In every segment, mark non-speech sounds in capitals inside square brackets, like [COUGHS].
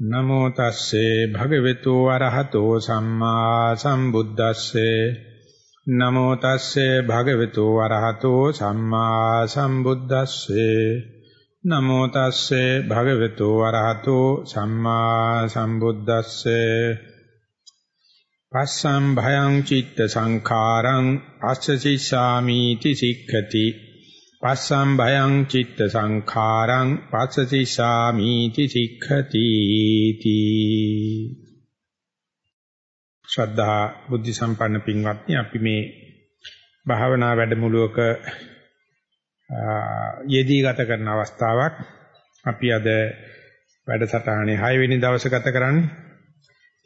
නමෝ තස්සේ භගවතු වරහතෝ සම්මා සම්බුද්දස්සේ. නමෝ තස්සේ භගවතු වරහතෝ සම්මා සම්බුද්දස්සේ. නමෝ තස්සේ භගවතු වරහතෝ සම්මා සම්බුද්දස්සේ. පස්සම් භයං චිත්ත සංඛාරං අස්සසිසාමීති සික්ඛති. පස්සම් භයං චිත්ත සංඛාරං පස්සති සාමීති සික්ඛති තී. ශ්‍රද්ධා බුද්ධ සම්පන්න පින්වත්නි අපි මේ භාවනා වැඩමුළුවක යෙදී ගත කරන අවස්ථාවක්. අපි අද වැඩසටහනේ 6 වෙනි දවසේ ගත කරන්නේ.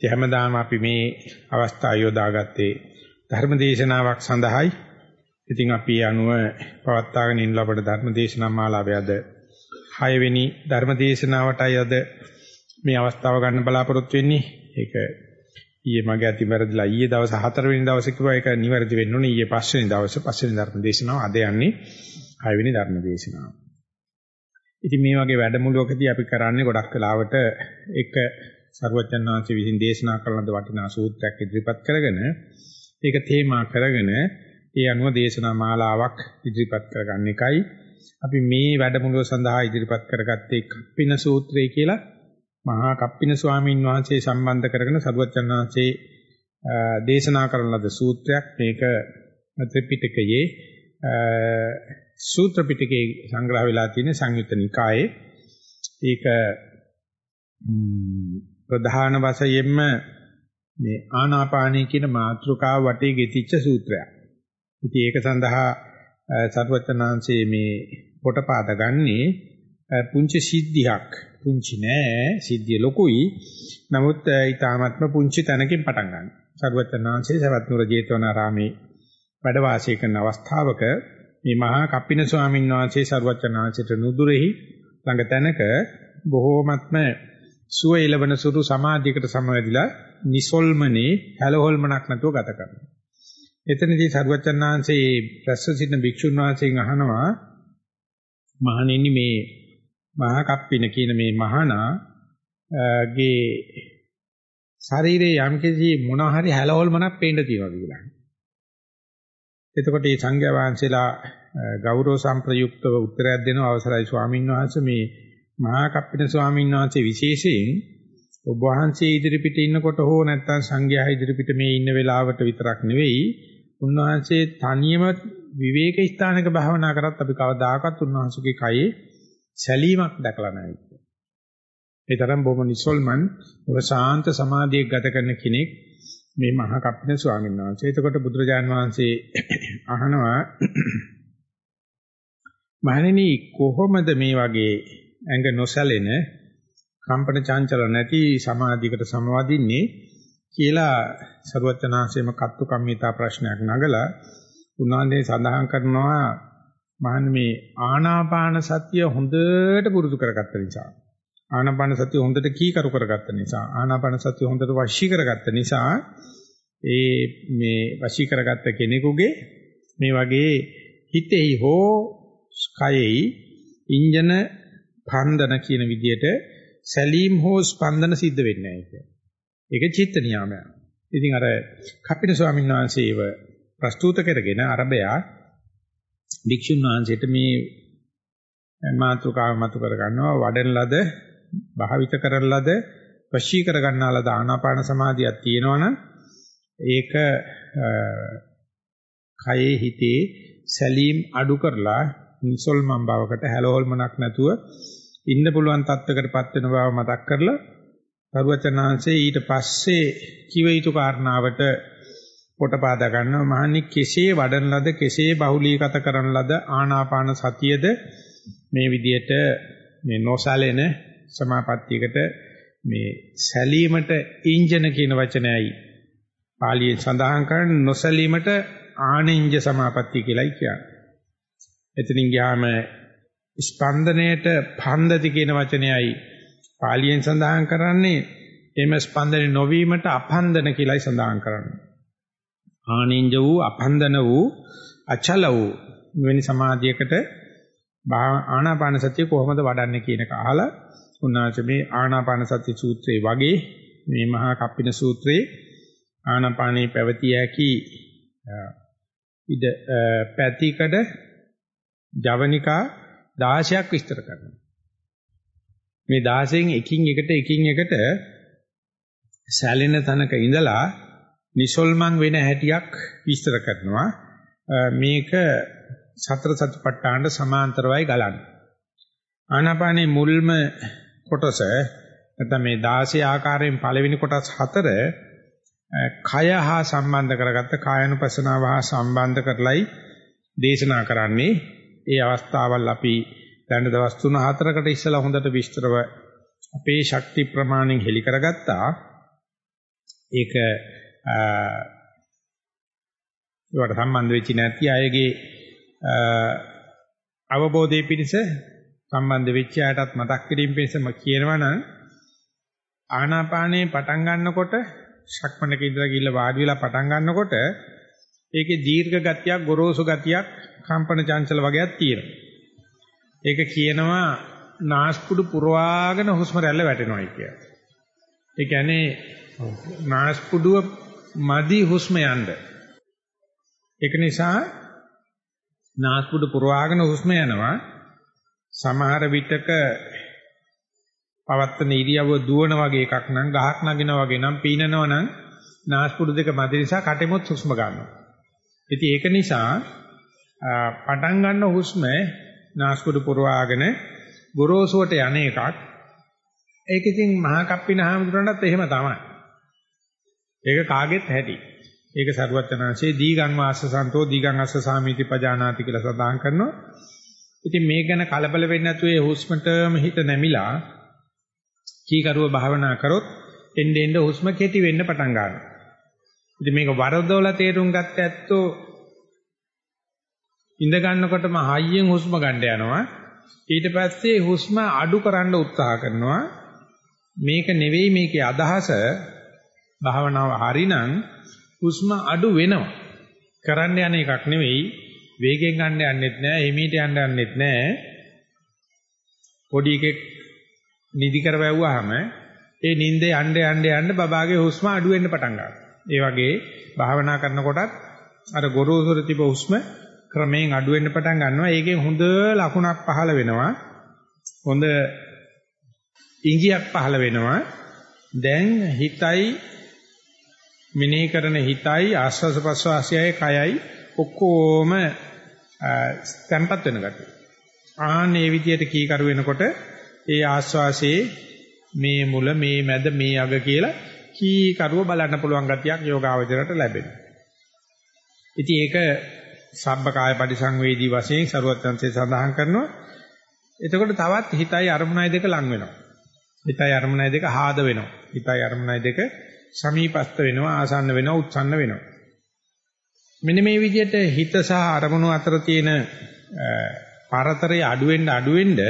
ඒ හැමදාම අපි මේ අවස්ථාව යොදාගත්තේ ධර්ම දේශනාවක් සඳහායි. ඉතින් අපි අනුව පවත්වාගෙන ඉන්න ලබන ධර්ම දේශනා මාලාවේ අද 6 වෙනි ධර්ම දේශනාවටයි අද මේ අවස්ථාව ගන්න බලාපොරොත්තු වෙන්නේ. ඒක ඊයේ මගේ අතින් වැරදිලා ඊයේ දවස් 4 වෙනි දවසේ කිව්වා ඒක නිවැරදි වෙන්න ඕනේ. ඊයේ 5 වෙනි දවසේ 5 වෙනි ධර්ම දේශනාව අද යන්නේ 6 වෙනි ධර්ම දේශනාව. ඉතින් මේ වගේ වැඩමුළුවකදී අපි කරන්නේ ගොඩක් වෙලාවට එක සරුවචන් විසින් දේශනා කරන ද වටිනා සූත්‍රයක් ඉදිරිපත් කරගෙන ඒක තේමා කරගෙන ඒ අනුව දේශනා මාලාවක් ඉදිරිපත් කරගන්න එකයි. අපි මේ වැඩමුළුව සඳහා ඉදිරිපත් කරගත්තේ කප්පින සූත්‍රය කියලා මහා කප්පින ස්වාමීන් වහන්සේ සම්බන්ධ කරගෙන සරුවචන් වහන්සේ දේශනා කරන ලද සූත්‍රයක්. මේක ත්‍රිපිටකයේ සූත්‍ර පිටකේ සංග්‍රහ වෙලා තියෙන සංයුත්ත නිකායේ. ඒක ප්‍රධාන වශයෙන්ම මේ ආනාපානී කියන මාතෘකාව වටේ ගෙතිච්ච සූත්‍රයක්. ඉතින් ඒක සඳහා සර්වචනාංශයේ මේ පොටපාද ගන්නේ පුංචි සිද්ධියක්. පුංචි නෑ සිද්ධිය ලොකුයි. නමුත් ඊ타ත්ම පුංචි තැනකින් පටන් ගන්න. සර්වචනාංශයේ සවැත් නුර ජේතවනාරාමේ වැඩ වාසය කරන අවස්ථාවක මේ මහා කප්පින ස්වාමීන් වහන්සේ සර්වචනාංශයට නුදුරෙහි ළඟ තැනක බොහෝමත්ම සුව එළවන සුරු සමාධියකට සමවැදිලා නිසොල්මනේ හැලහොල්මනක් නැතුව ගත කරනවා. එතනදී සරුවචනාංශයේ ප්‍රශ්න සිටින භික්ෂුන් වහන්සේගෙන් අහනවා මහණෙනි මේ මහා කප්පින කියන මේ මහානා ගේ ශරීරයේ යම්කිසි මොන හරි හැලහොල්මනක් පේන්න තියෙනවා කියලා. එතකොට මේ සංඝයා වහන්සේලා ගෞරව සම්ප්‍රයුක්තව උත්තරයක් දෙනවා අවසරයි ස්වාමීන් වහන්සේ මේ මහා කප්පින ස්වාමීන් වහන්සේ විශේෂයෙන් ඔබ වහන්සේ ඉදිරිපිට ඉන්නකොට හෝ නැත්නම් සංඝයා ඉදිරිපිට මේ ඉන්න වෙලාවට විතරක් නෙවෙයි උන්වහන්සේ තනියම විවේක ස්ථානක භාවනා කරත් අපි කවදාකවත් උන්වහන්සේගේ කයේ සැලීමක් දැකලා නැහැ. ඒ තරම් බොහොම නිසල්මන් ඔබ ශාන්ත සමාධියක් ගත කරන කෙනෙක් මේ මහා කප්පින ස්වාමීන් වහන්සේ. එතකොට බුදුරජාන් වහන්සේ අහනවා මහණෙනි කොහොමද මේ වගේ ඇඟ නොසැලෙන කම්පන චංචල නැති සමාධියකට සමවදින්නේ කියලා සරුවචනාංශයේම කත්තු කම්මිතා ප්‍රශ්නයක් නගලා උන්වහන්සේ සඳහන් කරනවා මහන් මේ ආනාපාන සතිය හොඳට පුරුදු කරගත්ත නිසා. ආනාපාන සතිය හොඳට කීකරු කරගත්ත නිසා ආනාපාන සතිය හොඳට වශී කරගත්ත නිසා ඒ මේ වශී කරගත්ත කෙනෙකුගේ මේ වගේ හිතෙහි හෝ කයෙහි ඉන්ජන ස්පන්දන කියන විදිහට සැලීම් හෝ ස්පන්දන සිද්ධ වෙන්නේ නැහැ ඒක චිත්ත නියාමයක්. ඉතින් අර කපිට ස්වාමීන් වහන්සේව ප්‍රස්තුත කරගෙන අරබයා භික්ෂුන් වහන්සේට මේ මාතුකාව මතු කර ගන්නවා වඩන ලද භාවිත කරන ලද වශී කර ගන්නා ලද ආනාපාන සමාධියක් තියෙනවනම් ඒක කයේ හිතේ සැලීම් අඩු කරලා නිසල්මන් බවකට හැලහොල්මනක් නැතුව ඉන්න පුළුවන් තත්වයකටපත් වෙන බව මතක් කරලා සරුවචනාංශේ ඊට පස්සේ කිව යුතු කාරණාවට පොටපාදා ගන්නවා මහන්නි කෙසේ වඩන ලද කෙසේ බහුලීගත කරන ලද ආනාපාන සතියද මේ විදියට මේ නොසැලෙන සමාපත්තියකට මේ සැලීමට ඉන්ජන කියන වචනයයි පාලියෙන් සඳහන් කරන නොසැලීමට ආනින්ජ සමාපත්තිය කියලායි කියන්නේ. එතනින් ගියාම ස්පන්දණයට පන්දති කියන වචනයයි පාලියෙන් සඳහන් කරන්නේ එම ස්පන්දනේ නොවීමට අපන්දන කියලායි සඳහන් කරන්නේ. ආනින්ජ වූ අපන්දන වූ අචල වූ මෙවැනි සමාධියකට ආනාපාන සතිය කොහොමද වඩන්නේ කියන එක අහලා උන්වහන්සේ මේ ආනාපාන සති සූත්‍රයේ වගේ මේ මහා කප්පින සූත්‍රයේ ආනාපානේ පැවතිය හැකි ඉද පැතිකඩ ජවනිකා 16ක් විස්තර කරනවා. මේ 16න් එකින් එකට එකින් එකට සැලෙන තනක ඉඳලා නිසල්මන් වෙන හැටියක් විස්තර කරනවා. මේක සතර සතිපට්ඨානට සමාන්තරවයි ගලන්නේ. ආනාපානේ මුල්ම කොටස නැත්නම් මේ 16 ආකාරයෙන් පළවෙනි කොටස් හතර කය හා සම්බන්ධ කරගත්ත කායනුපසනාව හා සම්බන්ධ කරලයි දේශනා කරන්නේ. ඒ අවස්ථාවල් අපි දැන් දවස් 3-4කට ඉස්සලා හොඳට විස්තරව අපේ ශක්ති ප්‍රමාණයෙන් හෙලි කරගත්තා. ඒක ඒවට සම්බන්ධ වෙච්ච නැති අයගේ අවබෝධයේ පිණිස සම්බන්ධ වෙච්ච අයටත් මතක් කිරීම පිණිසම කියනවා නම් ආනාපානේ පටන් ගන්නකොට ශක්මණක ඉඳලා ගිහිල්ලා වාඩි වෙලා පටන් ගන්නකොට ඒකේ දීර්ඝ ගතියක් ගොරෝසු ගතියක් කම්පන චංචල වගේක් තියෙනවා. ඒක කියනවා නාස්පුඩු පුරවාගෙන හුස්ම රැල්ල වැටෙනවායි කියලා. ඒ කියන්නේ නාස්පුඩුව මදි හුස්ම යන්න. ඒක නිසා නාස්පුඩු පුරවාගෙන හුස්ම යනවා. සමහර විටක පවත්තන ඉරියව්ව දුවන වගේ එකක් නම් ගහක් නගිනා වගේ නම් පීනනවා නම් නාස්පුඩු දෙක මැද නිසා කටෙමුත් හුස්ම ගන්නවා. ඉතින් ඒක නිසා පටන් ගන්න හුස්ම නාස්පුඩු පුරවාගෙන ගොරෝසුවට යන එකක්. ඒක ඉතින් මහා කප්පිනහමතුරන්ටත් එහෙම තමයි. ඒක කාගෙත් ඇති. ඒක සරුවචනාංශේ දීගං වාසසන්තෝ දීගං අස්ස සාමීති පජානාති කියලා සඳහන් කරනවා. ඉතින් මේ ගැන කලබල වෙන්නේ නැතුව ඒ හුස්මටම හිත නැමිලා කීකරුව භාවනා කරොත් එන්න එන්න හුස්ම කෙටි වෙන්න පටන් ගන්නවා. ඉතින් මේක වරදොල තේරුම් ගත්ත ඇත්තෝ ඉඳ ගන්නකොටම හයියෙන් හුස්ම ගන්න යනවා. ඊට පස්සේ හුස්ම අඩු කරන්න උත්සාහ කරනවා. මේක නෙවෙයි මේකේ අදහස භාවනාව හරිනම් හුස්ම අඩු වෙනවා. කරන්න යන එකක් නෙවෙයි වේගෙන් ගන්න යන්නෙත් නෑ එමීට යන්න යන්නෙත් නෑ පොඩි එකෙක් නිදි කරවැව්වහම ඒ නිින්ද යන්න යන්න යන්න බබාගේ හුස්ම අඩු වෙන්න පටන් ගන්නවා. ඒ වගේ භාවනා කරනකොටත් අර ගොරෝසුර තිබ හුස්ම ක්‍රමයෙන් අඩු වෙන්න පටන් ගන්නවා. ඒකෙන් හොඳ ලකුණක් පහළ වෙනවා. හොඳ ඉංගියක් පහළ වෙනවා. දැන් හිතයි මිනේ කරන හිතයි ආස්වාස ප්‍රස්වාසයයි කයයි ඔක්කොම තැම්පත් වෙන ගැටි. ආන්නේ විදියට කීකරු වෙනකොට ඒ ආස්වාසේ මේ මුල මේ මැද මේ අග කියලා කීකරුව බලන්න පුළුවන් ගතියක් යෝගාවචරයට ලැබෙනවා. ඉතින් ඒක සබ්බකාය පරිසංවේදී වශයෙන් සරුවත්ංශය සඳහන් කරනවා. එතකොට තවත් හිතයි අරමුණයි දෙක ලං වෙනවා. හිතයි අරමුණයි දෙක ආද වෙනවා. හිතයි අරමුණයි දෙක සමීපස්ත වෙනවා, ආසන්න වෙනවා, උත්සන්න වෙනවා. මෙන්න මේ විදිහට හිත සහ අරමුණු අතර තියෙන පරතරය අඩු වෙන්න අඩු වෙන්න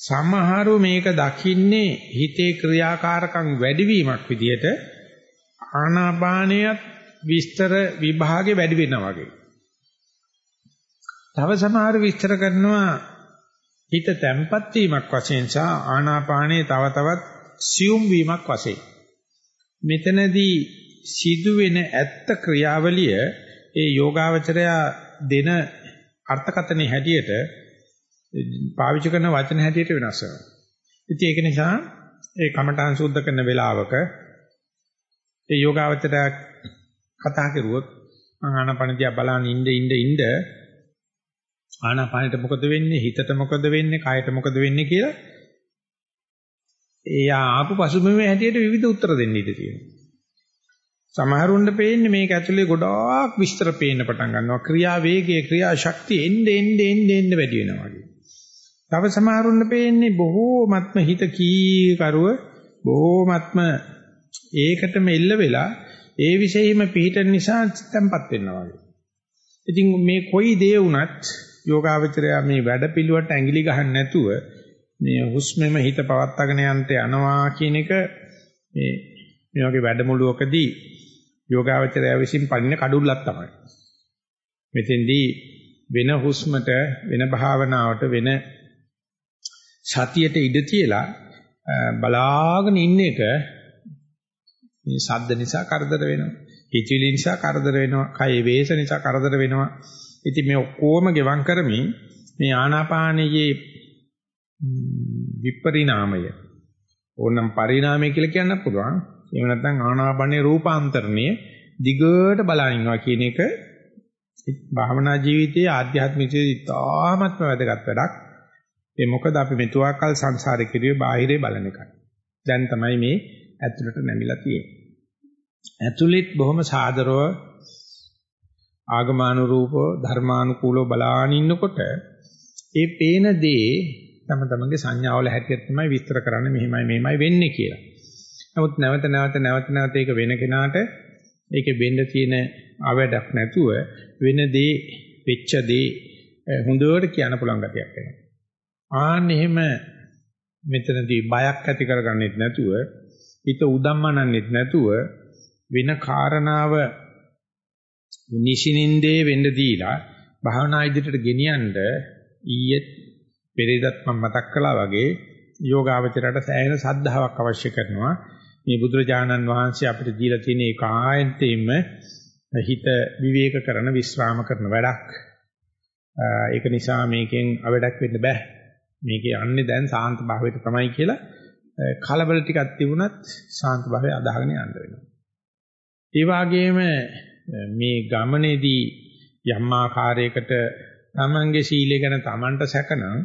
සමහරු මේක දකින්නේ හිතේ ක්‍රියාකාරකම් වැඩිවීමක් විදිහට ආනාපානියත් විස්තර විභාගේ වැඩි වෙනවා වගේ. තව සමහර විස්තර කරනවා හිත තැම්පත් වීමක් වශයෙන් සහ ආනාපානයේ තව තවත් සියුම් වීමක් වශයෙන්. මෙතනදී සිදුවෙන ඇත්ත ක්‍රියාවලිය ඒ යෝගාවචරය දෙන අර්ථකතනෙ හැටියට පාවිච්චි කරන වචන හැටියට වෙනස් වෙනවා. ඉතින් ඒක නිසා ඒ කමඨාන් සුද්ධ කරන වෙලාවක ඒ යෝගාවචරය කතා කරුවොත් ආනාපානදියා බලන් ඉඳ ඉඳ ඉඳ ආනාපානෙට මොකද වෙන්නේ හිතට මොකද වෙන්නේ කයට මොකද වෙන්නේ කියලා එයා ආපු පසුබිමේ හැටියට විවිධ උත්තර දෙන්න ඉඩ තියෙනවා. සමහරුන්ට පේන්නේ මේක ඇතුලේ ගොඩාක් විස්තර පේන්න පටන් ගන්නවා. ක්‍රියා වේගයේ ක්‍රියා ශක්තිය එන්න එන්න එන්න එන්න වැඩි වෙනවා වගේ. තව සමහරුන්ට පේන්නේ බොහෝමත්ම හිත කීකරුව බොහෝමත්ම ඒකටම එල්ල වෙලා ඒ විශේෂයෙන්ම පිහිටන නිසා තැම්පත් වෙනවා වගේ. ඉතින් මේ කොයි දේ වුණත් යෝගාවචරය මේ වැඩ පිළිවෙලට ඇඟිලි ගහන්න නැතුව මේ හුස්මෙම හිත පවත්වාගෙන යන්න යනවා කියන එක මේ මේ වගේ වැඩමුළුවකදී යෝගාවචරය විසින් පනින කඩුල්ලක් තමයි. මෙතෙන්දී වෙන හුස්මට වෙන භාවනාවට වෙන සතියට ඉඩ තියලා බලාගෙන ඉන්න එක මේ ශබ්ද නිසා කරදර වෙනවා. හිතවිලි නිසා කරදර වෙනවා. කය වේස නිසා කරදර වෙනවා. ඉතින් මේ ඔක්කොම ගෙවම් කරමින් මේ ආනාපානයේ විපරිණාමය ඕනම් පරිණාමය කියලා කියන්න පුළුවන්. එහෙම නැත්නම් ආනාපානයේ රූපාන්තරණය දිගට බලන ඉන්නවා කියන එක භාවනා ජීවිතයේ ආධ්‍යාත්මික ජීවිතය ඉතාමත්ම වැදගත් වැඩක්. ඒ මොකද අපි මෙතුආකල් සංසාරේ කිරියේ බාහිරේ බලන එකයි. දැන් තමයි මේ ඇතුළට නැමිලා තියෙන්නේ. ඇතුළෙත් බොහොම සාදරව ආගමානුරූපව ධර්මානුකූලව බලාගෙන ඉන්නකොට ඒ පේන දේ තම තමන්ගේ සංඥාවල හැටියට තමයි විස්තර කරන්නේ මෙහෙමයි මෙහෙමයි වෙන්නේ කියලා. නමුත් නැවත නැවත නැවත නැවත ඒක වෙන කෙනාට ඒකේ වෙන්න තියෙන අවඩක් නැතුව වෙන දේ වෙච්ච දේ හොඳට කියන්න පුළුවන් ගතියක් එනවා. ආන්න එහෙම මෙතනදී බයක් ඇති කරගන්නෙත් නැතුව හිත උදම්මනන්නෙත් නැතුව වෙන කාරණාව නිෂිනින්දේ වෙන්න දීලා භාවනා ඉදිරියට ගෙනියන්න ඊයේ පෙරේදත් මම මතක් කළා වගේ යෝගාවචරයට සෑහෙන සද්ධාාවක් අවශ්‍ය කරනවා. මේ බුදුරජාණන් වහන්සේ අපිට දීලා තියෙන ඒ කායන්තෙම හිත විවේක කරන විස්රාම කරන වැඩක්. ඒක නිසා මේකෙන් අවඩක් වෙන්න බෑ. මේකේ යන්නේ දැන් සාන්ත භාවයට තමයි කියලා කලබල ටිකක් තිබුණත් සාන්ත භාවය අදාහගෙන යන්න වෙනවා. ඒ වගේම මේ ගමනේදී යම් ආකාරයකට තමන්ගේ සීලය ගැන තමන්ට සැකනම්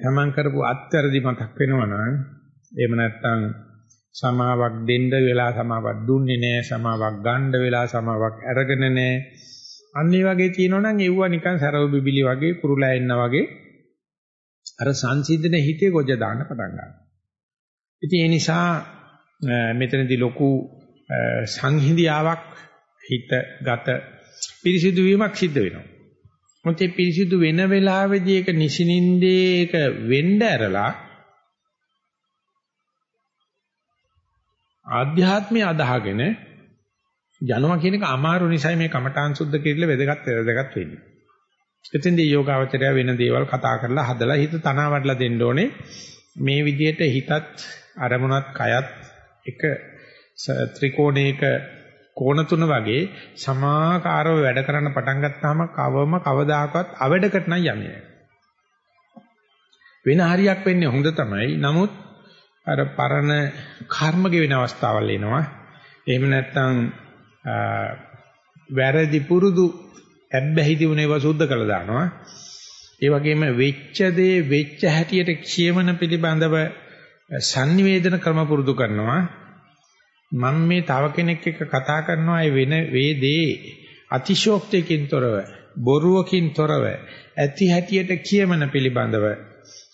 තමන් කරපු අත්තරදි මතක් වෙනවා නම් එහෙම නැත්නම් සමාවක් දෙන්න වෙලා සමාවක් දුන්නේ නැහැ සමාවක් ගන්න වෙලා සමාවක් අරගෙන නැහැ. අන්න ඒ වගේ තියෙනවා නම් ඒව නිකන් සරව බිබිලි වගේ කුරුලා එන්න වගේ අර සංසිඳන හිතේ ගොජ දාන්න පටන් ගන්නවා. ඉතින් ඒ නිසා මෙතනදී ලොකු සංහිඳියාවක් හිත ගත පිරිසිදු වීමක් සිද්ධ වෙනවා. මොකද මේ පිරිසිදු වෙන වෙලාවේදී ඒක නිසිනින්දේ ඒක වෙන්න ඇරලා ආධ්‍යාත්මය අදහගෙන යනවා කියන එක අමාරු නිසායි මේ කමඨාන් සුද්ධ කිරිල්ල වැදගත් වැදගත් වෙන්නේ. එතෙන්දී යෝගාවචරය වෙන දේවල් කතා කරලා හදලා හිත තනවා වඩලා දෙන්න ඕනේ. මේ විදිහට හිතත් අරමුණත් කයත් එක ත්‍රිකෝණයක කෝණ තුන වගේ සමාකාරව වැඩ කරන්න පටන් ගත්තාම කවම කවදාකවත් අවඩකට නම් යන්නේ වෙන හරියක් වෙන්නේ හොඳ තමයි. නමුත් අර පරණ කර්ම ගෙවෙන අවස්ථාවල් එනවා. එහෙම නැත්නම් වැරදි පුරුදු ඇබ්බැහි තිබුණේව සුද්ධ කළා දානවා. ඒ වගේම වෙච්ච දේ වෙච්ච හැටියට කියවන පිළිබඳව sannivedana ක්‍රම පුරුදු කරනවා. මම මේ තව කෙනෙක් එක්ක කතා කරනවා ඒ වෙන වේදේ අතිශෝක්තියකින් තොරව බොරුවකින් තොරව ඇති හැටියට කියමන පිළිබඳව.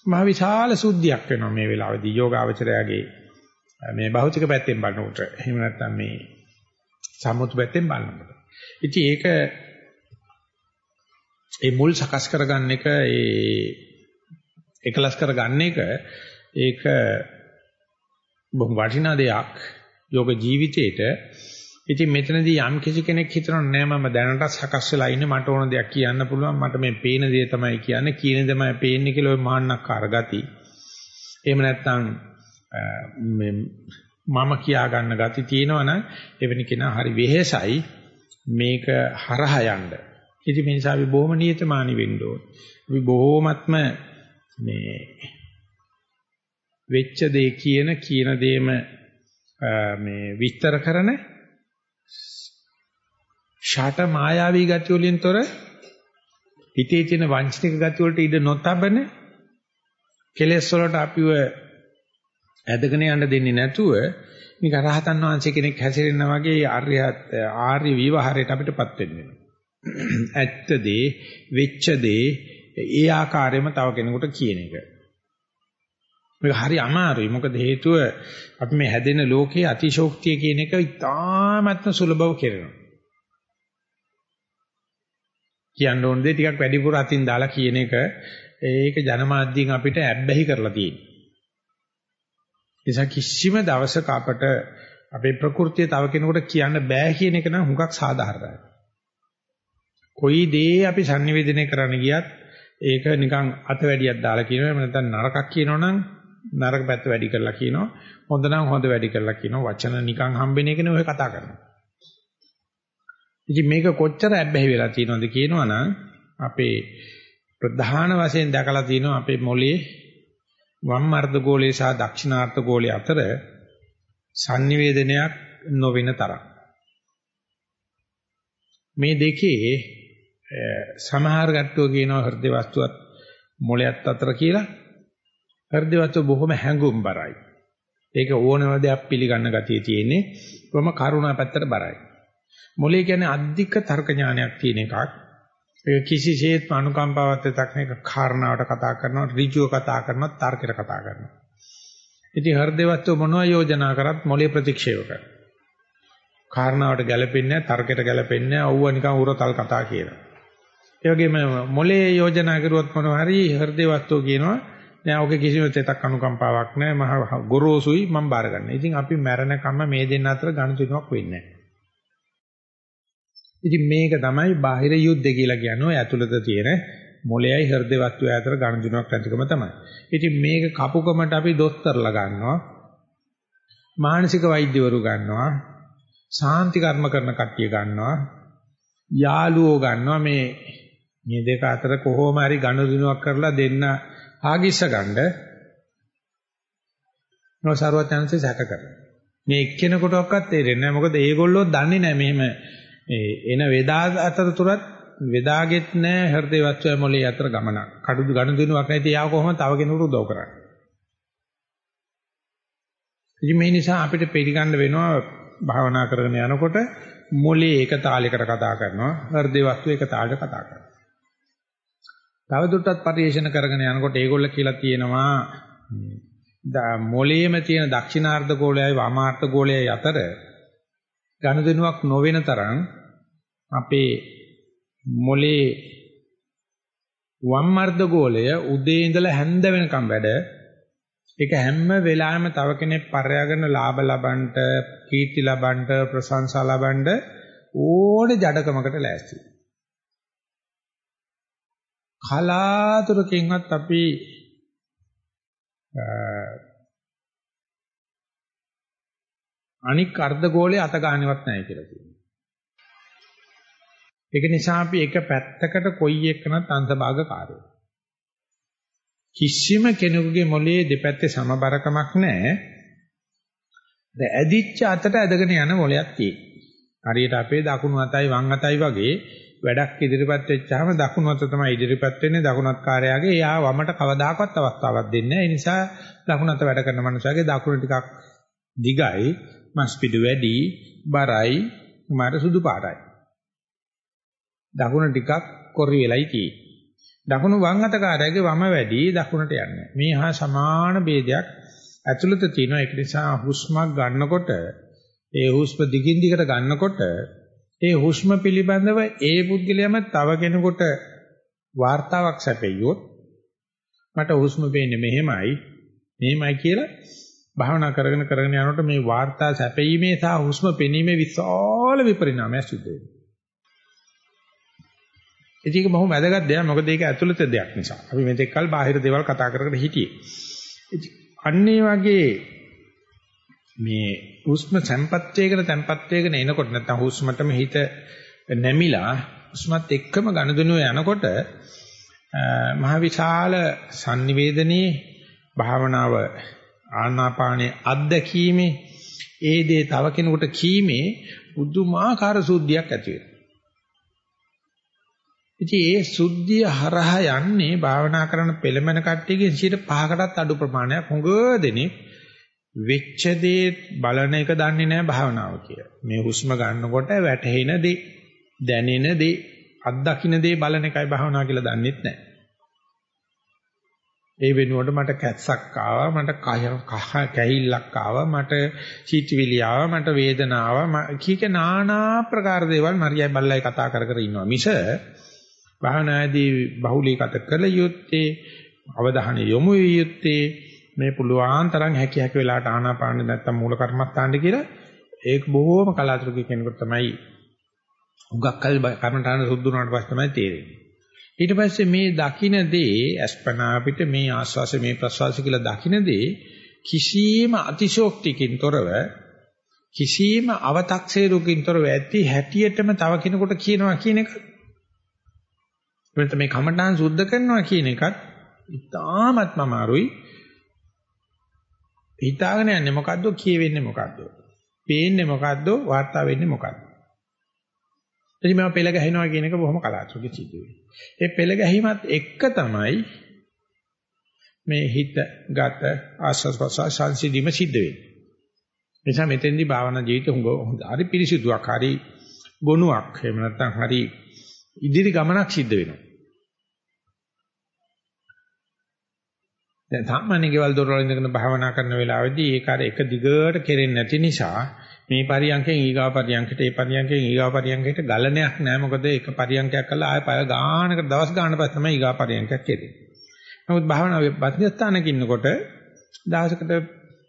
මහ විශාල සුද්ධියක් වෙනවා මේ වෙලාවේදී යෝගාවචරයාගේ මේ භෞතික පැත්තෙන් බලනකොට. එහෙම නැත්නම් මේ සම්මුති පැත්තෙන් බලනකොට. ඉතින් ඒක ඒ මුල් සකස් කරගන්න එක ඒ එකලස් කරගන්න එක ඒක බොහොම වටිනා දෙයක්. යෝග ජීවිතේට ඉතින් මෙතනදී යම් කිසි කෙනෙක් හිතනවා නෑ මම දැනට සකස් වෙලා ඉන්නේ මට ඕන දෙයක් කියන්න පුළුවන් මට මේ පේන දේ තමයි කියන්නේ කියන දේ තමයි පේන්නේ කියලා ඔය මාන්නක්කාර ගති. එහෙම නැත්නම් මම කියා ගන්න ගති තියෙනවනම් එවැනි කෙනා හරි වෙහෙසයි මේක හරහා යන්න. ඉතින් මේ නිසා අපි බොහොම නියතමානී වෙන්න ඕනේ. අපි බොහොමත්ම මේ වෙච්ච දේ කියන කියන දේම මේ විස්තර කරන ෂාට මායාවී ගති වලින් තොර හිතේ තියෙන වංචනික ගති වලට ඉඩ නොතබන කෙලෙස් වලට අපිව ඇදගෙන යන්න දෙන්නේ නැතුව නික රහතන් වහන්සේ කෙනෙක් හැසිරෙනා වගේ ආර්ය ආර්ය විවහාරයට අපිටපත් වෙන්න වෙනවා. ඇත්ත දේ, වෙච්ච දේ ඒ ආකාරයෙන්ම තව කෙනෙකුට කියන එක. මේක හරි අමාරුයි. මොකද හේතුව අපි මේ හැදෙන ලෝකයේ අතිශෝක්තිය කියන එක ඉතාමත්ම සුලභව කරනවා. කියන්න ඕන දේ ටිකක් වැඩිපුර අතින් දාලා කියන එක ඒක ජනමාධ්‍යයෙන් අපිට ඇබ්බැහි කරලා තියෙනවා. නිසා කිසිම දවසක අපට අපේ ප්‍රകൃතිය තව කෙනෙකුට කියන්න බෑ කියන එක නම් හුඟක් සාධාරණයි. කොයි දේ අපි sannivedanaya කරන්න ගියත් ඒක නිකන් අත වැඩියක් දාලා කියනවා එහෙම නැත්නම් නරකක් කියනවනම් නරක පැත්ත වැඩි කරලා කියනවා. හොඳ නම් හොඳ වැඩි කරලා කියනවා. වචන නිකන් හම්බෙන එකනේ ඔය කතා කරන්නේ. ඉතින් මේක කොච්චර ඇබ්බැහි වෙලා තියෙනවද කියනවනම් අපේ ප්‍රධාන වශයෙන් දැකලා තියෙනවා අපේ මොලේ වම් අර්ධ ගෝලයේ සහ දක්ෂිණාර්ධ ගෝලයේ අතර sannivedanayak නොවෙන තරම්. මේ දෙකේ සමහර ගැට්ටුව කියනවා හෘද වස්තුවත් මොළයත් අතර කියලා හෘද වස්තුව බොහොම හැඟුම්බරයි ඒක ඕනම දෙයක් පිළිගන්න ගතිය තියෙන්නේ කොහොම කරුණා පැත්තට බරයි. මොළේ කියන්නේ අධික තර්ක ඥානයක් තියෙන එකක්. ඒක කිසිසේත් අනුකම්පාවත් තක්නික කාරණාවට කතා කරනවා ඍජුව කතා කරනවා තර්කයට කතා කරනවා. ඉතින් හෘදේවත්ව මොනවා යෝජනා කරත් මොලේ ප්‍රතික්ෂේප කරනවා. කාරණාවට ගැලපෙන්නේ නැහැ තර්කයට ගැලපෙන්නේ නැහැ අවුව නිකන් උරතල් කතා කියනවා ඒ වගේම මොලේ යෝජනා කරුවොත් මොනවා හරි හෘදේවත්ව කියනවා නෑ ඔක කිසිම තෙතක් අනුකම්පාවක් නෑ මහ ගොරෝසුයි මම බාර ගන්න. ඉතින් අපි මැරෙනකම්ම මේ දෙන්න අතර ගණතුනක් වෙන්නේ නෑ. ඉතින් මේක තමයි බාහිර යුද්ධ කියලා කියන්නේ ඔය ඇතුළත තියෙන මොළයයි හෘද වස්තුව අතර ගණතුනක් නැතිකම තමයි. ඉතින් මේක කපුකමට අපි දොස්තරලා ගන්නවා. මානසික වෛද්‍යවරු ගන්නවා. සාන්ති කර්ම කරන කට්ටිය ගන්නවා. යාළුවෝ ගන්නවා මේ මේ දෙක අතර කොහොම හරි ගණතුනක් කරලා දෙන්න ආගිස්ස ගන්න නොසරුවත් යනසේ සැක කරනවා. මේ එක්කෙනෙකුටවත් තේරෙන්නේ නැහැ. මොකද ඒගොල්ලෝ දන්නේ නැහැ මෙහෙම එන වේදා අතරතුරත් වේදාගෙත් නැහැ හෘදේ වස්තුවේ මොලේ අතර ගමනක්. කඩු ගණු දිනුවක් නැති යාව කොහොමද තව කෙනෙකුට උදව් කරන්නේ? ඉතින් මේ නිසා අපිට පිළිගන්න වෙනවා භාවනා කරගෙන යනකොට මොලේ එක තාලයකට කතා කරනවා හෘදේ වස්තුවේ එක තාලයකට කතා කරනවා. තවදුරටත් පරිශන කරගෙන යනකොට ඒගොල්ල කියලා තියෙනවා මොලේම තියෙන දක්ෂිණාර්ධ ගෝලයයි වාමාර්ධ ගෝලයයි අතර ගනුදෙනුවක් නොවන තරම් අපේ මොලේ වම් අර්ධ ගෝලය උදේ ඉඳලා හැන්ද වෙනකම් වැඩ ඒක හැම වෙලාවෙම තව කෙනෙක් පරයාගෙන ලාභ ලබන්නට කීර්ති ලබන්නට ප්‍රශංසා ලබන්නට ඕනේ ජඩකමකට ලෑස්ති. කලාතුරකින්වත් අපි අනික් අර්ධ ගෝලයේ අත ගන්නවත් නැහැ කියලා කියනවා. ඒක නිසා අපි එක පැත්තකට කොයි එකනත් අංශභාගකාරයෝ. කිසිම කෙනෙකුගේ මොලේ දෙපැත්තේ සමබරකමක් නැහැ. ද ඇදිච්ච අතට ඇදගෙන යන මොලයක් තියෙනවා. හරියට අපේ දකුණු අතයි වම් අතයි වගේ වැඩක් ඉදිරිපත් වෙච්චාම දකුණු අත තමයි ඉදිරිපත් වෙන්නේ දකුණත් කාර්යයගේ එයා වමට කවදාකවත් අවස්ථාවක් දෙන්නේ නැහැ. ඒ නිසා දකුණු අත වැඩ කරන මනුස්සයගේ දකුණ ටිකක් දිගයි මස් පිඩු වැඩි, බරයි, මාර සුදු පාටයි. දකුණ ටිකක් කොරි වෙලයි තියෙන්නේ. දකුණු වම් අත කාර්යයේ වම වැඩි, දකුණට යන්නේ. මේ හා සමාන ભેදයක් ඇතුළත තියෙනවා. ඒක නිසා හුස්මක් ගන්නකොට ඒ හුස්ම දිගින් දිගට ගන්නකොට ඒ හුස්ම පිළිබඳව ඒ පුද්ගලයාම තව කෙනෙකුට වார்த்தාවක් සැපෙයියොත් මට හුස්ම වෙන්නේ මෙහෙමයි මෙහෙමයි කියලා භාවනා කරගෙන කරගෙන යනකොට මේ වார்த்தා සැපීමේ සහ හුස්ම පෙනීමේ විශාල විපරිණාමයක් සිද්ධ වෙනවා. ඒක බොහොම වැදගත් දෙයක් මොකද ඒක ඇතුළත දෙයක් නිසා. අපි මෙතෙක් කල් බාහිර දේවල් කතා කරගෙන හිටියේ. අන්න වගේ මේ හුස්ම සම්පත් වේගන තැම්පත් වේගන එනකොට නැත්නම් හුස්මටම හිත නැමිලා හුස්මත් එක්කම ගනුදෙනුව යනකොට මහ විශාල sannivedanaye භාවනාව ආනාපානේ අත්දැකීමේ ඒ දේ තව කෙනෙකුට කීමේ බුදුමාකාර සුද්ධියක් ඇති වෙනවා. ඉතින් ඒ සුද්ධිය හරහා යන්නේ භාවනා කරන පෙළමන කට්ටියගෙන් 5කටත් අඩු ප්‍රමාණයක් හුඟ දෙනෙක් වෙච්ච දේ බලන එක දන්නේ නැහැ භාවනාව කියලා. මේ හුස්ම ගන්නකොට වැටහෙන දේ, දැනෙන දේ, අත්දකින්න දේ බලන එකයි භාවනාව කියලා දන්නෙත් නැහැ. ඒ වෙනුවට මට කැස්සක් ආවා මට කහ කැහිල්ලක් ආවා මට චීටිවිලි ආවා මට වේදනාව කීක নানা ප්‍රකාර දේවල් මරියයි බල්ලයි කතා කර කර ඉන්නවා මිස භාවනාදී බහුලීගත කළ යුත්තේ අවධානය යොමු යුත්තේ මේ පුළුවන් තරම් හැකි හැකි වෙලාවට ආනාපාන නැත්තම් මූල කර්මස්ථානට කියලා ඒක බොහෝම කලාතුරකින් කෙනෙකුට තමයි උගක්කල් කර්මතාන සුද්ධ වුණාට පස්සේ තමයි තේරෙන්නේ. ඊට පස්සේ මේ දකින්න දේ අස්පනා අපිට මේ ආස්වාස මේ ප්‍රසවාස කියලා දකින්න දේ කිසියම් අතිශෝක්තියකින් තොරව කිසියම් අව탁සේරුකින් තොරව ඇති හැටියටම තව කෙනෙකුට කියනවා කියන එක වෙනත මේ කමඨාන් සුද්ධ කරනවා කියන එකත් ඉතාමත්ම අමාරුයි. හිතාගෙන යන්නේ මොකද්ද කියවෙන්නේ මොකද්ද පේන්නේ මොකද්ද වාර්තා වෙන්නේ මොකද්ද එනි මම පෙළ ගැහිනවා කියන එක බොහොම කලාතුරකින් සිද්ධ වෙන්නේ. ඒ පෙළ ගැහිමත් එක්ක තමයි මේ හිත ගත ආස්වාස් ප්‍රසවාස සංසිඳීම සිද්ධ වෙන්නේ. නිසා මෙතෙන්දී භාවනා ජීවිත හොඳ හරි පිරිසිදුවක් හරි ගුණයක් එහෙම නැත්නම් හරි ඉදිරි ගමනක් සිද්ධ වෙනවා. දැන් සාමාන්‍ය ගෙවල් දොරවල් ඉඳගෙන භාවනා කරන වෙලාවෙදී ඒක අර එක දිගට කෙරෙන්නේ නැති නිසා මේ පරියන්කෙන් ඊගාව පරියන්කට ඒ පරියන්කෙන් ඊගාව පරියන්කයට ගලණයක් නැහැ මොකද ඒක පරියන්කයක් කළා ආය පය ගානකට දවස් ගානක් පස්සේ තමයි ඊගාව පරියන්කයක් කෙරෙන්නේ. නමුත් භාවනාවේ බද්ධස්ථානක ඉන්නකොට දවසකට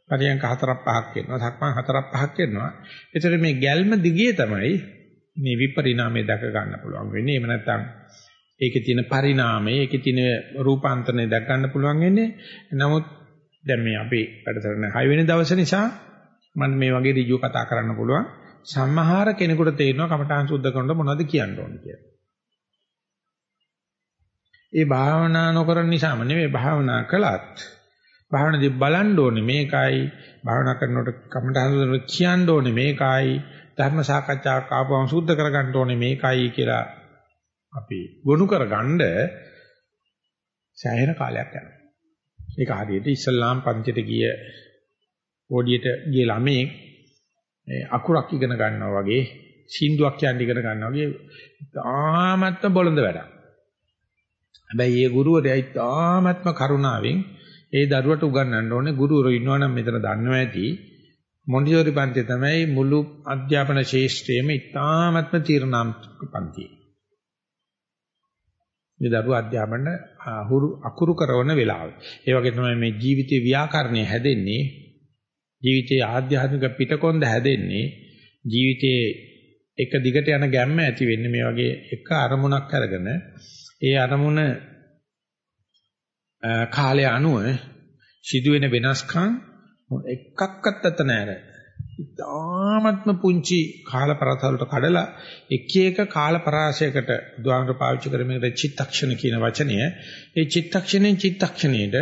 පරියන්ක හතරක් පහක් කරනවා සක්මන් හතරක් පහක් කරනවා. ඒතර මේ ගැල්ම දිගේ තමයි මේ විපරිණාමය දැක ගන්න පුළුවන් වෙන්නේ. එහෙම නැත්නම් ඒකේ තියෙන පරිණාමය, ඒකේ තියෙන රූපාන්තරණය දැක ගන්න පුළුවන් වෙන්නේ. නමුත් දැන් මේ අපේ වැඩසටහන 6 වෙනි දවසේ නිසා මම මේ වගේ ඍජුව කතා කරන්න පුළුවන්. සම්මහාර කෙනෙකුට තේරෙනවා කමඨාන් සුද්ධ කරනකොට මොනවද කියන්න ඕන කියලා. ඒ භාවනා නොකරන නිසාම නෙවෙයි භාවනා කළත් භාවනාදී බලන්න ඕනේ මේකයි භාවනා කරනකොට කමඨාන් සුද්ධ කියන්න ඕනේ මේකයි ධර්ම සාකච්ඡාවක් ආපුවම සුද්ධ කරගන්න ඕනේ මේකයි කියලා අපි ගොනු කරගන්න සෑහෙන කාලයක් යනවා. ඒක හරියට ඉස්ලාම් පන්තියට ගිය ඕඩියට ගිය ළමෙක් අකුරක් ඉගෙන ගන්නවා වගේ සින්දුවක් කියන්න ඉගෙන ගන්නවා වගේ තාමත්ම බොළඳ වැඩක්. හැබැයි ඒ ගුරුවරයා තාමත්ම කරුණාවෙන් ඒ දරුවට උගන්වන්න ඕනේ ගුරුවරයෝ ඉන්නවනම් මෙතන දන්නවා ඇති මොන්ටිසෝරි පන්තිය තමයි මුළු අධ්‍යාපන ශාස්ත්‍රයේම තාමත්ම තීරණාත්මක පන්තිය. මේ දරුවා අධ්‍යාපන අකුරු කරන වෙලාව. ඒ වගේ තමයි මේ ජීවිතේ ව්‍යාකරණය හැදෙන්නේ ජීවිතයේ ආධ්‍යාත්මික පිටකොන්ද හැදෙන්නේ ජීවිතයේ එක දිගට යන ගැම්ම ඇති වෙන්නේ මේ වගේ එක අරමුණක් අරගෙන ඒ අරමුණ කාලය අනුව සිදුවෙන වෙනස්කම් එකක්වත් අත නැහැ. ඉතාමත්ම පුංචි කාල පරතරවලට කඩලා එක එක කාල පරාසයකට උදාහරණ පාවිච්චි කරමින් චිත්තක්ෂණ කියන වචනය ඒ චිත්තක්ෂණයෙන් චිත්තක්ෂණයට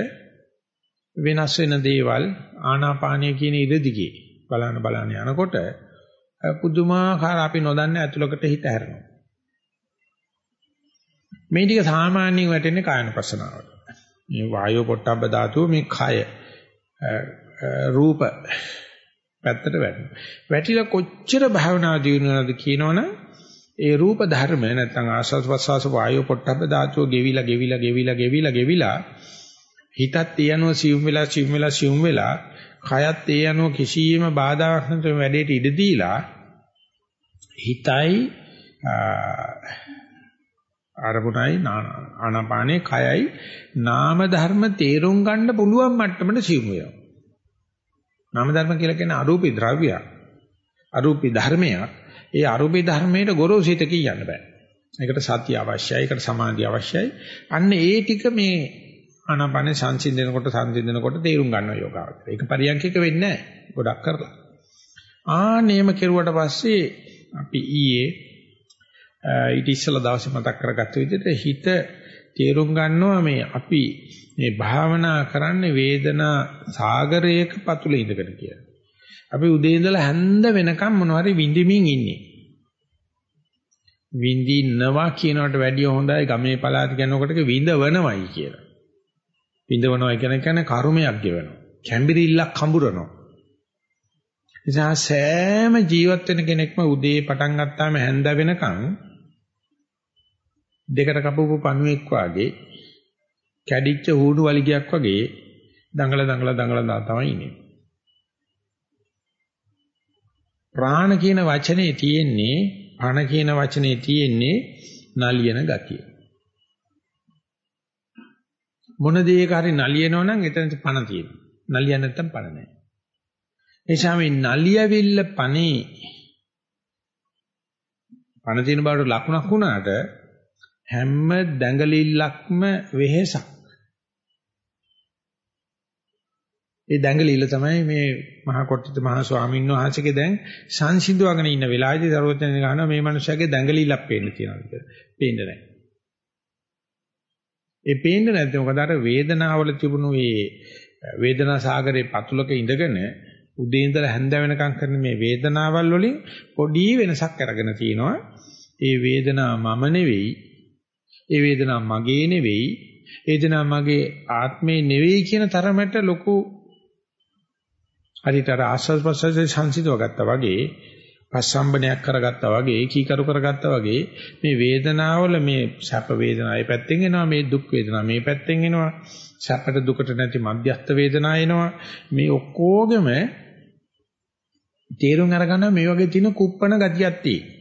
වෙනස් වෙන දේවල් ආනාපානය කියන ඉරදිගේ බලන බලන යනකොට පුදුමාකාර අපි නොදන්න ඇතුලකට හිත හැරෙනවා. මේ ටික සාමාන්‍යයෙන් වැටෙන්නේ කායන ප්‍රසනාවට. මේ වායෝ පොට්ටබ්බ ධාතුව මේ කය රූප පැත්තට වැටෙනවා. වැටිලා කොච්චර භාවනා දියුණුවද කියනවනම් ඒ රූප ධර්ම නැත්නම් ආස්වාද ප්‍රසවාස වායෝ පොට්ටබ්බ ධාතුව ගෙවිලා ගෙවිලා ගෙවිලා ගෙවිලා ගෙවිලා හිතත් ඒ අනුව සියුම් වෙලා සියුම් වෙලා සියුම් වෙලා කයත් ඒ අනුව කිසියම් බාධාවක් නැතුව වැඩේට ඉඩ දීලා හිතයි අරමුණයි ආනාපානේ කයයි නාම ධර්ම තේරුම් ගන්න පුළුවන් මට්ටමට සියුම් වෙනවා. නාම ධර්ම කියලා කියන්නේ අරූපී ද්‍රව්‍යයක්. අරූපී ධර්මයක්. ඒ අරූපී ධර්මයට ගොරෝසිත කියන්න බෑ. ඒකට සතිය අවශ්‍යයි. ඒකට සමාධිය අවශ්‍යයි. අන්න ඒ ටික මේ ආනාපානේ සංසිඳනකොට සංසිඳනකොට තේරුම් ගන්නවා යෝගාවචර. ඒක පරියන්කික වෙන්නේ නැහැ. ගොඩක් කරලා. ආනේම කෙරුවට පස්සේ අපි ඊයේ ඊට ඉස්සෙල්ලා දවසේ මතක් කරගත්ත විදිහට හිත තේරුම් ගන්නවා මේ අපි මේ භාවනා කරන්නේ වේදනා සාගරයක පතුලේ ඉඳගෙන කියලා. අපි උදේ ඉඳලා හැන්ද වෙනකම් මොනවාරි විඳිමින් ඉන්නේ. විඳින්නවා කියනකට වැඩිය හොඳයි ගමේ පළාත කියනකොට විඳවනවයි කියලා. විඳවනවා කියන කියන්නේ කර්මයක් ගෙවනවා. කැම්බිරිල්ලක් හඹුරනවා. නිසා සෑම ජීවත් වෙන කෙනෙක්ම උදේ පටන් ගත්තාම හැන්ද වෙනකන් දෙකට කපපු පණුවෙක් වාගේ කැඩිච්ච හුණු වලිගයක් වගේ දඟල දඟල දඟල තමයි ඉන්නේ. ප්‍රාණ කියන වචනේ තියෙන්නේ පණ කියන වචනේ තියෙන්නේ නලියන ගතිය. මොන දෙයක හරි නලියනවා නම් එතන පණ තියෙනවා. නලිය නැත්තම් පණ නැහැ. එනිසා මේ නලියවිල්ල පණේ පණ තියෙන බවට ලකුණක් වුණාට හැම දැඟලිල්ලක්ම වෙහෙසක්. ඒ දැඟලිල්ල තමයි මේ මහා කොට්ටිත මහා ස්වාමීන් වහන්සේගේ දැන් සංසිඳවගෙන ඉන්න වෙලාවේදී දරුවචන ගන්නවා මේ මනුස්සයාගේ දැඟලිල්ලක් පේන්න තියෙනවා කියලා. පේන්නේ නැහැ. ඒ පේන්නේ නැත්නම් මොකද අර වේදනාවල තිබුණු මේ වේදනා සාගරේ පතුලක ඉඳගෙන උදේ ඉඳලා හැන්ද වෙනකම් කරන මේ වේදනාවල් වලින් පොඩි වෙනසක් අරගෙන තිනවා. ඒ වේදනාව මම නෙවෙයි. ඒ වේදනාව මගේ නෙවෙයි. ඒ වේදනාව මගේ ආත්මේ නෙවෙයි කියන තරමට ලොකු හරියට අර ආස්වාද ප්‍රසවාසයේ සංසිඳව ගත්තා වගේ පස්සම්බනයක් කරගත්තා වගේ කීකරු කරගත්තා වගේ මේ වේදනාවල මේ සැප වේදනාවේ පැත්තෙන් එනවා මේ දුක් වේදනාව මේ පැත්තෙන් එනවා සැපට දුකට නැති මධ්‍යස්ථ වේදනාව එනවා මේ ඔක්කොගෙම තේරුම් අරගන්න මේ වගේ තියෙන කුප්පණ ගතියක් තියෙනවා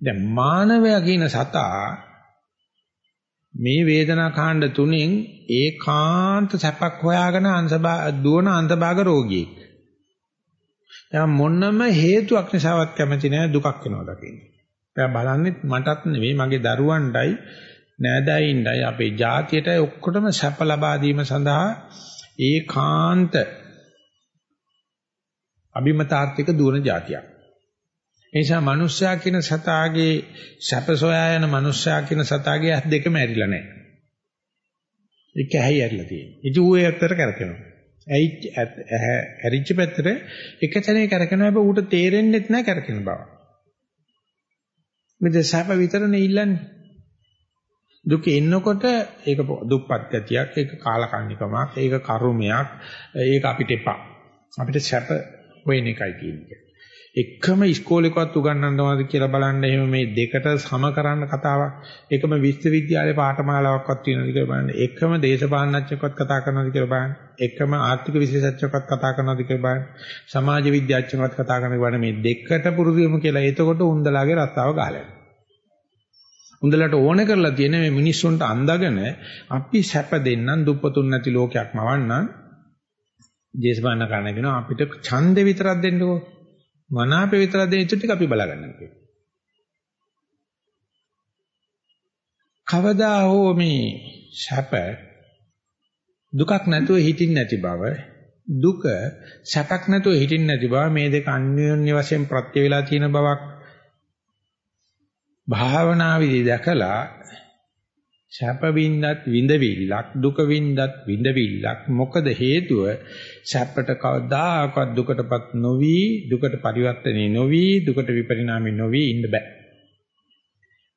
දැන් මානවයා කියන සතා මේ වේදනා කාණ්ඩ තුනෙන් ඒකාන්ත සැපක් හොයාගෙන අංශභා දුවන අන්තභාග රෝගියෙක්. එයා මොනම හේතුවක් නිසාවත් කැමති නැහැ දුකක් වෙනවා දකින්න. එයා බලන්නේ මටත් නෙවෙයි මගේ දරුවන්ටයි නෑදෑයින්ටයි අපේ ජාතියටයි ඔක්කොටම සැප ලබා දීම සඳහා ඒකාන්ත අභිමතාර්ථික දුවන જાතියක්. ඒ නිසා මිනිස්සයා කියන සතාගේ සැප සොයා යන මිනිස්සයා කියන සතාගේ ඇස් දෙකම ඇරිලා නැහැ. ඒක ඇහි ඇරිලා තියෙනවා. ඉතින් ඌ ඒ ඇත්තට කරකිනවා. ඇයි ඇරිච්ච පැත්තට එක තැනේ කරකිනවා හැබැයි ඌට තේරෙන්නෙත් නැහැ කරකින බව. මෙද සැප විතරනේ ඉල්ලන්නේ. දුක එන්නකොට ඒක දුප්පත් ගතියක්, ඒක කාලකන්නිකමක්, ඒක කර්මයක්, ඒක අපිට එපා. අපිට සැප වෙන එකයි කියන්නේ. එකම ඉස්කෝලේකවත් උගන්වන්නවද කියලා බලන්න එහෙම මේ දෙකට සම කරන්න කතාවක් එකම විශ්වවිද්‍යාලේ පාඨමාලාවක්වත් තියෙනවද කියලා බලන්න එකම දේශපාලනඥයෙක්වත් කතා කරනවද කියලා බලන්න එකම ආර්ථික විශේෂඥයෙක්වත් කතා කරනවද කියලා බලන්න සමාජ විද්‍යාඥයෙක්වත් කතා කරනවද බලන්න. මේ දෙකට පුරුදු වෙමු කියලා එතකොට උන්දලාගේ රස්සාව ගහලා උන්දලට ඕනේ කරලා තියෙන මේ මිනිස්සුන්ට අඳගෙන අපි සැප දෙන්නම් දුප්පතුන් නැති ලෝකයක් මවන්නම්. දේශපාලන කාරණා කියනවා අපිට ඡන්දේ විතරක් දෙන්නකෝ මනාපේ විතරක් දෙන ඉතුරු ටික අපි බලාගන්නවා කියන්නේ. කවදා හෝ මේ සැප දුකක් නැතුව හිටින් නැති බව දුක සැපක් නැතුව හිටින් නැති බව මේ දෙක අන්‍යෝන්‍ය වශයෙන් ප්‍රත්‍ය වේලා තියෙන බවක් භාවනාවේදී දැකලා සැප වින්දත් විඳවිල්ලක් දුක වින්දත් විඳවිල්ලක්. මොකද හේතුව? සැපට කවදාකවත් දුකටපත් නොවි දුකට පරිවර්තනේ නොවි දුකට විපරිණාමي නොවි ඉන්න බෑ.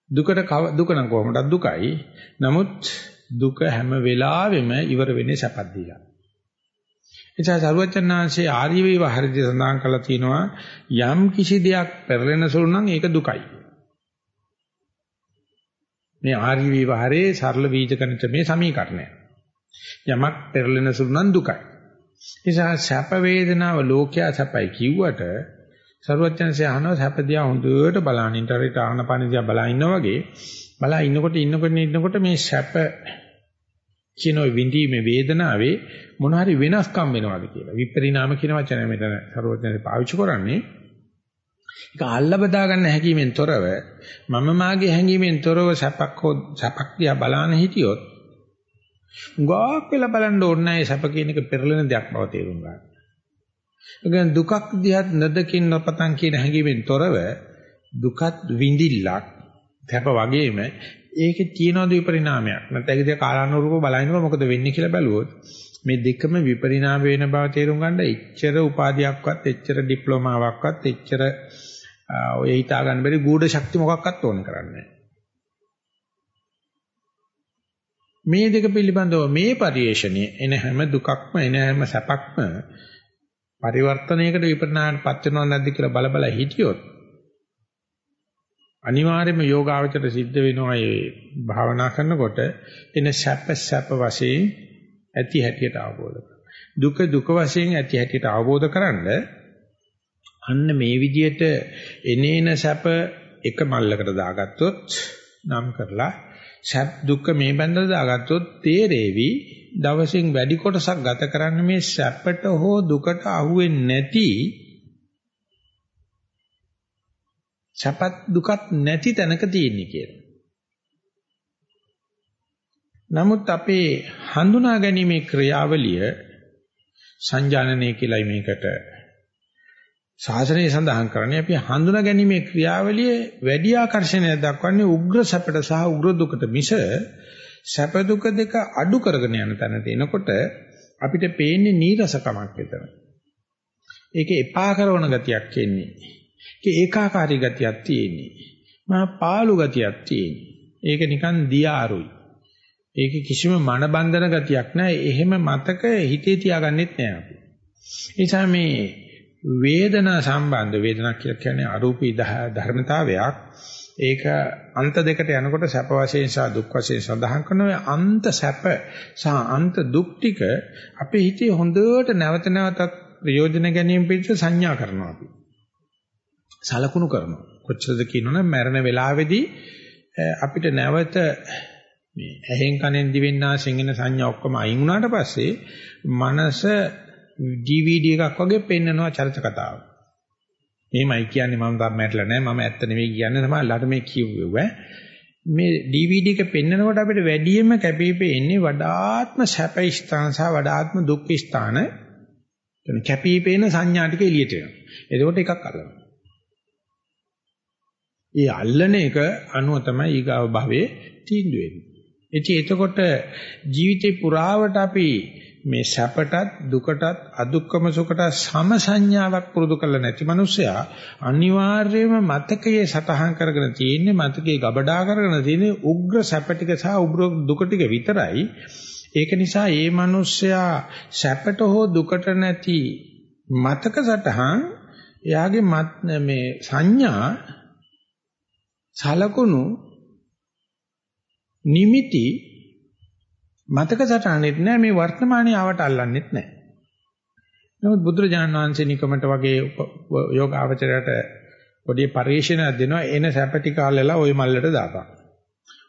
දුකට දුක නම් කොහොමද දුකයි? නමුත් දුක හැම වෙලාවෙම ඉවර වෙන්නේ සැපක් දීලා. එචා සරුවචනාංශයේ ආර්ය විවහරදී සඳහන් කරලා තිනවා යම් කිසි දෙයක් පෙරලෙන සුළු නම් ඒක දුකයි. මේ ආර්ය විවහාරයේ සරල බීජ ගණිතමේ සමීකරණය. යමක් පෙරලෙන සුළු නම් දුකයි. නිසා සැප වේදනාව ලෝකයා සැපයි කිව්වට සරුවචනසේ අහනවා සැප දිහා හොඳට බලන ඉන්ටර්නෙට් ආහනපන දිහා බලා ඉන්නා වගේ බලා ඉන්නකොට ඉන්නකොට ඉන්නකොට මේ සැප කියන විඳීමේ වේදනාවේ මොන හරි වෙනස්කම් වෙනවද කියලා විපරිණාම කියන වචනය මෙතන සරුවචනසේ පාවිච්චි කරන්නේ ඒක අල්ල බදා ගන්න හැකීමෙන් තොරව මම මාගේ හැඟීමෙන් තොරව සැපක් හෝ සැපක් දිහා බලාන හිටියොත් ගාක් වෙලා බලන්න ඕනේ නැහැ සැප කියන එක පෙරලෙන දෙයක් බව තේරුම් ගන්න. ඒ දුකක් දිහා නදකින් නොපතන් කියන හැඟීමෙන් තොරව දුකත් විඳිල්ලක් සැප වගේම ඒකේ තියෙනවද විපරිණාමයක් නැත්නම් ඒක දිහා කාලානුරූපව බලනකොට මොකද වෙන්නේ කියලා බැලුවොත් මේ දෙකම විපරිණාම වෙන බව තේරුම් ගන්න එච්චර උපාධියක්වත් එච්චර ඩිප්ලෝමාවක්වත් එච්චර ඔය හිතා ගන්න බැරි ගුඪ ශක්ති මොකක්වත් ඕන කරන්නේ මේ දෙක පිළිබඳව මේ පරිේශණයේ එන හැම දුකක්ම එන හැම සැපක්ම පරිවර්තනයකට විපරණාටපත් වෙනව නැද්ද කියලා බල බල හිටියොත් අනිවාර්යයෙන්ම යෝගාවචර සිද්ධ වෙනවා ඒ භාවනා කරනකොට එන සැප සැප වශයෙන් ඇති හැටියට අවබෝධ දුක දුක වශයෙන් ඇති හැටියට අවබෝධ කරන්නේ අන්න මේ විදිහට එනේන සැප එක මල්ලකට දාගත්තොත් නම් කරලා සැප දුක්ඛ මේ බඳලා දාගත්තොත් තේරෙවි දවසින් වැඩි කොටසක් ගත කරන්න මේ සැපට හෝ දුකට අහුවෙන්නේ නැති සැපත් දුකත් නැති තැනක තියෙන්නේ කියලා. නමුත් අපේ හඳුනා ගැනීමේ ක්‍රියාවලිය සංජානනය කියලායි මේකට ශාසනය සඳහන් කරන්නේ අපි හඳුනා ගැනීමේ ක්‍රියාවලිය වැඩි ආකර්ෂණයක් දක්වන්නේ උග්‍ර සැපට සහ උග්‍ර දුකට මිස සැප දුක දෙක අඩු කරගෙන යන තැනට එනකොට අපිට පේන්නේ නීරසකමක් විතර. ඒකේ එපා කරන ගතියක් එන්නේ. ඒකේ ඒකාකාරී ගතියක් තියෙන්නේ. මහා පාළු ගතියක් තියෙන්නේ. ඒක නිකන් දියාරුයි. ඒකේ කිසිම මන බන්ධන ගතියක් නැහැ. එහෙම මතක හිතේ තියාගන්නෙත් නෑ අපි. ඒ නිසා මේ වේදනා සම්බන්ධ වේදනා කියලා කියන්නේ අරූපී ධර්මතාවයක්. ඒක අන්ත දෙකට යනකොට සැප වශයෙන් සහ දුක් වශයෙන් සඳහන් කරන ඔය අන්ත සැප සහ අන්ත දුක් ටික අපේ හිතේ හොඳට නැවත නැවතත් ප්‍රයෝජන ගැනීම පිණිස සංඥා කරනවා අපි. සලකුණු කරනවා. කොච්චරද කියනවනම් මරණ වෙලාවේදී අපිට නැවත මේ ඇහෙන් කනෙන් දිවෙන් නාසයෙන් එන සංඥා ඔක්කොම අයින් වුණාට පස්සේ මනස DVD එකක් වගේ පෙන්නනවා චරිත කතාව. මේමයි කියන්නේ මම තාම මැරෙලා නැහැ මම ඇත්ත නෙවෙයි කියන්නේ සමහරලාට මේ කිව්වේ මේ DVD එක පෙන්නකොට අපිට වැඩියෙන්ම කැපිපෙන්නේ වඩාත්ම සැප ස්ථාන සහ වඩාත්ම දුක් ස්ථාන කියන කැපිපෙන සංඥා ටික එළියට එනවා. එතකොට එකක් අල්ලනවා. ඒ අල්ලන එක අනුව තමයි ඊගාව භවයේ තීන්දුව වෙන්නේ. ඉතින් එතකොට ජීවිතේ පුරාවට අපි මේ සැපටත් දුකටත් අදුක්කම සුඛට සම සංඥාවක් පුරුදු කරලා නැති මිනිස්සයා අනිවාර්යයෙන්ම මතකයේ සටහන් කරගෙන තියෙන්නේ මතකයේ ගබඩා කරගෙන තියෙන්නේ උග්‍ර සැප ටික සහ උග්‍ර දුක ටික විතරයි. ඒක නිසා මේ මිනිස්සයා සැපට හෝ දුකට නැති මතක සටහන් එයාගේ මේ සංඥා සලකුණු නිමිති මතක සටහනෙත් නෑ මේ වර්තමානයේ ආවට අල්ලන්නෙත් නෑ. නමුත් බුදුරජාණන් වහන්සේ නිකමට වගේ යෝගාවචරයට පොඩි පරිශීලනයක් දෙනවා එන සැප ටික අල්ලලා ওই මල්ලට දාපන්.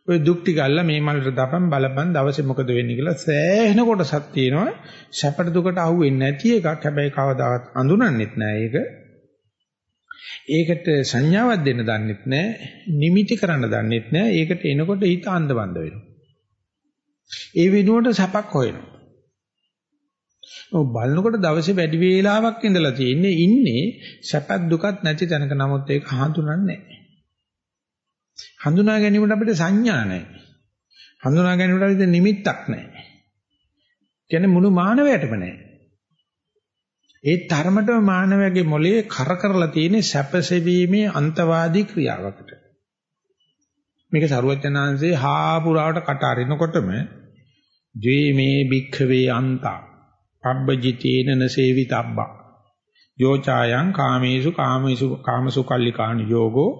ওই දුක් ටික අල්ලලා මේ මල්ලට දාපන් බලපන් දවසේ මොකද වෙන්නේ කියලා සෑහෙන කොටසක් තියෙනවා. සැපට දුකට අහුවෙන්නේ නැති එකක්. හැබැයි කවදාවත් අඳුනන්නෙත් නෑ ඒක. ඒකට සංඥාවක් දෙන්න දන්නෙත් නෑ. නිමිති කරන්න දන්නෙත් නෑ. ඒකට එනකොට හිත අන්ධබන්ද වෙනවා. ඒ වෙනුවට සැපක් හොයනවා. ඔව් බලනකොට දවසේ වැඩි වේලාවක් ඉඳලා තියෙන්නේ ඉන්නේ සැපත් දුකත් නැති තැනක නමුත් ඒක හඳුනන්නේ නැහැ. හඳුනා ගැනීමට අපිට සංඥා නැහැ. හඳුනා ගැනීමට අපිට නිමිත්තක් නැහැ. කියන්නේ මුළු මානවයටම නැහැ. ඒ තරමටම මානවයාගේ මොලේ කර කරලා තියෙන සැපසෙවීමේ අන්තවාදී ක්‍රියාවකට. මේක සරුවචනාංශේ හා පුරාවට කට අරිනකොටම ද්වේමේ භික්ඛවේ අන්තා. පබ්බජිතේන නසේවිතබ්බා යෝචායන් කාමේසු කාමේසු කාමසු කල්ලිකාණ යෝගෝ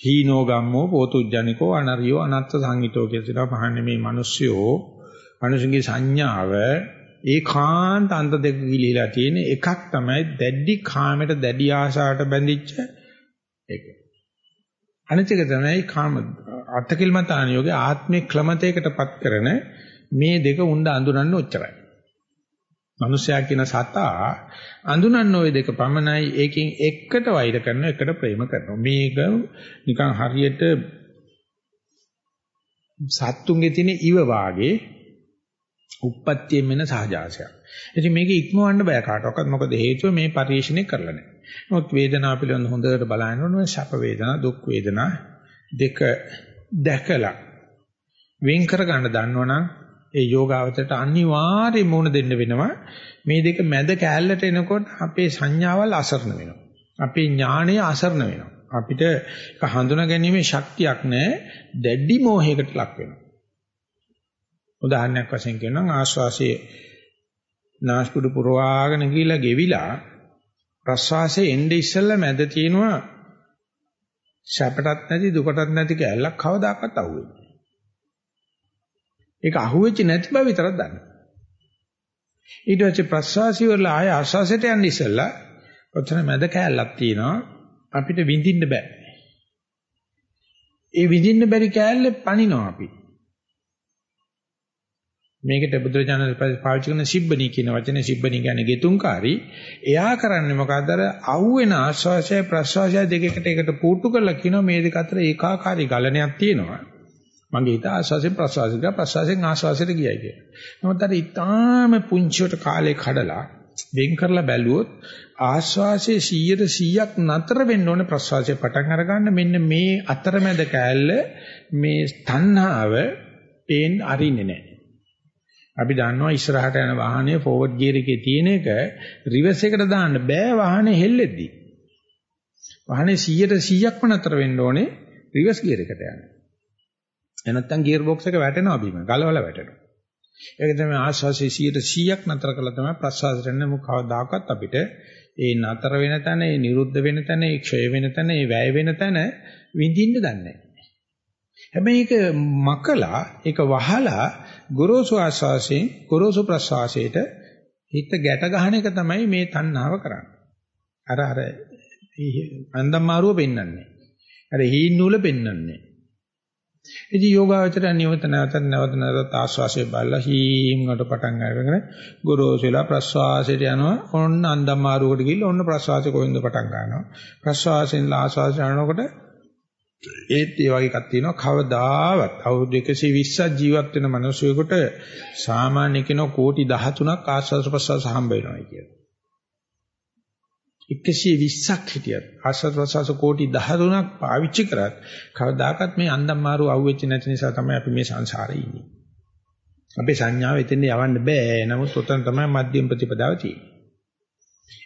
හීනෝ ගම්මෝ පෝතුජ්ජනිකෝ අනරියෝ අනත්ත සංහිතෝ කියලා පහන්නේ මේ මිනිස්සුયો මිනිසුන්ගේ සංඥාව ඒකාන්ත අන්ත දෙක ගිලිලා තියෙන එකක් තමයි දැඩි කාමයට දැඩි ආශාවට බැඳිච්ච එක. අනිත් එක තමයි කාම අටකිල්මතාන යෝගේ ආත්මික ක්ලමතයකටපත් කරන මේ දෙක උණ්ඩ අඳුරන්න ඔච්චරයි. මිනිසයා කියන සතා අඳුනන්න ওই දෙක පමණයි ඒකෙන් එකට වෛර කරනවා එකට ප්‍රේම කරනවා මේක නිකන් හරියට සත්තුන්ගේ තියෙන ඉව වාගේ උප්පත්තියෙන් වෙන සහජාසයක්. ඉතින් මේක ඉක්මවන්න බෑ කාටවත්. මොකද හේතුව මේ පරිශ්‍රණය කරලා නැහැ. නමුත් වේදනාව පිළිබඳ හොඳට බලනකොට සැප වේදනා, දුක් වේදනා දෙක දැකලා වෙන් කර ගන්න දන්නවනම් ඒ යෝගාවචරයට අනිවාර්යයෙන්ම මුණ දෙන්න වෙනවා. මේ දෙක මැද කෑල්ලට එනකොට අපේ සංඥාවල් අසරණ වෙනවා. අපේ ඥාණය අසරණ වෙනවා. අපිට ඒක හඳුනා ගැනීමේ ශක්තියක් නැහැ. දැඩි මෝහයකට ලක් වෙනවා. උදාහරණයක් වශයෙන් කියනවා ආශ්වාසයේ නාස්පුඩු පුරවාගෙන ගිහිලා ගෙවිලා ප්‍රශ්වාසයේ එnde ඉස්සෙල්ලා මැද තියෙනවා සැපටත් නැති දුකටත් නැති කැලලක් කවදාකවත් අහුවෙන්නේ. ඒක අහුවෙච්ච නැති බව විතරක් දන්න. ඊට පස්සේ ප්‍රශ්වාසය වල ආය ආශ්වාසයට යන්න ඉස්සෙල්ලා ඔතන මැද කැලලක් තියෙනවා අපිට විඳින්න බෑ. ඒ විඳින්න බැරි කැලලේ පණිනවා අපි. මේකට බුදුරජාණන් පාවිච්චි කරන සිබ්බනී කියන වචනේ සිබ්බනී කියන්නේ ගෙතුම්කාරී. එයා කරන්නේ මොකද්ද? අර අහුවෙන ආශ්වාසය ප්‍රශ්වාසය දෙකකට එකට පුටු කරලා කියනවා මේ දෙක අතර ඒකාකාරී ගලණයක් තියෙනවා. මගේ හිත ආස්වාසයෙන් ප්‍රසවාසයට ගියා ප්‍රසවාසයෙන් ආස්වාසයට ගියයි කියලා. නමුත් අර ඊටාම පුංචිවට කාලේ කඩලා වෙන් කරලා බැලුවොත් ආස්වාසයේ 100ක් නතර වෙන්න ඕනේ ප්‍රසවාසයේ පටන් අරගන්න මෙන්න මේ අතරමැද කෑල්ල මේ තණ්හාව පේන්න අරින්නේ නැහැ. අපි දන්නවා ඉස්සරහට යන වාහනේ ෆෝවර්ඩ් ගියර් එකේ තියෙන එක රිවර්ස් එකට දාන්න බෑ වාහනේ හෙල්ලෙද්දි. වාහනේ 100%ක්ම නතර වෙන්න ඕනේ රිවර්ස් ගියර් එකට යන්න. එනත්තම් ගියර් බොක්ස් එක වැටෙනවා බීම ගලවලා වැටෙනවා. ඒක තමයි ආශ්වාසයේ 100%ක් නතර කළා තමයි ප්‍රශ්වාසයට එන්නේ මොකක් කවදාකවත් අපිට ඒ නතර වෙන තැන, ඒ නිරුද්ධ වෙන තැන, ඒ ක්ෂය වෙන තැන, ඒ වැය වෙන තැන විඳින්න දන්නේ නැහැ. හැබැයි ඒක මකලා, ඒක වහලා ගොරෝසු ආශ්වාසයෙන් ගොරෝසු ප්‍රශ්වාසයට හිත ගැට ගන්න එක තමයි මේ තණ්හාව කරන්නේ. අර අර අන්දම්මාරුව පෙන්වන්නේ. අර හීන් නූල පෙන්වන්නේ. ඉතින් යෝගාවචරය නියත නැවත නැවත නැවත ආශ්වාසයේ බලලා හීම්කට පටන් අරගෙන ගොරෝසුලා ප්‍රශ්වාසයට යනවා ඔන්න අන්දම්මාරුවකට ගිහිල්ලා ඔන්න ප්‍රශ්වාසය කොහෙන්ද පටන් ගන්නවා ප්‍රශ්වාසයෙන් ආශ්වාසය යනකොට ඒත් ඒ වගේ එකක් තියෙනවා කවදාවත් අවුරුදු 120ක් ජීවත් වෙන මිනිසෙකුට සාමාන්‍ය කෙනෙක් කෝටි 13ක් ආශ්වාස ප්‍රශ්වාස හම්බ වෙනවා කියලා 120ක් හිටියත් ආස්වාද ප්‍රසවාස කෝටි 13ක් පාවිච්චි කරත් කවදාකවත් මේ අන්දම්මාරු අහුවෙච්ච නැති නිසා තමයි අපි මේ සංසාරේ ඉන්නේ. අපේ සංඥාව එතෙන් යවන්න බෑ. නමුත් උතන තමයි මධ්‍යම ප්‍රතිපදාව තියෙන්නේ.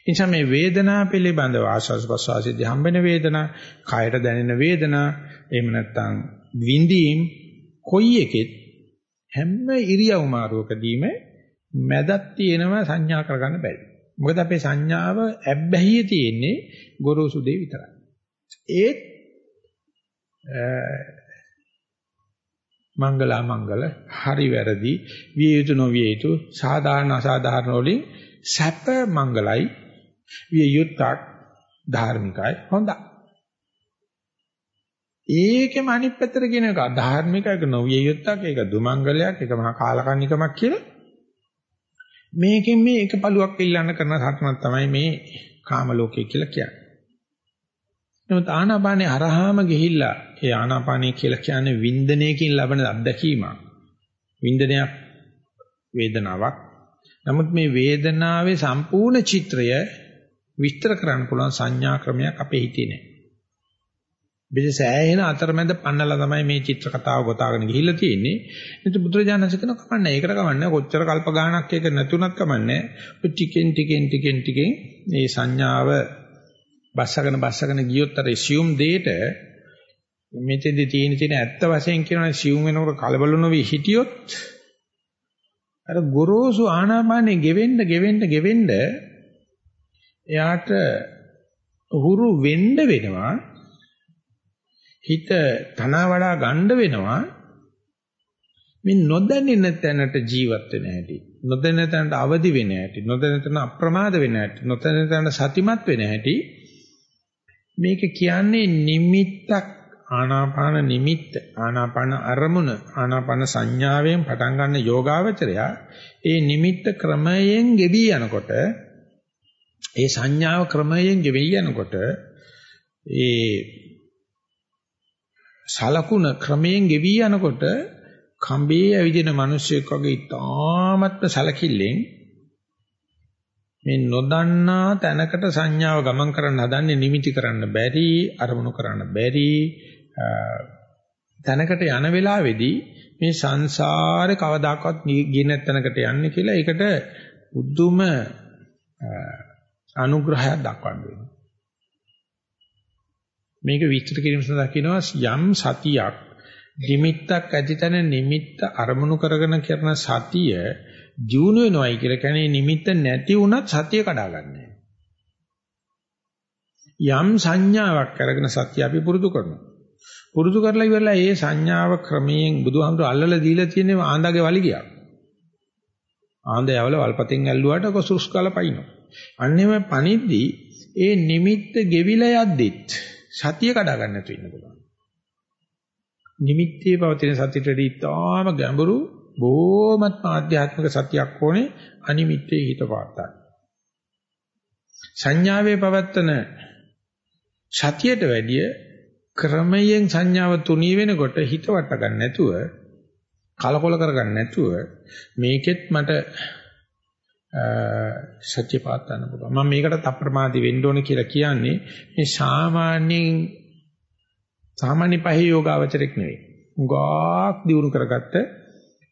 එනිසා මේ වේදනා පිළිබඳව ආස්වාද ප්‍රසවාසයේදී හම්බෙන වේදනා, කායට දැනෙන වේදනා, එහෙම නැත්නම් විඳීම් කොයි එකෙත් හැම ඉරියව් මාරුවකදීම මැදක් තියෙනවා සංඥා කරගන්න බැරි. මොකද අපේ සංඥාව ඇබ්බැහියේ තියෙන්නේ ගොරෝසු දේ විතරයි. ඒත් මංගලා මංගල හරි වැරදි විය යුතු නොවිය යුතු සාධාරණ අසාධාරණ වලින් සැප මංගලයි විය යුත්තක් ධාර්මිකයි හොඳයි. ඒකෙම අනිත් පැත්තට කියන එක ධාර්මිකයක නොවිය යුත්තක් ඒක දුමංගලයක් ඒක මහා කාලකන්නිකමක් කියලා මේකෙන් මේ එක පළුවක් ඉල්ලන්න කරන සටනක් තමයි මේ කාම ලෝකය කියලා කියන්නේ. නමුත් ආනාපානේ අරහාම ගිහිල්ලා ඒ ආනාපානේ කියලා කියන්නේ වින්දනයකින් ලබන අත්දැකීමක්. වින්දනයක් වේදනාවක්. නමුත් මේ වේදනාවේ සම්පූර්ණ චිත්‍රය විස්තර කරන්න පුළුවන් සංඥා ක්‍රමයක් අපේ හිතේ නැහැ. බෙද සෑහෙන අතරමැද පන්නලා තමයි මේ චිත්‍ර කතාව ගොතාගෙන ගිහිල්ලා තියෙන්නේ. ඉතින් බුදුරජාණන් කියන කමන්නේ. ඒකට කමන්නේ. කොච්චර කල්ප ගාණක් ඒක නැතුණත් කමන්නේ. ඔය ටිකෙන් ටිකෙන් ටිකෙන් ටිකෙන් මේ සංඥාව බස්සගෙන බස්සගෙන ගියොත් අර assume දෙයට මෙතෙන්දී තියෙන තියෙන ඇත්ත වශයෙන් කියනවා assume වෙනකොට කලබල නොවි හිටියොත් අර ගොරෝසු ආනාපානෙ ගෙවෙන්න ගෙවෙන්න ගෙවෙන්න එයාට හුරු වෙන්න වෙනවා. හිත තනවා වඩා ගන්න වෙනවා. මේ නොදැනෙන තැනට ජීවත් වෙන හැටි නොදැනෙන තැනට අවදි වෙන හැටි නොදැනෙන තැන අප්‍රමාද වෙන හැටි නොදැනෙන තැනට සතිමත් වෙන හැටි මේක කියන්නේ නිමිත්තක් ආනාපාන නිමිත්ත ආනාපාන අරමුණ ආනාපාන සංඥාවෙන් පටන් ගන්න යෝගාවචරයා ඒ නිමිත්ත ක්‍රමයෙන් ගෙවි යනකොට ඒ සංඥාව ක්‍රමයෙන් ගෙවි යනකොට ඒ සලකුණ ක්‍රමයෙන් ගෙවි යනකොට කඹේ ඇවිදින මිනිස්සෙක් වගේ ඉතාමත්ම සලකිල්ලෙන් මේ නොදන්නා තැනකට සංඥාව ගමන් කරන්න හදන්නේ නිමිති කරන්න බැරි අරමුණු කරන්න බැරි තැනකට යන වෙලාවේදී මේ සංසාරේ කවදාකවත් ගියේ නැතනකට යන්නේ කියලා ඒකට බුදුම අනුග්‍රහයක් දක්වන්න වෙනවා මේක විස්තර කිරීම සඳහා කියනවා යම් සතියක් නිමිත්තක් ඇතිතන නිමිත්ත අරමුණු කරගෙන කරන සතිය ජීුණු වෙනවයි කියලා කියන්නේ නිමිත්ත නැති වුණත් සතිය කඩාගන්නේ. යම් සංඥාවක් අරගෙන සතිය අපි පුරුදු කරනවා. පුරුදු කරලා ඉවරලා ඒ සංඥාව ක්‍රමයෙන් බුදුහාමුදුර අල්ලලා දීලා තියෙන ආන්දාගේ වලිගයක්. ආන්ද යවල වල්පතෙන් ඇල්ලුවාට කොසුස් කාලා පයින්නවා. අන්නේම පණිද්දී ඒ නිමිත්ත ගෙවිලා යද්දිත් සතිය කඩා ගන්න නැතුව ඉන්න පුළුවන්. නිමිත්තේ පවතින සතියට ඉතාම ගැඹුරු බොහොමත්ම ආධ්‍යාත්මික සතියක් ඕනේ අනිමිත්තේ හිත පාත්තක්. සංඥාවේ පවත්තන සතියට වැඩිය ක්‍රමයෙන් සංඥාව තුනී වෙනකොට හිත වට ගන්න නැතුව කලකොල කරගන්න නැතුව මේකෙත් මට සත්‍ය පාත් ගන්න පුළුවන්. මම මේකට අප්‍රමාදී වෙන්න ඕනේ කියලා කියන්නේ මේ සාමාන්‍යයෙන් සාමාන්‍ය පහේ යෝගාවචරයක් නෙවෙයි. උගාක් දිනු කරගත්ත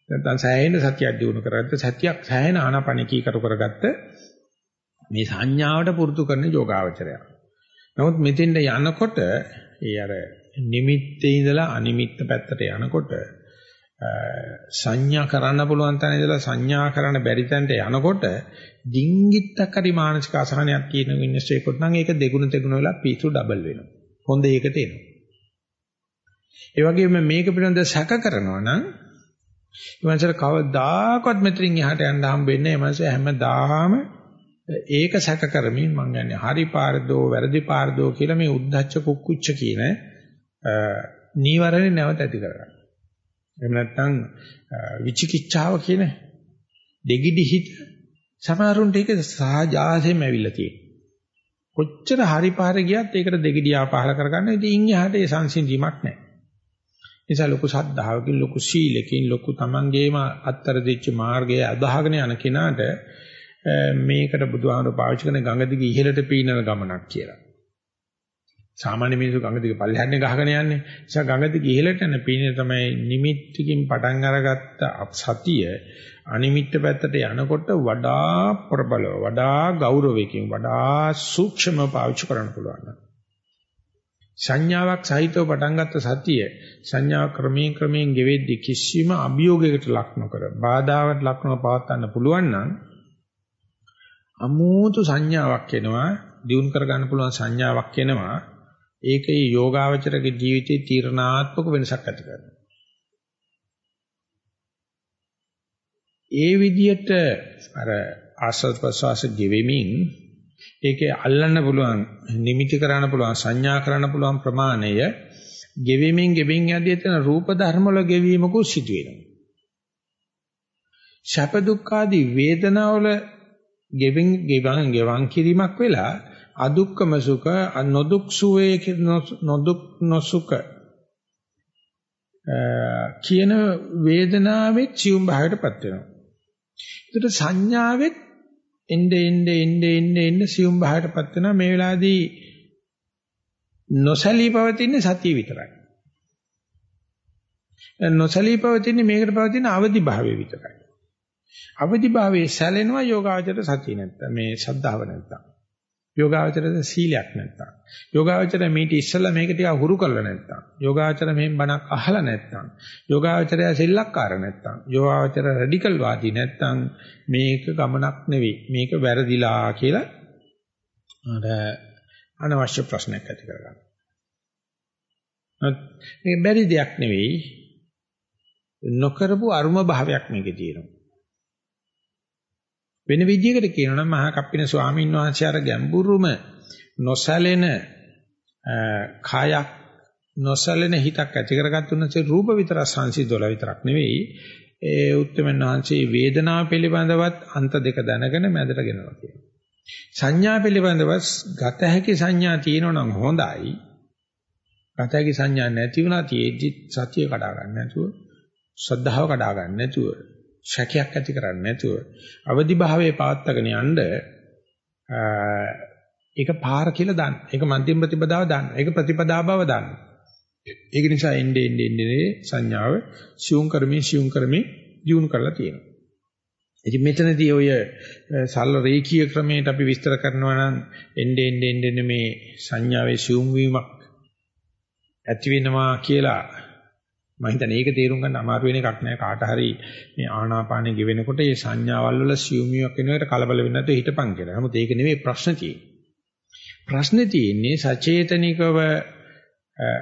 නැත්නම් සෑහෙන සතියක් දිනු කරගත්ත සතියක් සෑහෙන ආනාපානකී කරු කරගත්ත මේ සංඥාවට පුරුදු කරන යෝගාවචරයක්. නමුත් මෙතෙන්ට යනකොට ඒ අර නිමිත්තේ ඉඳලා අනිමිත්ත පැත්තට යනකොට සංඥා කරන්න පුළුවන් තැන ඉඳලා සංඥා කරන්න බැරි තැනට යනකොට ඩිංගිත්තක් හරි මානසික අසහනයක් තියෙන මිනිස්සෙකුට නම් ඒක දෙගුණ දෙගුණ වෙලා පිටු ඩබල් වෙනවා. හොඳ ඒකට එනවා. ඒ වගේම මේක පිළිබඳව සැක කරනවා නම් ඊමණසර කවදාකවත් මෙතනින් එහාට යන්න හම්බෙන්නේ නැහැ. ඊමණස හැමදාම ඒක සැක කරමින් මං කියන්නේ හරි පාරදෝ වැරදි පාරදෝ කියලා මේ උද්දච්ච කුක්කුච්ච කියන නීවරණේ නැවත ඇති කරගන්න. එහෙම නැත්නම් විචිකිච්ඡාව කියන දෙගිඩි හිත සමහරුන්ට ඒක සාජාසයෙන් ඇවිල්ලා තියෙනවා. කොච්චර හරි පාරේ ගියත් ඒකට දෙගිඩියා පහල කරගන්න ඉතින් ඉන් එහාට ඒ සංසිඳීමක් නැහැ. නිසා ලොකු සද්ධාවකින් ලොකු සීලකින් ලොකු තමන්ගේම අත්තර දෙච්ච මාර්ගය අදහගෙන යන කෙනාට මේකට බුදුහාමර පාවිච්චි කරන ගඟ දිගේ ඉහළට පීනන ගමනක් කියලා. සාමාන්‍ය මිනිස්සු ගඟ දිගේ පල්ලෙහාට ගහගෙන යන්නේ. ඒ නිසා ගඟ දිගේ ඉහළට යන පීනේ තමයි නිමිත්තකින් පටන් අරගත්ත සතිය අනිමිත්ත පැත්තට යනකොට වඩා ප්‍රබලව වඩා ගෞරවයෙන් වඩා සූක්ෂම පාවිච්චි කරන්න පුළුවන්. සංඥාවක් සහිතව පටන් ගත්ත සතිය සංඥා ක්‍රමයෙන් ක්‍රමයෙන් ගෙවෙද්දි කිසිම අභියෝගයකට ලක් නොකර බාධාවට ලක් නොකර පවත්වන්න පුළුවන් නම් අමෝතු සංඥාවක් එනවා දියුණු කර ගන්න පුළුවන් සංඥාවක් එනවා ඒකේ යෝගාවචරගේ ජීවිතේ තීරණාත්මක වෙනසක් ඇති කරනවා ඒ විදිහට අර ආස්වාද ප්‍රසවාස ගෙවෙමින් ඒකේ අල්ලන්න පුළුවන් නිමිති කරන්න පුළුවන් සංඥා කරන්න පුළුවන් ප්‍රමාණය ගෙවෙමින් ගෙවෙමින් යදී එතන රූප ධර්ම වල ගෙවීමකුත් සිදු වෙනවා. ශප දුක්ඛ ආදී වේදනාවල ගෙවින් ගෙවන් ගෙවන් කිරීමක් වෙලා අදුක්කම සුඛ නොදුක් සුවේ නොදුක් නොසුඛ කියන වේදනාවෙත් සියුම් භාවයටපත් වෙනවා. ඒකට සංඥාවෙත් එnde ende ende ende ende සියුම් භාවයටපත් වෙනවා මේ වෙලාවේදී නොසලී පවතින්නේ සතිය විතරයි. නොසලී පවතින්නේ මේකට පවතින අවදි භාවය විතරයි. අවදි භාවයේ සැලෙනවා යෝගාචර සතිය නැත්තම් මේ ශද්ධාව නැත්තම්. යෝගාචරයේ සීලයක් නැත්තම්. යෝගාචරය මේටි ඉස්සලා මේක ටික හුරු කරලා නැත්තම්. යෝගාචරය මෙහෙන් බණක් අහලා නැත්තම්. යෝගාචරය සෙල්ලක්කාර නැත්තම්. යෝගාචර රැඩිකල් වාදී නැත්තම් මේක ගමනක් නෙවෙයි. මේක වැරදිලා කියලා අර අනවශ්‍ය ප්‍රශ්නයක් ඇති කරගන්න. මේක බැරි දෙයක් නෙවෙයි. නොකරපු අරුම භාවයක් මේකේ තියෙනවා. වෙන විදිහකට කියනවා නම් මහා කප්පින ස්වාමීන් වහන්සේ අර ගැඹුරුම නොසැලෙන කායක් නොසැලෙන හිතක් ඇති කරගත්තුනසේ රූප විතර සංසිද්ධවල විතරක් නෙවෙයි ඒ උත්තරමන් වහන්සේ වේදනාව පිළිබඳවත් අන්ත දෙක දැනගෙන මැදට ගෙනවා කියනවා. සංඥා පිළිබඳව ගත හැකි සංඥා තියෙනවා නම් හොඳයි. ගත හැකි සංඥා නැති වුණා තියෙද්දි සතිය කඩා ගන්න නැතුව ශ්‍රද්ධාව කඩා ගන්න නැතුව ශැකයක් ඇති කරන්නේ නැතුව අවදි භාවයේ පවත්වාගෙන යන්න ඒක පාර කියලා දාන්න. ඒක මන්තිම ප්‍රතිපදාව දාන්න. ඒක ප්‍රතිපදා බව දාන්න. ඒක නිසා එන්නේ එන්නේ එන්නේ සංඥාව සියුම් කරමින් සියුම් කරමින් දියුණු කරලා තියෙනවා. ඉතින් මෙතනදී ඔය සරල රේඛීය ක්‍රමයට අපි විස්තර කරනවා නම් එන්නේ එන්නේ එන්නේ මේ සංඥාවේ සියුම් වීමක් ඇති වෙනවා කියලා මම හිතන්නේ ඒක තේරුම් ගන්න අමාරු වෙන එකක් නෑ කාට හරි මේ ආනාපානෙ ගෙවෙනකොට මේ සංඥාවල් වල සියුමියක් වෙනකොට කලබල වෙන්නේ නැතුව හිටපන් කියලා. නමුත් ඒක නෙමෙයි ප්‍රශ්න තියෙන්නේ. ප්‍රශ්නේ තියෙන්නේ සචේතනිකව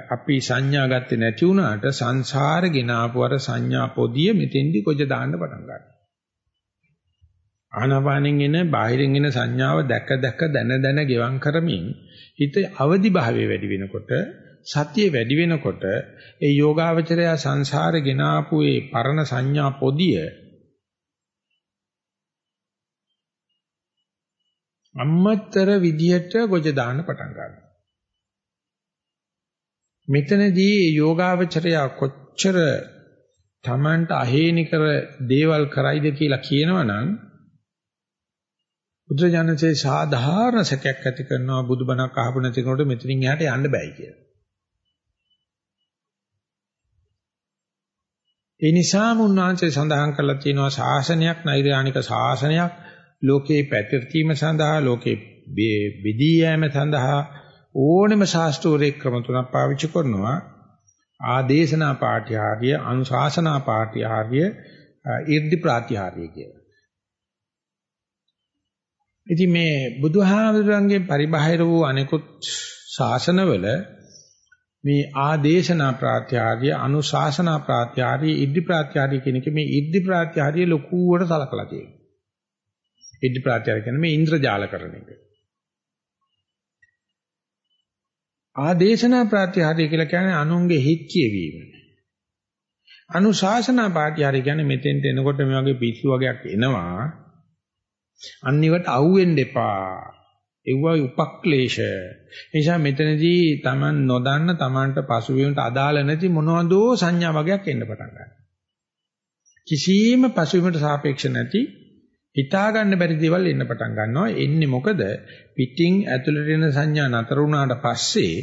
අපි සංඥා ගත්තේ නැති වුණාට සංසාරගෙන ආපු අර සංඥා පොදිය මෙතෙන්දි කොජ දාන්න පටන් ගන්නවා. ආනාපානෙන් එන බාහිරින් එන සංඥාව දැක දැක දන දන ගෙවම් කරමින් හිත අවදි භාවයේ වැඩි වෙනකොට සතිය වැඩි වෙනකොට ඒ යෝගාවචරය සංසාරේ ගෙන ආපු ඒ පරණ සංඥා පොදිය අම්මතර විදියට ගොජ දාන්න පටන් ගන්නවා. මෙතනදී යෝගාවචරය කොච්චර Tamanට අහේනි කර දේවල් කරයිද කියලා කියනවනම් බුදුජානකසේ සාධාරණ සැකයක් ඇති කරනවා බුදුබණක් අහපු නැති කෙනෙකුට මෙතනින් එහාට යන්න බෑ කියලා. ඒ නිසාම උන්වහන්සේ සඳහන් කරලා තියෙනවා ශාසනයක් නෛර්යානික ශාසනයක් ලෝකේ පැතිරීම සඳහා ලෝකේ බෙදී යෑම සඳහා ඕනෙම ශාස්ත්‍රෝරේ ක්‍රම තුනක් පාවිච්චි කරනවා ආදේශනා පාඨ්‍යාර්ය අනුශාසනා පාඨ්‍යාර්ය 이르දි ප්‍රාත්‍යාර්ය කියලා. ඉතින් මේ බුදුහාමුදුරන්ගේ පරිබාහිර වූ අනෙකුත් ශාසනවල මේ ආදේශනා ප්‍රාත්‍යාර්ය අනුශාසනා ප්‍රාත්‍යාර්ය ඉද්ධි ප්‍රාත්‍යාර්ය කියන එක මේ ඉද්ධි ප්‍රාත්‍යාර්ය ලකුවට සලකලා තියෙනවා. ඉද්ධි ප්‍රාත්‍යාර්ය කියන්නේ මේ ඉන්ද්‍රජාල කරන එක. ආදේශනා ප්‍රාත්‍යාර්ය කියලා කියන්නේ අනුන්ගේ හිත් කියවීම. අනුශාසනා ප්‍රාත්‍යාර්ය කියන්නේ මෙතෙන්ට එනකොට මේ වගේ පිස්සු වගේක් එනවා. අන්නිවට අහුවෙන්න එපා. ඒවා උපක්ලේශ. නිසා මෙතනදී Taman නොදන්න Tamanට පසුබිමට අදාළ නැති මොනවදෝ සංඥා වගේක් එන්න පටන් ගන්නවා. කිසියම් පසුබිමට සාපේක්ෂ නැති හිතා ගන්න බැරි දේවල් එන්න පටන් ගන්නවා. එන්නේ මොකද? පිටින් ඇතුළට එන සංඥා නතර වුණාට පස්සේ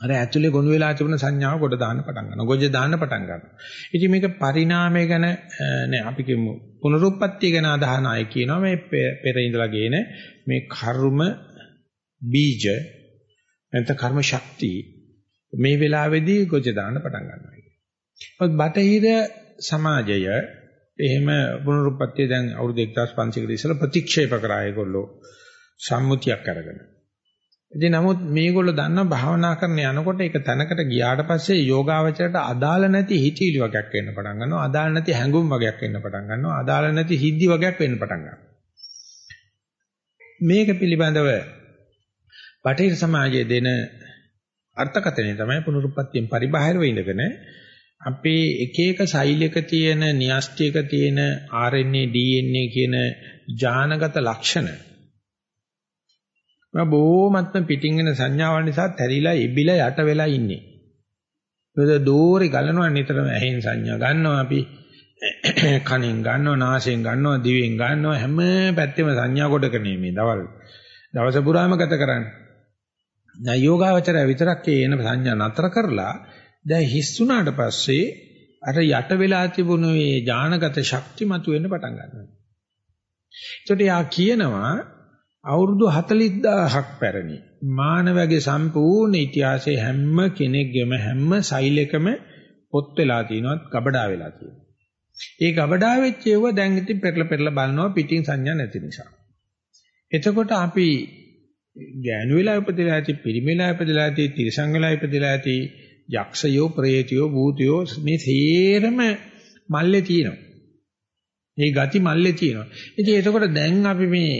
අර ඇතුලේ ගොනු වෙලා තිබුණ සංඥාව කොට දාන්න පටන් ගන්නවා. ගොජ දාන්න පටන් ගන්නවා. ඉතින් මේක පරිණාමය ගැන නෑ අපි කියමු පුනරුත්පත්ති ගැන අදහන අය කියනවා මේ පෙර ඉඳලා ගේන මේ කර්ම බීජ නැත්නම් කර්ම ශක්තිය මේ වෙලාවේදී ගොජ දාන්න පටන් ගන්නවා කියන්නේ. බටහිර සමාජය එහෙම පුනරුත්පත්ති දැන් අවුරුදු 1500 කට ඉස්සෙල්ලා ප්‍රතික්ෂේප කරා ඒගොල්ලෝ සම්මුතියක් අරගෙන. ඉතින් නමුත් මේගොල්ලෝ දන්නා භාවනා කරන යනකොට ඒක තැනකට ගියාට පස්සේ යෝගාවචරයට අදාළ නැති හිතීලි වගේක් වෙන්න පටන් ගන්නවා අදාළ නැති හැඟුම් වගේක් වෙන්න පටන් ගන්නවා අදාළ නැති සිද්ධි වගේක් වෙන්න පටන් ගන්නවා මේක පිළිබඳව බටහිර සමාජයේ දෙන අර්ථකථනය තමයි පුනරුත්පත්තියෙන් පරිබාහිරව ඉඳගෙන අපේ එක එක සෛලයක තියෙන න්‍යෂ්ටියක තියෙන RNA DNA කියන ජානගත ලක්ෂණ මම බොහොමත්ම පිටින් එන සංඥාවල් නිසා තැරිලා ඉබිලා යට වෙලා ඉන්නේ. මොකද දෝරේ ගලනවා නිතරම ඇහෙන් සංඥා ගන්නවා අපි [COUGHS] කනෙන් ගන්නවා නාසයෙන් ගන්නවා දිවෙන් ගන්නවා හැම පැත්තෙම සංඥා කොටක නෙමෙයි දවල් දවස පුරාම ගත කරන්නේ. දැන් යෝගාවචරය විතරක් එන සංඥා නතර කරලා දැන් හිස් වුණාට පස්සේ අර යට වෙලා තිබුණු මේ ඥානගත ශක්ති මතුවෙන්න පටන් ගන්නවා. ඒකට යා කියනවා අවුරුදු 40000ක් පැරණි මානවයාගේ සම්පූර්ණ ඉතිහාසයේ හැම කෙනෙක්ගේම හැම සෛලයකම පොත් වෙලා තිනවත් ගබඩා වෙලා තියෙනවා. ඒ ගබඩා වෙච්ච ඒවා දැන් ඉතින් පෙරලා පෙරලා බලනවා පිටින් සංඥා නැති නිසා. එතකොට අපි ගෑනු වෙලා ඉපදලා ඇති, පිරිමි වෙලා ඉපදලා ඇති, තිරිසන් වෙලා ඉපදලා ඇති, යක්ෂයෝ, ප්‍රේතයෝ, භූතයෝ මේ සේරම මල්ලේ තියෙනවා. මේ ගති මල්ලේ තියෙනවා. ඉතින් එතකොට දැන් අපි මේ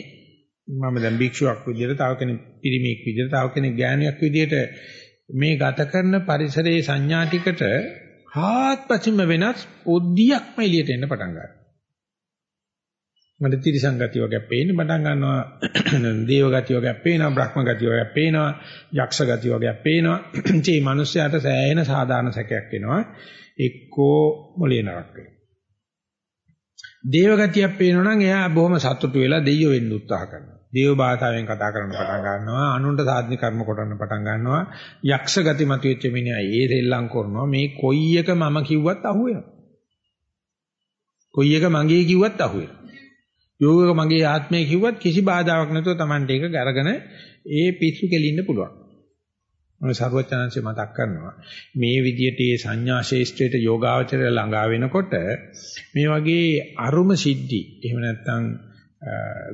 මම දැන් භික්ෂුවක් විදිහට තව කෙනෙක් පිරිමියෙක් විදිහට තව කෙනෙක් ගෑණියක් විදිහට මේ ගත කරන පරිසරයේ සංඥා ටිකට හාත්පසින්ම වෙනස් පොඩ්ඩියක්ම එළියට එන්න පටන් ගන්නවා. මට තිරිසං ගතිය වගේ පේන්න පටන් ගන්නවා. [CLEARS THROAT] දේව ගතිය වගේ පේනවා. බ්‍රහ්ම ගතිය වගේ පේනවා. යක්ෂ ගතිය වගේ පේනවා. [CLEARS THROAT] මේ මිනිස්යාට සෑහෙන සාධාරණ සැකයක් එනවා. එක්කෝ මොලේ නරක් වෙනවා. දේව ගතියක් පේනවනම් එයා බොහොම සතුටු වෙලා දෙයියෝ වෙන්න උත්සාහ කරනවා. දේව භාෂාවෙන් කතා කරන්න පටන් ගන්නවා අනුන්ට සාධ්‍ය කර්ම කරන්න පටන් ගන්නවා යක්ෂ ගති මතුවෙච්ච මිනිහා ඒ දෙල්ලම් කරනවා මේ කොයි එක මම කිව්වත් අහුවෙනවා කොයි එක මගේ කිව්වත් අහුවෙනවා යෝගක මගේ ආත්මය කිව්වත් කිසි බාධාවක් නැතුව Tamante එක අරගෙන ඒ පිස්සු කෙලින්න පුළුවන්. මම සර්වඥාන්සේ මතක් කරනවා? මේ විදියට මේ සංඥා ශේෂ්ත්‍රයට යෝගාවචරය ළඟා වෙනකොට මේ වගේ අරුම සිද්ධි එහෙම නැත්නම්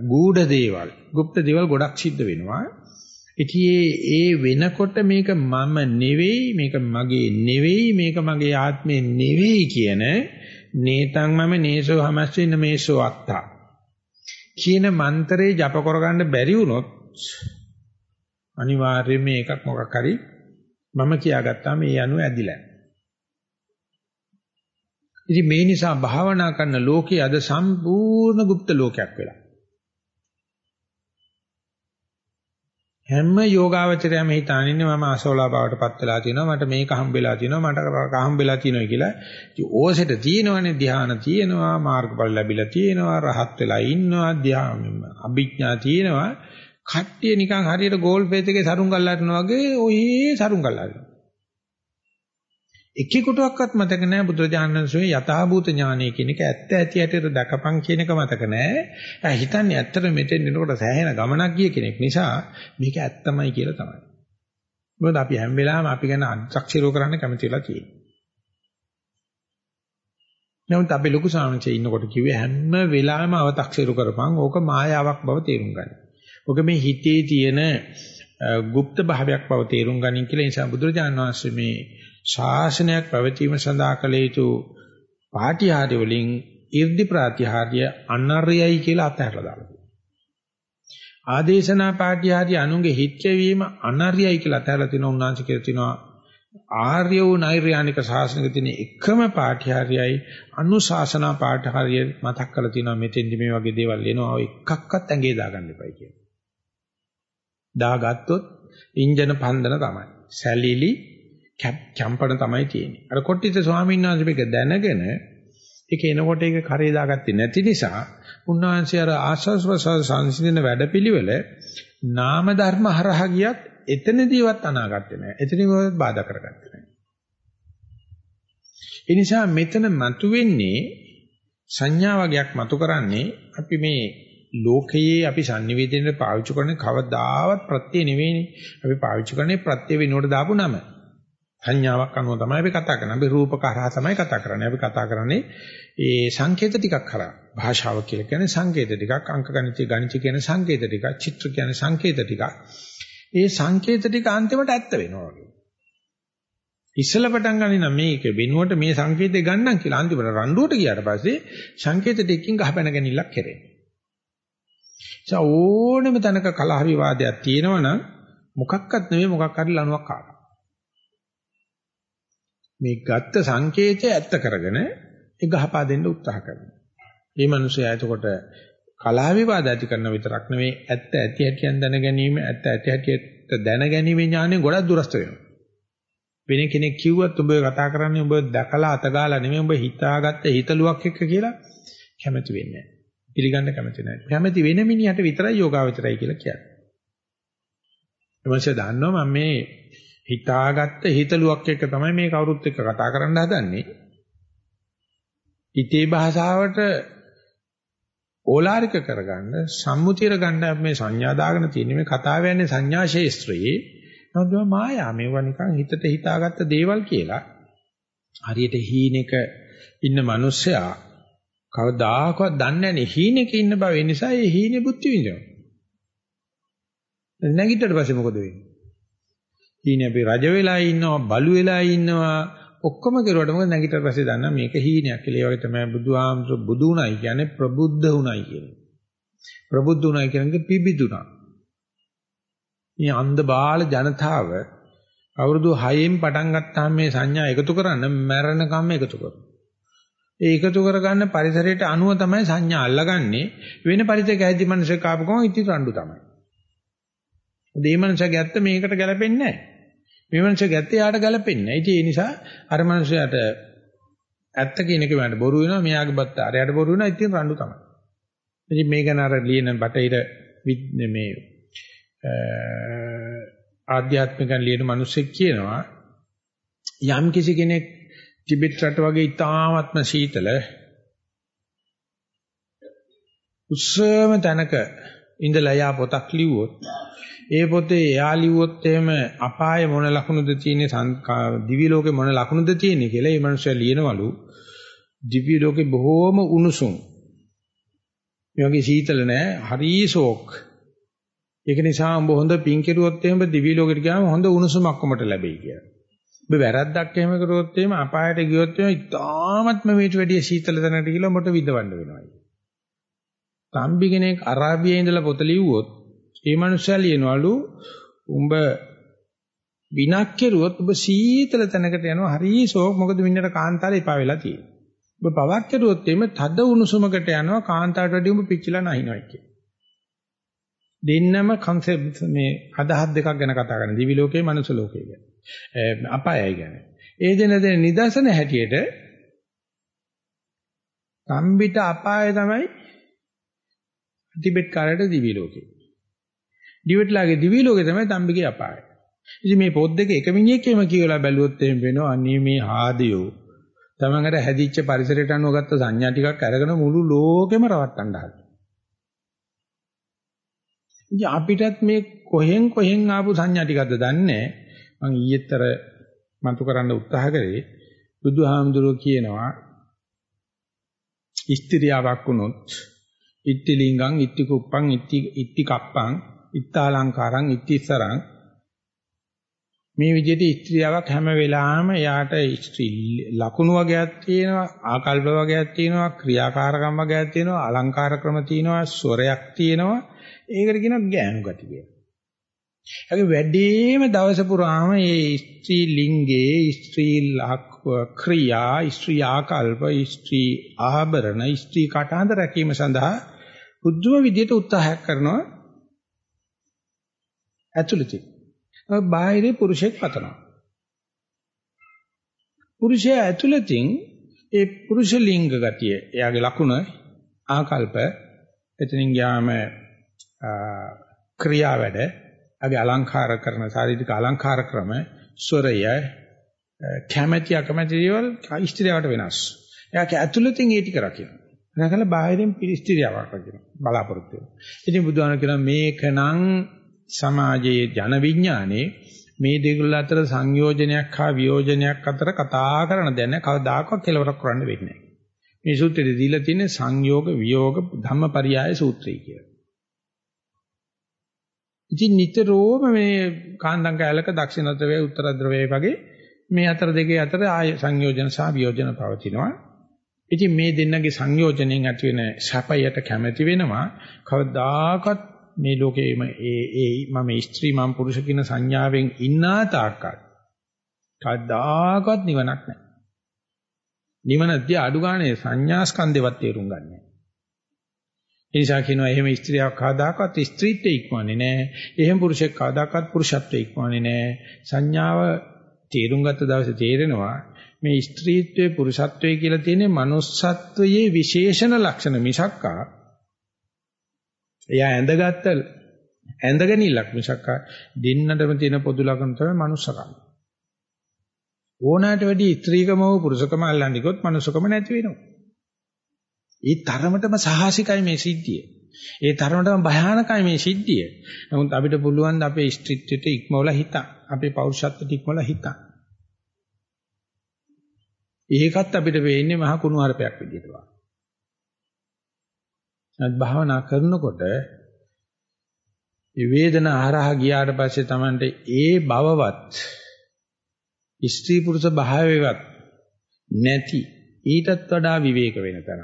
ගූඪ දේවල්, গুপ্ত දේවල් ගොඩක් සිද්ධ වෙනවා. ඉතින් ඒ වෙනකොට මේක මම නෙවෙයි, මේක මගේ නෙවෙයි, මේක මගේ ආත්මේ නෙවෙයි කියන නේතං මම නේසෝ හමස්සින්න මේසෝ අත්තා කියන මන්ත්‍රේ ජප කරගන්න බැරි වුණොත් අනිවාර්යයෙන් මේකක් මොකක් හරි මම කියාගත්තා මේ අනු ඇදිලා. ඉතින් මේ නිසා භාවනා කරන ලෝකයේ අද සම්පූර්ණ গুপ্ত ලෝකයක් වෙලා. හැම යෝගාවචරයම හිතානින්නේ මම අසෝලා බවටපත් වෙලා තියෙනවා මට මේක හම්බෙලා තියෙනවා මට හම්බෙලා තියෙනවා කියලා. ඉතින් ඕසෙට තියෙනවනේ ධ්‍යාන තියෙනවා මාර්ගඵල ලැබිලා තියෙනවා රහත් වෙලා ඉන්නවා ධ්‍යාන අභිඥා තියෙනවා. කට්ටිය නිකන් හරියට ගෝල් පේජ් එකේ සරුංගල් අරිනවා වගේ ඔයie සරුංගල් අරිනවා. එකෙකුටවත් මතක නැහැ බුදුරජාණන්සේ යථාභූත ඥානය කියන එක ඇත්ත ඇති ඇටට දකපන් කියන එක මතක නැහැ. එයා හිතන්නේ ඇත්තට මෙතෙන් එනකොට සෑහෙන ගමනක් ගිය කෙනෙක් නිසා මේක ඇත්තමයි කියලා තමයි. මොකද අපි හැම වෙලාවෙම අපි ගැන අත්‍යක්ෂීරෝ කරන්න කැමති වෙලා තියෙනවා. නමුත් අපි ලොකු සාමචේ ඉන්නකොට කිව්වේ හැම වෙලාවෙම අව탁ෂීරෝ කරපන් ඕක මායාවක් බව තේරුම් ගන්න. ඔක මේ හිතේ තියෙන গুপ্ত භාවයක් බව තේරුම් ගනින් කියලා නිසා බුදුරජාණන් වහන්සේ මේ ශාසනයක් පැවතීම සඳහා කළ යුතු පාටිහාර්ය වලින් 이르දි ප්‍රාතිහාර්ය අනර්යයි කියලා අතහැරලා දානවා. ආදේශනා පාටිහාර්ය අනුන්ගේ හිත්‍යවීම අනර්යයි කියලා අතහැරලා තිනවා උන්වහන්සේ කියලා තිනවා ආර්ය වූ නෛර්යානික ශාසනයක තියෙන එකම පාඨ්‍යාරියයි අනුශාසනා පාඨාරිය මතක් කරලා තියෙනවා මෙතෙන්දි මේ වගේ දේවල් එනවා එකක්වත් ඇඟේ දාගන්න එපයි කියලා. දාගත්තොත් ඉන්ජන පන්දන තමයි. සැලිලි කැම්පන තමයි තියෙන්නේ. අර කොට්ටිත ස්වාමීන් වහන්සේ මේක දැනගෙන ඒක එනකොට ඒක කරේ දාගත්තේ නැති නිසා උන්වහන්සේ අර ආශස් ප්‍රසාර සංසිඳන වැඩපිළිවෙල නාම ධර්ම හරහා ගියත් එතනදීවත් අනාගත්තේ නැහැ. එතනදීවත් බාධා කරගත්තේ නැහැ. ඒ නිසා මෙතන මතුවෙන්නේ සංඥා වගේක් මතු කරන්නේ අපි මේ ලෝකයේ අපි sannivedanaට පාවිච්චි කරන කවදාවත් ප්‍රත්‍ය නෙවෙයිනේ. අපි පාවිච්චි කරන්නේ ප්‍රත්‍ය වෙනුවට දාපු නම. සංඥාවක් අනුව තමයි අපි කතා කරන්නේ. අපි රූපක හරහා තමයි කතා කරන්නේ. අපි කතා කරන්නේ ඒ සංකේත ටිකක් හරහා. භාෂාව කියලා කියන්නේ සංකේත ටිකක්, අංක ගණිතය ගණිත කියන සංකේත ටිකක්, චිත්‍ර කියන්නේ සංකේත ටිකක්. ඒ සංකේත ටික අන්තිමට ඇත්ත වෙනවා වගේ. ඉස්සල පටන් ගන්නේ නම් මේක වෙනුවට මේ සංකේතය ගන්නම් කියලා අන්තිමට රණ්ඩුවට ගියාට පස්සේ සංකේත ටිකකින් ගහපැන ගැනීමක් කරේ. ඒ ඕනෙම තැනක කලහ විවාදයක් තියෙනවනම් මොකක්වත් නෙවෙයි මොකක් හරි ලණුවක් කාලා. මේ ගත්ත සංකේතය ඇත්ත කරගෙන ඒ ගහපා දෙන්න උත්සාහ කරනවා. මේ මිනිස්සයා එතකොට කලහ විවාද ඇති කරන විතරක් නෙවෙයි ඇත්ත ඇති හැටියෙන් දැන ගැනීම ඇත්ත ඇති හැටියට දැන ගැනීම ඥාණය ගොඩක් දුරස්ත වෙනවා. වෙන කෙනෙක් කිව්වත් ඔබ කතා කරන්නේ ඔබ දැකලා අතගාලා නෙමෙයි ඔබ හිතාගත්ත හිතලුවක් එක්ක කියලා කැමති වෙන්නේ නැහැ. පිළිගන්න කැමති නැහැ. කැමති වෙන මිනිහට විතරයි යෝගාවචරයි කියලා කියන්නේ. එමන්ෂ දන්නවා මම මේ හිතාගත්ත හිතලුවක් එක්ක තමයි මේ කවුරුත් එක්ක කතා කරන්න හදන්නේ. හිතේ භාෂාවට ඕලාරික කරගන්න සම්මුතියර ගන්න මේ සංඥා දාගෙන තියෙන මේ කතාව යන්නේ සංඥා ශේස්ත්‍රයේ. නමුත් මායා මේවා නිකන් හිතට හිතාගත්ත දේවල් කියලා හරියට හීනෙක ඉන්න මිනිස්සයා කවදාකවත් දන්නේ නැහැ හීනෙක ඉන්න බව. ඒ නිසා ඒ හීනේ බුද්ධි විඳිනවා. නැගිටට පස්සේ මොකද වෙන්නේ? හීනේ අපි රජ වෙලා ඉන්නවා බලු වෙලා ඉන්නවා ඔක්කොම කෙරුවට මොකද නැගිටට පස්සේ දන්නා මේක හීනයක් කියලා. ඒ වගේ තමයි බුදුහාමුදුරු බුදු උණයි කියන්නේ ප්‍රබුද්ධ උණයි කියන්නේ. ප්‍රබුද්ධ උණයි කියන්නේ පිබිදුණා. මේ අන්ධ බාල ජනතාව අවුරුදු 6න් පටන් ගත්තාම මේ සංඥා එකතු කරන්න මැරෙනකම් එකතු කරනවා. ඒ එකතු කරගන්න පරිසරයට අනුව තමයි සංඥා අල්ලගන්නේ. වෙන පරිසරයක ඇද්දි මිනිස්සු කාපු ගමන් ඉති රණ්ඩු තමයි. මේ මනුස්සයාගේ ඇත්ත මේකට ගැලපෙන්නේ නැහැ. මේ මනුස්සයා ගැත්තේ යාට ගැලපෙන්නේ නැහැ. ඉතින් ඒ නිසා අර මනුස්සයාට ඇත්ත කියන එක මට බොරු වෙනවා. මෙයාගේ බත්ත අරයට බොරු වෙනවා. ඉතින් රණ්ඩු තමයි. ඉතින් මේක නර ලියන බටහිර මේ ආධ්‍යාත්මිකයන් ලියන මිනිස්සෙක් කියනවා යම් කිසි කෙනෙක් ටිබෙට් රට වගේ ඉතාමත්ම සීතල උස්සම තැනක ඉඳලා යා පොතක් ලිව්වොත් ඒ පොතේ එයා ලිව්වොත් එහෙම අපාය මොන ලකුණුද තියෙන්නේ දිවි ලෝකේ මොන ලකුණුද තියෙන්නේ කියලා ඒ මනුස්සයා ලියනවලු දිවි ලෝකේ බොහෝම උණුසුම් මේ වගේ සීතල නෑ හරි ෂෝක් ඒක නිසා උඹ හොඳ පින් කෙරුවොත් එහෙම දිවි ලෝකෙට ගියාම හොඳ උණුසුමක් කොමට ලැබෙයි කියලා. ඔබ වැරද්දක් එහෙම කරුවොත් එහෙම අපායට ගියොත් එහෙම ඉතාමත්ම මේට වැඩිය සීතල තැනකට ගිහලා උඹට විඳවන්න වෙනවා. තම්බි කෙනෙක් අරාබියේ ඉඳලා පොත ලිව්වොත් ඒ මනුස්සයා ලියනවලු උඹ විනාක් කෙරුවොත් ඔබ සීතල තැනකට යනවා හරි ෂෝක් මොකද මින්නට කාන්තාරේ එපා වෙලා තියෙන්නේ. ඔබ පවක් කෙරුවොත් එimhe තද උණුසුමකට යනවා කාන්තාරට වැඩි උඹ පිච්චිලා නැහිනවා කියන්නේ. දෙන්නම concept මේ අදහස් දෙකක් ගැන කතා කරන දිවි ලෝකේ මනුස්ස ලෝකේ ගැන. අපායයි ගැන. ඒ දෙන දෙන නිදර්ශන හැටියට තම්බිට අපාය තමයි ටිබෙට් කාරයට දිවි ලෝකේ. ඩිවිට්ලාගේ දිවි ලෝකේ තමයි තම්බිගේ අපාය. ඉතින් මේ පොත් දෙක එක මිනිහෙක්ම කියලා බැලුවොත් එහෙම වෙනවා අනේ මේ ආදියෝ. තමන්ගට හැදිච්ච පරිසරයට අනුව ගත්ත සංඥා ටිකක් අරගෙන මුළු ලෝකෙම රවට්ටන්න හදනවා. ඉතින් අපිටත් මේ කොහෙන් කොහෙන් ආපු සංඥා ටිකක්ද දන්නේ මම ඊයේතර මතු කරන්න උත්සාහ කරේ බුදුහාමුදුරුවෝ කියනවා ස්ත්‍රියාවක් වුණොත් ඉත්ති ලිංගං ඉත්ති කුප්පං ඉත්ති ඉත්ති කප්පං ඉත්තාලංකාරං ඉත්තිසරං මේ විදිහට ස්ත්‍රියාවක් හැම වෙලාවෙම එයාට ස්ත්‍රී ලකුණු වගේක් තියෙනවා ආකල්ප වගේක් තියෙනවා ක්‍රියාකාරකම් වගේක් තියෙනවා අලංකාර ක්‍රම තියෙනවා ස්වරයක් තියෙනවා. ඒකට කියනවා ගෑනු ගති කියලා. ඒකේ වැඩිම දවස පුරාම මේ ස්ත්‍රී ලිංගේ ස්ත්‍රී ක්‍රියා ස්ත්‍රී ආකල්ප ස්ත්‍රී ආභරණ ස්ත්‍රී කටහඬ රැකීම සඳහා බුද්ධම විදියට උත්සාහයක් කරනවා. ඇතුළතින්. බාහිරේ පුරුෂයෙක් පතනවා. පුරුෂයා ඇතුළතින් ඒ පුරුෂ ලිංග ගතිය එයාගේ ලකුණ ආකල්ප එතනින් ගියාම ක්‍රියා වැඩ අගේ අලංකාර කරන ශාරීරික අලංකාර ක්‍රම ස්වරය කැමැති අකමැති දේවල් ස්ත්‍රියවට වෙනස්. එයාක ඇතුළතින් ඒ ටික රකින්න. නැකල බාහිරින් පිළිස්ත්‍රියාවක් රකින්න බලාපොරොත්තු වෙනවා. ඉතින් බුදුහාම කියනවා මේකනම් සමාජයේ ජන විඥානේ මේ දෙකල අතර සංයෝජනයක් හා වියෝජනයක් අතර කතා කරන දැන කවදාකවත් කෙලවරක් කරන්න වෙන්නේ නැහැ. මේ සූත්‍රයේ දීලා තියෙන්නේ සංයෝග වියෝග ධම්මපරියාය සූත්‍රය කියලා. ඉතින් නිතරම මේ කාන්දම් කැලක දක්ෂිණ ද්‍රවය උත්තර ද්‍රවය වගේ මේ අතර දෙකේ අතර ආය සංයෝජන සහ වියෝජන පවතිනවා. ඉතින් මේ දෙන්නගේ සංයෝජනෙන් ඇති වෙන සැපයට කැමැති වෙනවා. කවදාකවත් මේ ලෝකේම ඒ ඒ මම ස්ත්‍රී මම පුරුෂ කියන සංඥාවෙන් ඉන්නා තාක්කල් කවදාකවත් නිවනක් නැහැ. නිවනදී අඩු ගානේ සංඥා ස්කන්ධෙවත් තේරුම් ගන්න නැහැ. ඒ නිසා කියනවා එහෙම ස්ත්‍රියක් කවදාකවත් ස්ත්‍රීත්වය ඉක්මවන්නේ නැහැ. එහෙම පුරුෂයෙක් කවදාකවත් පුරුෂත්වය ඉක්මවන්නේ නැහැ. සංඥාව තේරුම් ගත්ත දවසේ තේරෙනවා මේ ස්ත්‍රීත්වයේ පුරුෂත්වයේ කියලා තියෙන්නේ manussත්වයේ විශේෂණ ලක්ෂණ මිසක්කා එයා ඇඳගත්ත ඇඳගනිල්ලක් මිසක් දෙන්නටම තියෙන පොදු ලක්ෂණ තමයි මනුස්සකම. ඕනෑමට වැඩි ස්ත්‍රීකම හෝ පුරුෂකම අල්ලන්නේ ගොත් මනුස්සකම නැති වෙනවා. ඒ තරමටම සාහසිකයි මේ සිද්ධිය. ඒ තරමටම භයානකයි මේ සිද්ධිය. නමුත් අපිට පුළුවන් අපේ ස්ත්‍රීත්වයට ඉක්මවලා හිතන්න. අපේ පෞරුෂත්වයට ඉක්මවලා හිතන්න. ඒකත් අපිට වෙන්නේ මහා කුණු හරපයක් විදියට වගේ. නත් භාවනා කරනකොට මේ වේදනා හරහා ගියාට පස්සේ Tamante ඒ බවවත් ස්ත්‍රී පුරුෂ භාවයවත් නැති ඊටත් වඩා විවේක වෙන තැන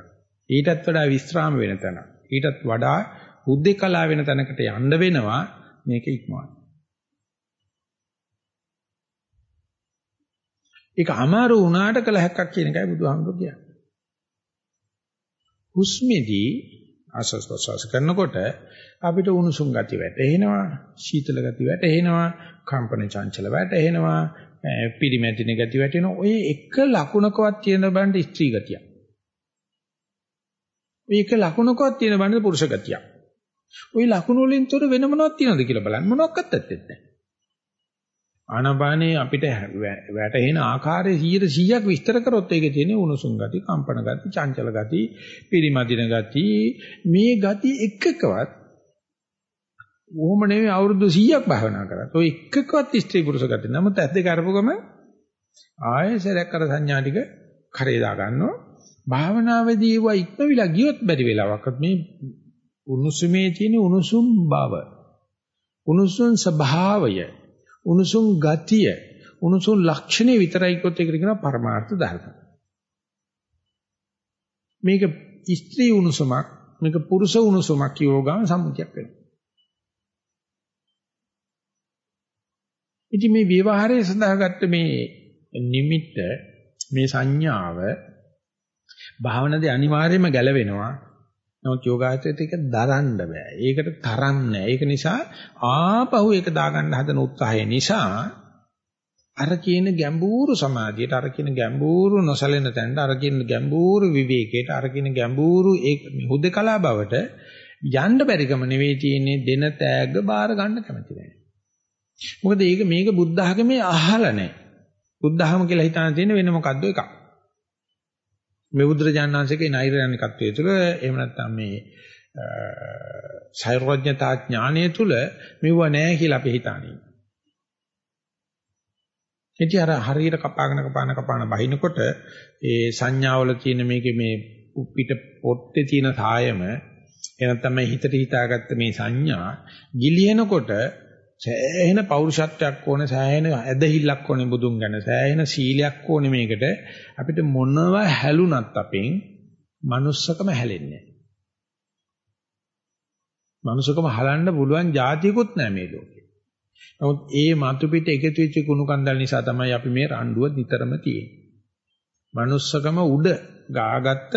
ඊටත් වඩා විස්්‍රාම වෙන තැන ඊටත් වඩා බුද්ධිකලා වෙන තැනකට යන්න වෙනවා මේක ඉක්මවන්න. ඒක අමාරු වුණාට කළ හැක්කක් කියන එකයි බුදුහාමුදුරුවෝ කියන්නේ. හුස්මේදී ආස්වාස් ප්‍රසවාස කරනකොට අපිට උණුසුම් ගති වැටෙනවා සීතල ගති වැටෙනවා කම්පන චංචල වැටෙනවා පිරිමැදින ගති වැටෙනවා. ඔය එක ලකුණකවත් තියෙන බණ්ඩ ස්ත්‍රී ගතියක්. මේක ලකුණකවත් තියෙන බණ්ඩ පුරුෂ ගතියක්. ওই ලකුණු වලින් තොර වෙන මොනවද තියෙනවද කියලා බලන්න. මොනවක්වත් නැත්තේ ආනපානේ අපිට වැටෙන ආකාරයේ 100%ක් විස්තර කරොත් ඒකේ තියෙන උණුසුම් ගති, කම්පන ගති, චංචල ගති, පිරිමදින ගති මේ ගති එකකවත් ඕම නෙවෙයි අවුරුදු 100ක් භාවනා කරා. ඔය එකකවත් ස්ත්‍රී පුරුෂ ගති. නමුත් ඇද්ද කරපුවම ආයෙසරක් අර සංඥා ටික කරේ දා ගන්නවා. භාවනාවේදී ඒවා ඉක්මවිලා ගියොත් බැරි වෙලාවක්වත් මේ උණුසුමේ තියෙන උණුසුම් බව. උණුසුම් ස්වභාවය උණුසුම් ගතිය උණුසුම් ලක්ෂණේ විතරයි කිව්වොත් ඒකට කියනවා පරමාර්ථ ධර්ම. මේක ස්ත්‍රී උණුසුමක් මේක පුරුෂ උණුසුමක් කියෝගාම සම්මුතියක් වෙනවා. ඉතින් මේ විවහාරයේ සඳහාගත්ත මේ නිමිත්ත මේ සංඥාව භාවනාවේ අනිවාර්යයෙන්ම ගැලවෙනවා. නමුත් යෝගාචරයට ඒක දරන්න බෑ. ඒකට තරම් නෑ. ඒක නිසා ආපහු ඒක දාගන්න හදන උත්සාහය නිසා අර කියන ගැඹුරු සමාධියට අර කියන ගැඹුරු නොසලෙන තැනට අර කියන ගැඹුරු විවේකයට අර කියන ගැඹුරු ඒ හුදකලා බවට යන්න බැරිකම නෙවෙයි තියෙන්නේ දෙන තෑග්ග බාර ගන්න කැමති නෑ. මොකද මේක මේක බුද්ධ ධර්මයේ අහලා නෑ. බුද්ධ ධර්ම කියලා හිතාන තියෙන වෙන මොකද්ද එකක්. මේ බුදුරජාණන්සේගේ නෛර්යානිකත්වයේ තුල එහෙම නැත්නම් මේ සෛරවඥතා ඥානය තුල මෙව නෑ කියලා අපි හිතානේ. ඉතින් අර හරියට කපාගෙන කපාන කපාන බහිනකොට ඒ සංඥාවල තියෙන මේකේ මේ පිට පොත්තේ තියෙන සායම එනත් තමයි හිතට හිතාගත්ත මේ සංඥා ගිලිනකොට සෑහෙන පෞරුෂත්වයක් ඕනේ සෑහෙන ඇදහිල්ලක් ඕනේ බුදුන් ගැන සෑහෙන සීලයක් ඕනේ මේකට අපිට මොනව හැලුණත් අපෙන් manussකම හැලෙන්නේ මනුස්සකම හලන්න පුළුවන් જાතියකුත් නැහැ මේ ලෝකේ. නමුත් ඒ මතු පිට එකතු වෙච්ච කුණු කන්දල් නිසා තමයි අපි මේ රණ්ඩුව නිතරම තියෙන්නේ. manussකම උඩ ගාගත්ත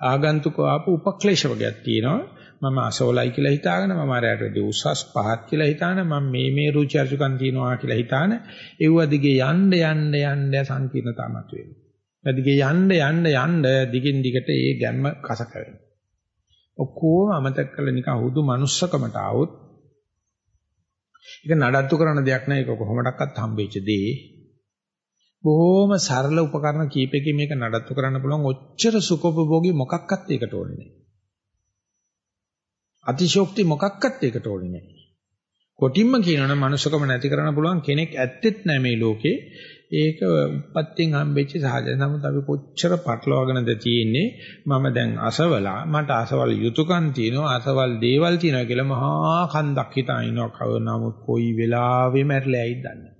ආගන්තුක ආපු උපක්ලේශ වර්ගයක් තියෙනවා. මම අසෝලයි කියලා හිතාගෙන මම අරයට වැඩි උසස් පහත් කියලා හිතාන මම මේ මේ රුචි අරුචිකම් තියනවා කියලා හිතාන ඒව දිගේ යන්න යන්න යන්න සංකීර්ණතාවක් වෙනවා. දිගේ යන්න යන්න යන්න දිගින් දිගට ඒ ගැම්ම කස කරනවා. ඔක්කොම අමතක කරලා නිකන් හුදු manussකමට આવොත් ඒක නඩත්තු කරන දෙයක් නෑ ඒක කොහොමඩක්වත් හම්බෙච්ච දේ. බොහොම සරල උපකරණ කීපයකින් මේක නඩත්තු කරන්න පුළුවන් ඔච්චර සුඛෝපභෝගී මොකක්වත් ඒකට ඕනේ නෑ. අතිශෝක්ති මොකක්වත් ඒකට ඕනේ නැහැ. කොටින්ම කියනවනම් මනුස්සකම නැති කරන්න පුළුවන් කෙනෙක් ඇත්තෙත් නැහැ මේ ලෝකේ. ඒක උපත්යෙන් හම්බෙච්ච සහජ. නමුත් අපි කොච්චර පටලවාගෙනද තියෙන්නේ මම දැන් අසවලා මට අසවල් යුතුයකම් තියෙනවා අසවල් දේවල් තියෙනවා කියලා මහා කන්දක් හිතා ඉනවා කව නමුත් කොයි වෙලාවෙ මැරලා ඇයිද දන්නේ.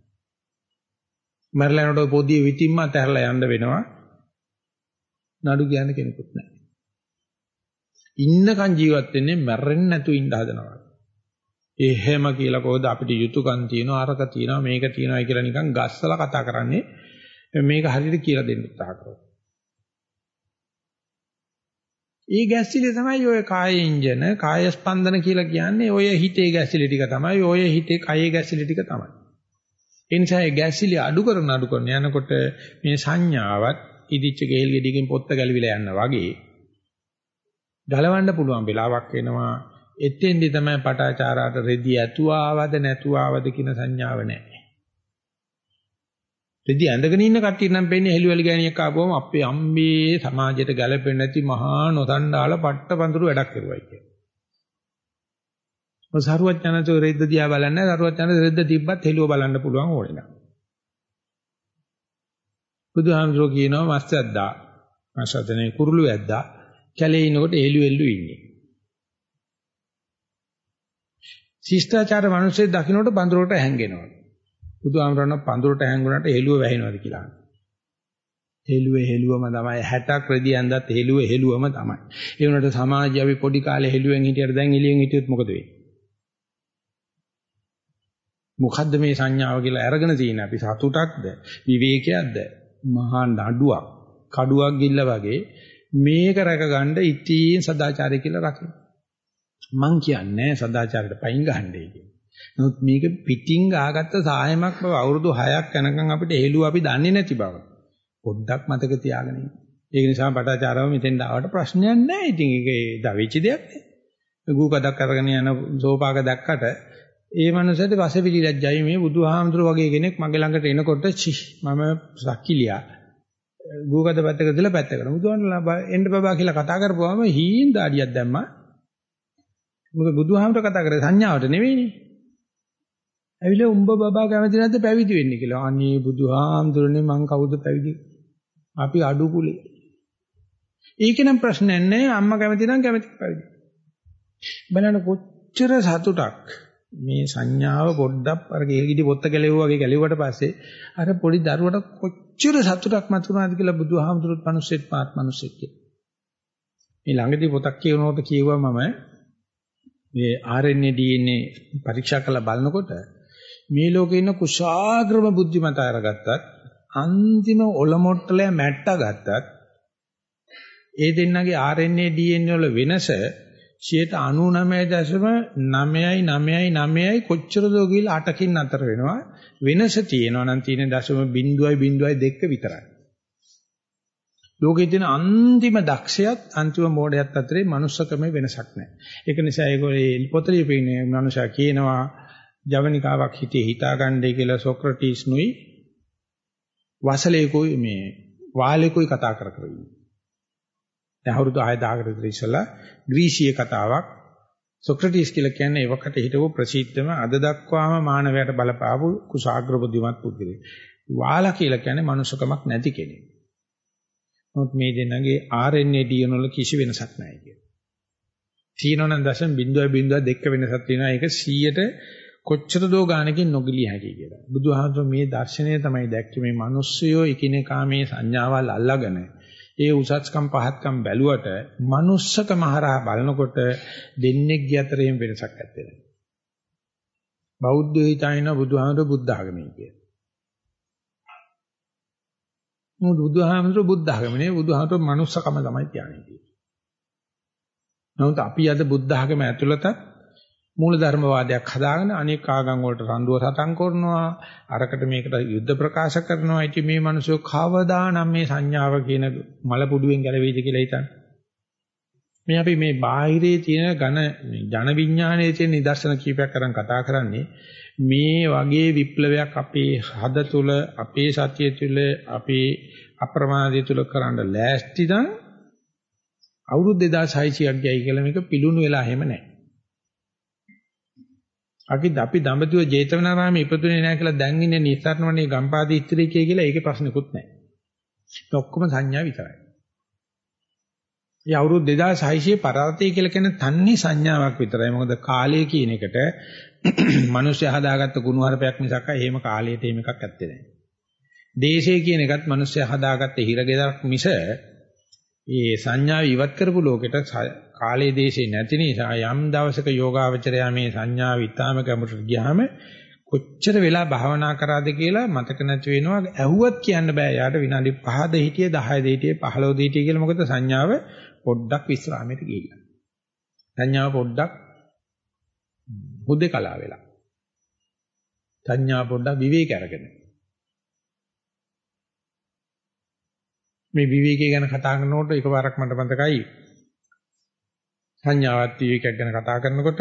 මැරලා යනකොට පොදිය විතින්ම අතහැරලා යන්න වෙනවා. නඩු කියන්න කෙනෙකුත් නැහැ. ඉන්නකන් ජීවත් වෙන්නේ මැරෙන්නේ නැතුව ඉන්න හදනවා. එහෙම කියලා කොහොද අපිට යුතුයකම් තියෙනවා අරක තියෙනවා මේක තියෙනවා කියලා නිකන් ගස්සලා කතා කරන්නේ මේක හරියට කියලා දෙන්න උත්සාහ කරනවා. ඒ ගැස්සිලි තමයි ඔය කාය ඉන්ජන කාය ස්පන්දන කියලා කියන්නේ ඔය හිතේ ගැස්සිලි ටික තමයි ඔය හිතේ කයේ ගැස්සිලි ටික තමයි. ඒ නිසා ඒ ගැස්සිලි අඩු කරන අඩු කරන යනකොට මේ සංඥාවත් ඉදිච්ච ගෙල් ගෙඩියකින් පොත්ත ගැලවිලා යනවා වගේ ගලවන්න පුළුවන් වෙලාවක් එනවා එතෙන්දි තමයි පටාචාරාට රෙදි ඇතුවාවද නැතුවාවද කියන සංඥාව නැහැ. රෙදි ඇඳගෙන ඉන්න කට්ටිය නම් වෙන්නේ හෙළුවලි ගෑණියක් ආපුවම අපේ අම්බේ සමාජයට ගැලපෙන්නේ නැති මහා නොතණ්ඩාල පට්ට පඳුරු වැඩක් කරුවයි කියන්නේ. ඔය සරුවත් යනතෝ රෙද්ද දිහා බලන්නේ සරුවත් යන රෙද්ද තිබ්බත් හෙළුව බලන්න පුළුවන් ඕනේ නෑ. බුදුහාමුදුරුවෝ කියනවා මස් ඇද්දා. මස් ඇදනේ කුරුළු ඇද්දා. කැලේ ඉනකොට එළු එළු ඉන්නේ. ශිෂ්ටාචාර මිනිස්සේ දකින්නට පඳුරට හැංගෙනවා. බුදුහාමරණ පඳුරට හැංගුණාට එළුව වැහෙනවද කියලා. හෙළුව හෙළුවම තමයි 60ක් රෙදි ඇඳත් හෙළුව හෙළුවම තමයි. ඒ වුණාට සමාජය අපි පොඩි කාලේ හෙළුවෙන් හිටියට දැන් එළියෙන් හිටියොත් මොකද වෙන්නේ? මොකද්ද මේ සංඥාව කියලා අරගෙන තියෙන්නේ අපි සතුටක්ද විවේකයක්ද මහා නඩුවක් කඩුවක් ගිල්ල වගේ මේක රැකගන්න ඉතින් සදාචාරය කියලා රකින්න. මං කියන්නේ සදාචාරයට පයින් ගහන්නේ කියලා. නමුත් මේක පිටින් ගාගත්ත සායමක් බව අවුරුදු 6ක් යනකම් අපිට හේලුව අපි දන්නේ නැති බව. පොඩ්ඩක් මතක තියාගන්න ඉන්න. ඒක නිසා පටාචාරව මෙතෙන් ආවට ප්‍රශ්නයක් නැහැ. ඉතින් ඒක දවෙච්ච දෙයක් නේ. ගූකඩක් අරගෙන යන සෝපාක දැක්කට ඒ මනුස්සයාට වසවිලි ලැජ්ජයි මේ බුදුහාමුදුර වගේ කෙනෙක් මගේ ළඟට එනකොට චි මම සක්කිලියා ගූගත පැත්තක දාලා පැත්ත කරනවා. බුදුහාමුදුරලා එන්න බබා කියලා කතා කරපුවාම හීන් දාඩියක් දැම්මා. මොකද බුදුහාමුදුර කතා කරේ සංඥාවට නෙවෙයිනේ. ඇවිල්ලා උඹ බබා කැමති නැද්ද පැවිදි වෙන්න කියලා. අනේ බුදුහාමුදුරනේ මං කවුද පැවිදි? අපි අඩු කුලේ. ඒකනම් ප්‍රශ්නයක් නෑ අම්මා කැමති නම් කැමති පැවිදි. බලන්න කොච්චර සතුටක් මේ සංඥාව පොඩ්ඩක් අර ගෙල්ගිඩි පොත්ත ගැලෙව්වා වගේ ගැලෙව්වට පස්සේ අර පොඩි දරුවට කොච්චර සතුටක් මතුනාද කියලා බුදුහාමුදුරුවෝ මිනිස්සෙක් පාත් මිනිස්සෙක් මේ ළඟදී පොතක් කියනකොට කියුවා මම මේ RNA DNA පරීක්ෂා කරලා බලනකොට මේ ලෝකේ ඉන්න කුශාග්‍රම බුද්ධිමත අරගත්තත් අන්තිම ඔලොමොට්ටලය මැට්ටා ගත්තත් ඒ දෙන්නගේ RNA DNA වල වෙනස 99.999යි කොච්චර දෝ කියලා 8කින් අතර වෙනවා. වෙනස තියෙනවා නම් තියෙන දශම 0.02 විතරයි. ලෝකයේ තියෙන අන්තිම දක්ෂයත් අන්තිම මෝඩයත් අතරේ මනුස්සකමේ වෙනසක් නැහැ. ඒක නිසා ඒගොල්ලෝ පොතේ පෙන්නේ මනුෂයා කියනවා ජවනිකාවක් හිතේ හිතාගන්නයි කියලා සොක්‍රටිස් නුයි වසලේකුයි මේ වාලේකුයි කතා කර කර ඉන්නේ. දැන් අවුරුදු 6000කට විතර ඉස්සලා ග්‍රීසිය කතාවක් සොක්‍රටිස් කියලා කියන්නේ එවකට හිටපු ප්‍රසිද්ධම අද දක්වාම මානවයාට බලපාපු කුසాగ්‍ර බුද්ධිමත් පුද්ගලෙක්. වාලා කියලා කියන්නේ මනුෂ්‍යකමක් නැති කෙනෙක්. නමුත් මේ දෙන්නගේ RNA DNA වල කිසි වෙනසක් නැහැ කියලා. තියෙනවනම් දශම 0.02 වෙනසක් තියෙනවා. ඒක 100ට කොච්චර දෝ ගානකින් නොගිලිය හැකියි කියලා. බුදුහාමුදුර මේ දර්ශනය තමයි දැක්කේ මේ මිනිස්සුયો එකිනෙකා මේ සංඥාවල් අල්ලාගෙන ඒ උසස්කම් පහත්කම් බැලුවට manussකම හරහා බලනකොට දෙන්නේගේ අතරින් වෙනසක් නැත්තේ. බෞද්ධ හිතයින බුදුහාමුදුර බුද්ධ ආගමයි කිය. මොකද බුදුහාමුදුර බුද්ධ ආගමනේ බුදුහාමුදුර manussකම තමයි කියන්නේ. නමුත් අපි අද බුද්ධ ආගම ඇතුළත මූලධර්මවාදයක් හදාගෙන අනෙක් ආගම් වලට රණ්ඩුව සටන් කරනවා. අරකට මේකට යුද්ධ ප්‍රකාශ කරනවා. ඉතින් මේ මිනිස්සු කවදානම් මේ සංඥාව කියන මල පුඩුවෙන් ගැලවෙයිද කියලා හිතන්නේ. මේ අපි මේ බාහිරේ තියෙන ඝන ජන විඥානයේ තියෙන නිදර්ශන කීපයක් අරන් කතා කරන්නේ මේ වගේ විප්ලවයක් අපේ හද තුල අපේ සත්‍යය තුල අපේ අප්‍රමාදය තුල කරන්න ලෑස්ති නම් අවුරුදු 2600ක් ගියයි කියලා මේක පිලුණු වෙලා හැම නැහැ අපි අපි දඹදිව ජේතවනාරාමේ ඉපදුනේ නැහැ කියලා දැන් ඉන්නේ නිස්සාරණවනේ ගම්පාදී ඉස්ත්‍රිකේ කියලා ඒකේ ප්‍රශ්නකුත් නැහැ. ඒ ඔක්කොම සංඥා විතරයි. ඒ අවුරුදු 2600 පරාතය කියලා කියන තන්නේ සංඥාවක් විතරයි. මොකද කාලය කියන එකට [CLEARS THROAT] මිනිස්සු හදාගත්ත කුණුහරුපයක් මිසක් එහෙම කාලයට එහෙම එකක් ඇත්තේ නැහැ. දේශය කියන එකත් මිනිස්සු හදාගත්ත හිරගෙදරක් මිස ඒ සංඥාව ඉවත් කරපු ලෝකෙට කාලයේ දේශේ නැති නිසා යම් දවසක යෝගාවචරය මේ සංඥාව ඉතාම ගැඹුරට ගියාම කොච්චර වෙලා භාවනා කරාද කියලා මතක නැති වෙනවා. ඇහුවත් කියන්න බෑ. යාට විනාඩි 5ද හිටියේ 10ද හිටියේ 15ද හිටියේ කියලා මොකද සංඥාව පොඩ්ඩක් විස්රාමයට ගිහිල්ලා. සංඥාව පොඩ්ඩක් හුදේකලා වෙලා. සංඥා පොඩ්ඩක් විවේක අරගෙන. මේ විවේකී ගැන කතා කරනකොට එකපාරක් මට මතකයි සංඥාවත් විවේකයක් ගැන කතා කරනකොට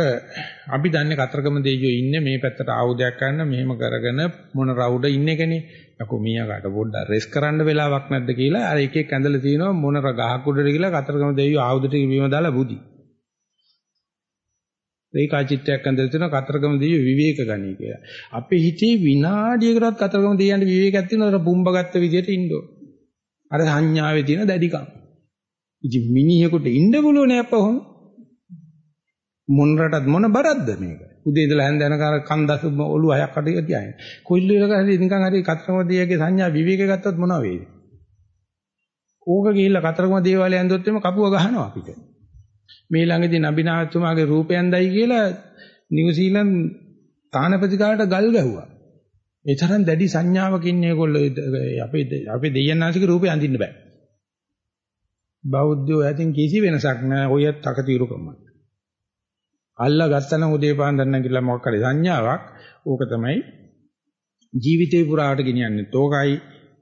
අපි දන්නේ කතරගම දෙයියෝ ඉන්නේ මේ පැත්තට ආයුධයක් ගන්න මෙහෙම කරගෙන මොන රවුඩ ඉන්නේ කෙනේ. යකෝ මීයාකට පොඩ්ඩක් රෙස් කරන්න වෙලාවක් නැද්ද කියලා අර එක එක ඇඳලා තිනවා මොන ගහක් උඩට ගිහලා කතරගම දෙයියෝ ආයුධ ටික බීම දාලා බුදි. ඒකා චිත්‍රයක් ඇඳලා තිනවා කතරගම දෙයියෝ විවේක ගනී කියලා. අපේ හිතේ විනාඩියකටවත් කතරගම දෙයියන්ට විවේකයක් තියෙනවා අර පුම්බ ගත්ත විදියට ඉන්න අර සංඥාවේ තියෙන දැඩිකම්. ඉතින් මිනිහෙකුට ඉන්න බලෝනේ අපහොම. මොන රටත් මොන බරක්ද මේක? උදේ ඉඳලා හැන්ද යනකම් කන්දස් ඔළුව හයක් අඩිය තියාගෙන. කොයිල් වලක හරි නිකන් හරි කතරගමදියගේ සංඥා විවේක ගත්තොත් මොනව වේද? ඕක ගිහිල්ලා කතරගම දේවාලය ඇඳුත් එම කපුව ගහනවා අපිට. මේ ළඟදී නබිනාතුමාගේ රූපයන් දයි කියලා නිව්සීලන්ත තානපතිකාරට ගල් ගැහුවා. ඒ තරම් දැඩි සංඥාවක ඉන්නේ ඒගොල්ලෝ අපේ අපේ දෙයයන්ාසික රූපේ අඳින්න බෑ. බෞද්ධයෝ ඇතින් කිසි වෙනසක් නැහැ. ඔයත් තකතිරුකමයි. අල්ලා ගත්තනම් උදේ පාන්දර නැගිටලා මොකක් හරි සංඥාවක් ඕක තමයි ජීවිතේ පුරාට ගෙනියන්නේත් ඕකයි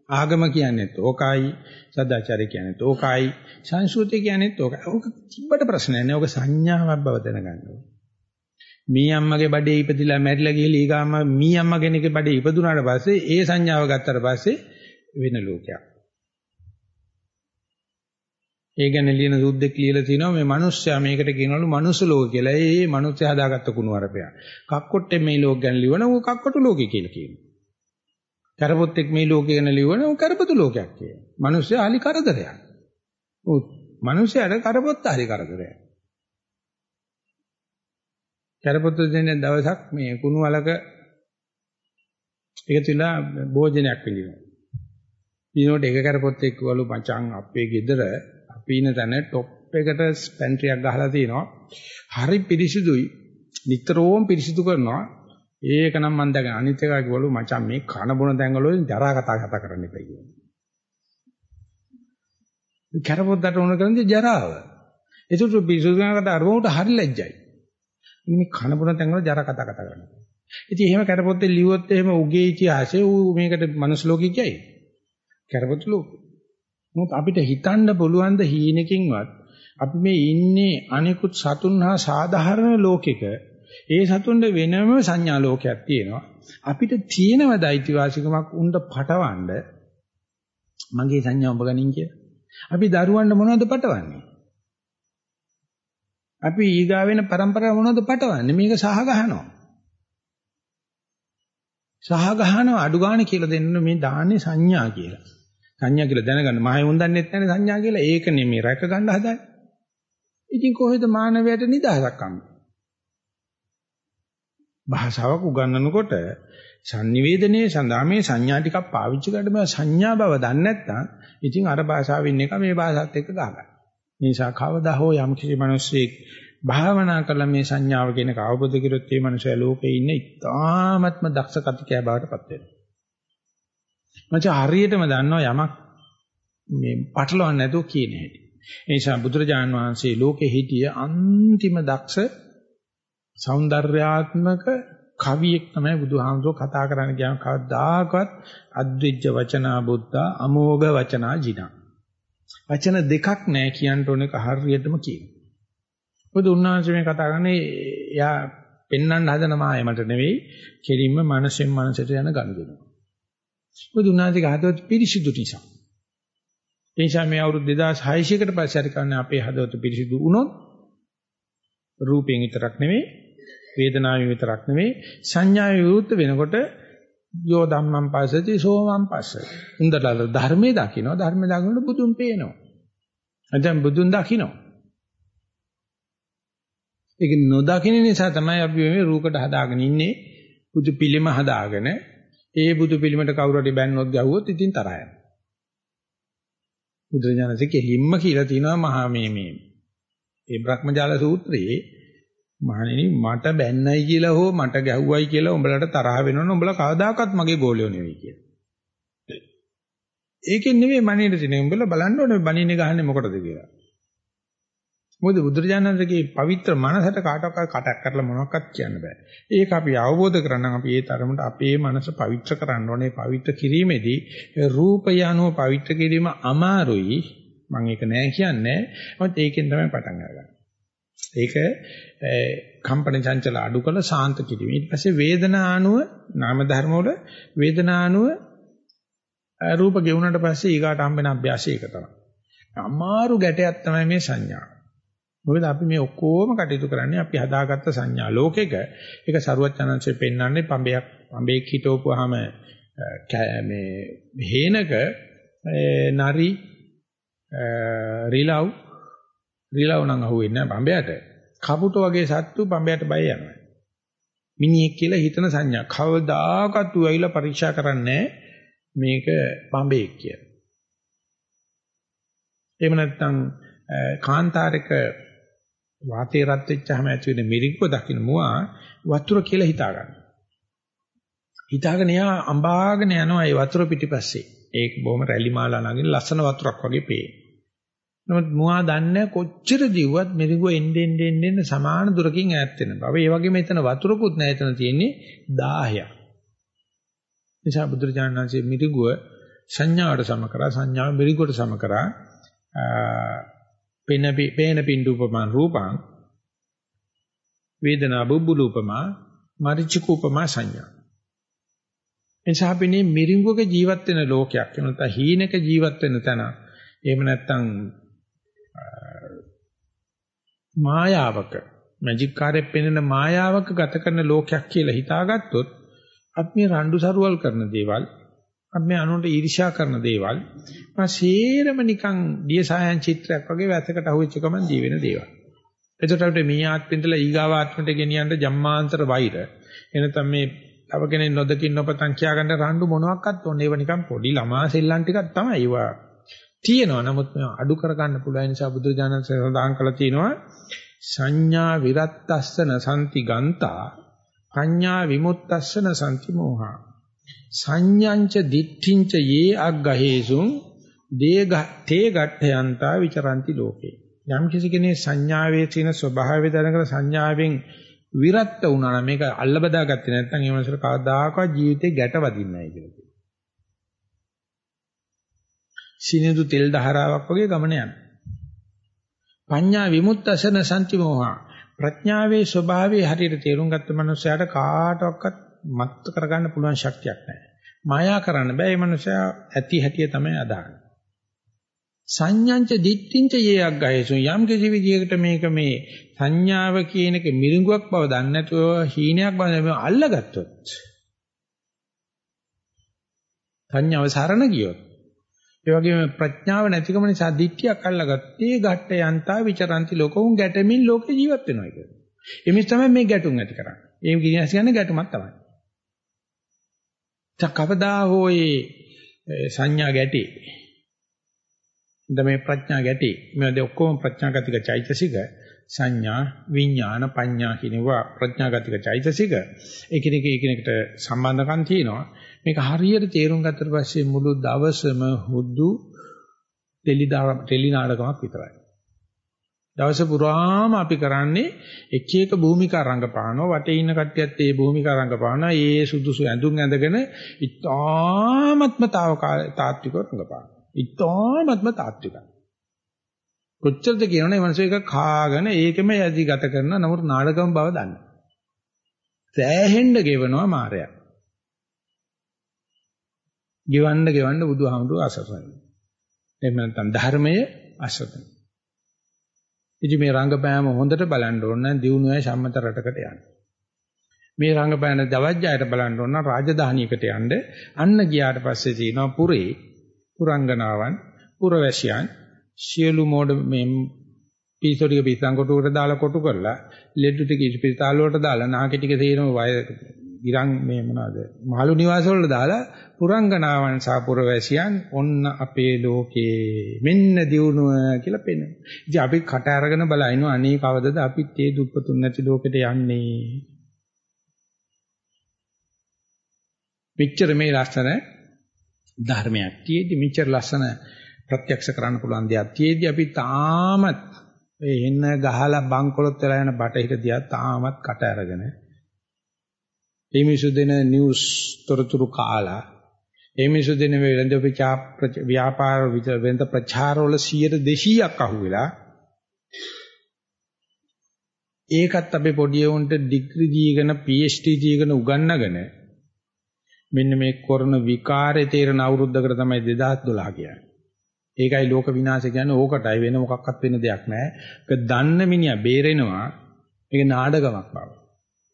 ආගම කියන්නේත් ඕකයි සදාචාරය කියන්නේත් ඕකයි සංස්කෘතිය කියන්නේත් ඕකයි ඕක තිබ්බට ප්‍රශ්නයක් නෑ ඕක සංඥාවක් බව දැනගන්න මී අම්මගේ බඩේ ඉපදිලා මැරිලා ගිහලා ඊගාම මී අම්මා කෙනෙක්ගේ බඩේ ඉපදුනාට පස්සේ ඒ සංඥාව ගත්තට පස්සේ වෙන ලෝකයක් ඒ ගැන ලියන සුද්දෙක් ලියලා තිනවා මේ මිනිස්සයා මේකට කියනවලු මනුස්ස ලෝක කියලා. ඒ ඒ මිනිස්සයා හදාගත්ත කුණු වරපයා. කක්කොට්ටේ මේ ලෝක ගැන ලියවන ඌ කක්කොටු ලෝකේ කියලා කියනවා. කරපොත්තෙක් මේ ලෝකේ ගැන ලියවන ඌ කරපොතු ලෝකයක් කියනවා. මිනිස්සයා hali කරදරයක්. ඌ මිනිස්සයාට කරපොත්ත hali කරදරයක්. කරපොත්තු දෙන දවසක් මේ කුණු වලක එකතු වෙලා භෝජනයක් පිළිගන්නවා. ඊනොට එක කරපොත්තෙක් වළු මචං අපේ ගෙදර පීන තැන টොප් එකට පැන්ට්‍රියක් ගහලා තිනවා. හරි පිරිසිදුයි. නිතරම පිරිසිදු කරනවා. ඒක නම් මම දැක අනිත් එකා කිව්වලු මචං මේ කන බොන තැන් වල ජරා කතා කතා කරන්න එපා කියනවා. කැරපොත්තට උණ කරන්නේ ජරාව. ඒකට පිසුදුනකට අරමුණට හරි ලැජ්ජයි. මේ කන බොන තැන් වල ජරා කතා කතා කරනවා. ඉතින් එහෙම කැරපොත්තේ ලියුවොත් එහෙම උගේ ඉතිහාසය ඌ මේකට මනුස්ස ලෝකෙ කියයි. කැරපොත්ත ලෝකෙ. මොකද අපිට හිතන්න පුළුවන් ද හීනකින්වත් අපි මේ ඉන්නේ අනිකුත් සතුන් හා සාධාරණ ලෝකෙක. ඒ සතුන්ට වෙනම සංඥා ලෝකයක් තියෙනවා. අපිට තියෙනවද අයිතිවාසිකමක් උන්ට පටවන්න මගේ සංඥා ඔබ ගනින් කියලා. අපි දරුවන්ට මොනවද පටවන්නේ? අපි ඊගා වෙන પરම්පරාව මොනවද පටවන්නේ? මේක සහ ගහනවා. සහ ගහනවා අඩු ගන්න කියලා දෙන්න මේ දාන්නේ සංඥා කියලා. සංඥා කියලා දැනගන්න මහය උන් දන්නේ නැත්නම් සංඥා කියලා ඒක නෙමෙයි රැක ගන්න හදන්නේ. ඉතින් කොහෙද මානවයට නිදහසක් හම්බෙන්නේ? භාෂාවක් උගන්වනකොට sannivedanaya සඳහා මේ සංඥා ටිකක් පාවිච්චි කරලා මේ සංඥා බව දන්නේ නැත්නම් ඉතින් අර භාෂාවෙන් එක මේ භාෂාවත් එක්ක ගහගන්න. නිසා කවදා හෝ යම් කිසි මිනිසෙක් භාවනා කරලා මේ සංඥාව කියන කවබෝධ කරොත් මේ මිනිසා ලෝකේ ඉන්න ඉතාමත්ම දක්ෂ කතිකයා බවට පත් වෙනවා. මචං හරියටම දන්නවා යමක් මේ පටලවන්නේ නැතුව කියන හැටි. ඒ නිසා බුදුරජාන් වහන්සේ ලෝකේ හිටිය අන්තිම දක්ෂ సౌందర్యාත්මක කවියෙක් තමයි බුදුහාමුදුරුවෝ කතා කරන්න ගියාම කවදාකවත් අද්විජ්ජ වචනා බුද්ධා අමෝඝ වචනා ජිනා වචන දෙකක් නැහැ කියන්න ඕනේ හරියටම කියනවා. මොකද උන්වහන්සේ මේ කතා කරන්නේ එයා පෙන්වන්න හදන මායමට නෙවෙයි කෙලින්ම මනසෙන් මනසට යන ගනුදෙනු. මොකද උන්වහන්සේ හදවත පිරිසිදු නිසා. ඒ නිසා මේ අවුරුදු 2600කට පස්සේ හරි කන්නේ අපේ හදවත පිරිසිදු වුණොත් රූපයෙන් විතරක් නෙවෙයි වේදනාවෙන් විතරක් නෙවෙයි සංඥාවෙන් විරුද්ධ වෙනකොට යෝ ධම්මං පස්සති සෝමං පස්සති. හොඳට ධර්මයේ දකින්න ධර්මයේ දකින්නකොට බුදුන් පේනවා. එතෙන් බුදුන් දකින්න. ඒක නොදකින්න නිසා තමයි අපි මේ රූකඩ හදාගෙන ඉන්නේ බුදු පිළිම හදාගෙන ඒ බුදු පිළිමට කවුරු හරි බැන්නොත් ගැහුවොත් ඉතින් තරහ යනවා. බුදුරජාණන්සේ කෙලින්ම කියලා තිනවා මහා මේ මේ ඒ බ්‍රහ්මජාල සූත්‍රයේ මහණෙනි මට බැන්නයි කියලා හෝ මට ගැහුවයි කියලා උඹලට තරහ වෙනවනේ උඹලා කවදාකවත් මගේ ගෝලියෝ නෙවෙයි කියලා. ඒකෙන් නෙවෙයි මනින්න තියෙන්නේ උඹලා බලන්න ඕනේ බණින්නේ ගහන්නේ මොකටද කියලා. මොකද බුදුරජාණන්සේගේ පවිත්‍ර මනසට කාටවත් කටක් කරලා මොනවක්වත් කියන්න බෑ. ඒක අපි අවබෝධ කරගන්න අපි ඒ තරමට අපේ මනස පවිත්‍ර කරන්න ඕනේ. පවිත්‍ර කිරීමේදී රූපය අනුව පවිත්‍ර කිරීම අමාරුයි. මම ඒක නෑ කියන්නේ. මොකද ඒකෙන් තමයි පටන් අරගන්නේ. ඒක කම්පන චංචල අඩු කළ සාන්ත කිරීම. ඊට පස්සේ වේදනා අනුව නාම ධර්ම වල වේදනා අනුව රූප ගෙවුනට පස්සේ ඊගාට හම්බෙන අභ්‍යාසය ඒක තමයි. අමාරු ගැටයක් තමයි මේ සංඥා. මොකද අපි මේ ඔක්කොම කටයුතු කරන්නේ අපි හදාගත්ත සංඥා ලෝකෙක ඒක සරුවචනංශයෙන් පෙන්වන්නේ පඹයක් පඹේක් හිටවපුවාම මේ හේනක නරි රිලව් රිලව් නම් අහුවෙන්නේ නැහැ පඹයට කපුට වගේ සත්තු පඹයට බය යනවා මිනිහෙක් කියලා හිතන සංඥා කවදාකවත් ඌ ඇවිල්ලා පරීක්ෂා කරන්නේ මේක පඹේක් කියලා එහෙම නැත්නම් කාන්තාරයක වාතය රත් වෙච්චාම ඇති වෙන මිරිඟුව දකින්න මුවා වතුර කියලා හිතා ගන්න. හිතාගෙන යා අඹාගෙන යනවා ඒ වතුර පිටිපස්සේ. ඒක බොහොම රැලි මාලා නගින ලස්සන වතුරක් වගේ පේන. නමුත් මුවා දන්නේ කොච්චර දිව්වත් මිරිඟුව එන්නේ එන්නේ එන්නේ සමාන දුරකින් ඈත් වෙන බව. ඒ වගේම එතන වතුරකුත් නැහැ එතන තියෙන්නේ 1000ක්. නිසා බුදුරජාණන් වහන්සේ මිරිඟුව සංඥාවට සම කරා සංඥාව මිරිඟුවට සම කරා පේන පේන පින්දුපමා රූපං වේදනා බුබ්බුලූපමා මරිචිකූපමා සංඥා එනිසා අපි මේ මිරිඟුවක ජීවත් වෙන ලෝකයක් එහෙම නැත්නම් හීනක ජීවත් වෙන තැන එහෙම නැත්නම් මායාවක මැජික් කාර්යයක් පෙන්වන මායාවක ගත කරන ලෝකයක් කියලා හිතාගත්තොත් අපි මේ රණ්ඩු සරුවල් කරන දේවල් අපි අනුන්ට ඊර්ෂ්‍යා කරන දේවල් මා සේරම නිකන් දියසායන් චිත්‍රයක් වගේ වැසකට අහුවෙච්ච ගමන් දී වෙන දේවල්. එතකොට අපිට මේ ආත්මෙන්දලා ඊගාව ආත්මට ගෙනියන්න ජම්මාන්තර වෛර එනතම් මේ තව කෙනෙක් නොදකින් නොපතන් කියාගන්න රණ්ඩු මොනවාක්වත් ඕනේ. ඒව නිකන් පොඩි ළමා සෙල්ලම් ටිකක් තමයි ඒවා. තියෙනවා. නමුත් මේ අඩු කරගන්න පුළුවන් නිසා බුදුරජාණන් සඳහන් කළා තියෙනවා සංඥා විරත්තස්සන සම්ති ගන්තා පඤ්ඤා විමුක්තස්සන සම්ති මෝහා සංඥංච දිට්ඨිංච යේ අග්ගහේසුං තේ ගට්ඨයන්තා විචරಂತಿ ලෝකේ. යම් කිසි කෙනෙක් සංඥාවේ තියෙන ස්වභාවය දැනගෙන සංඥාවෙන් විරත් වුණා නම් මේක අල්ල බදාගත්තේ නැත්නම් ඒ මනසට කවදාකවත් ජීවිතේ ගැට වදින්නේ නැහැ කියලා කියනවා. සිනිඳු තෙල් ධාරාවක් වගේ ගමන යනවා. පඤ්ඤා විමුක්තසන සම්තිමෝහා ප්‍රඥාවේ ස්වභාවය හරියට තේරුම් ගත්ත මනුස්සයාට කාටවත් මත් කරගන්න පුළුවන් ශක්තියක් නැහැ. මායා කරන්න බෑ මේ මනුස්සයා ඇති හැටිය තමයි අදහන්නේ. සංඥාංච දිට්ඨිංච යේයක් ගහේසු යම් කිසි විදියකට මේක මේ සංඥාව කියන එක මිරිඟුවක් බව දන්නේ නැතුව හීනයක් බව අල්ලගත්තොත් සංඥාව සරණ ගියොත් ඒ වගේම ප්‍රඥාව නැතිකම නිසා දිට්ඨියක් අල්ලගත්තේ ගැට්ට යන්තා විචරಂತಿ ලෝකෝන් ගැටමින් ලෝකේ ජීවත් වෙනවා කියන්නේ. එමිස් තමයි මේ ගැටුම් ඇති කරන්නේ. ඒ කිනියස් කියන්නේ ගැටුමක් තමයි. දැන් කවදා හෝ සංඥා ගැටි දැන් මේ ප්‍රඥා ගැටි මේ දෙ ඔක්කොම ප්‍රඥාගතික චෛතසික සංඥා විඥාන පඤ්ඤා කියනවා ප්‍රඥාගතික චෛතසික. එකිනෙක එකිනෙකට සම්බන්ධකම් තියෙනවා. මේක හරියට තේරුම් ගත්තට පස්සේ මුළු දවසම හුදු ටෙලි නාටකමක් විතරයි. දවස පුරාම අපි කරන්නේ එක එක භූමිකා රංගපානවා. වටේ ඉන්න කට්ටියත් ඒ භූමිකා රංගපානවා. ඒ සුදුසු ඇඳුම් ඇඳගෙන ඉතාමත්ම තාත්විකව රංගපානවා. ඉතාමත්ම තාත්විකයි. කොච්චරද කියනවනේ මනස එක කාගෙන ඒකෙම යදි ගත කරන නමුත් නාඩගම් බව දන්නේ. සෑහෙන්න ගෙවනවා මායя. ගෙවන්න ගෙවන්න බුදුහාමුදුරුවෝ අසසනයි. එහෙම නැත්නම් ධර්මයේ අසසන. ඉතින් මේ රංගපෑම හොඳට බලන්න ඕන නම් දිනුවේ සම්මත රටකට යන්න. මේ රංගපෑම දවජ්ජයට බලන්න ඕන නම් රාජධානියකට යන්න. අන්න ගියාට පස්සේ තියෙනවා පුරේ පුරංගනාවන් පුරවැසියන් සියලු මෝඩ මේ පීසොටික පිස්සන් කොටුවට දාලා කොටු කරලා ලෙඩු ටික ඉස්පිරිතාල වලට දාලා නාකි ටික තේරෙන වය ඉරන් මේ මොනවාද මහලු නිවාස වලට දාලා පුරංගනාවන් සහ පුරවැසියන් ඔන්න අපේ ලෝකේ මෙන්න දියුණුව කියලා පෙන්වනවා. ඉතින් අපි කට අරගෙන බලනවා අනේ කවදද අපිත් ඒ දුප්පතුන් නැති ලෝකෙට යන්නේ. මෙච්චර මේ ලස්සන ධර්මයක් තියෙද්දි මෙච්චර ලස්සන ප්‍රත්‍යක්ෂ කරන්න පුළුවන් දෙයක් තියෙද්දි අපි තාමත් ඒ එන්න ගහලා බංකොලොත් වෙලා යන බටහිර දිහා තාමත් කට අරගෙන මේ මිසු දෙන නිවුස් තොරතුරු කාලා මේ මිසු දෙන වෙළඳ ව්‍යාපාර වෙන්ද ප්‍රචාරවල 100 200ක් අහුවෙලා ඒකත් අපේ පොඩි උන්ට ඩිග්‍රී දීගෙන PhD දීගෙන උගන්නගෙන මෙන්න මේ කරන විකාරේ තේරෙන අවුරුද්දකට තමයි 2012 කියන්නේ. ඒකයි ලෝක විනාශය කියන්නේ ඕකටයි වෙන මොකක්වත් වෙන දෙයක් නැහැ. ඒක දන්න මිනිහා බේරෙනවා. මේක නාඩගමක් බව.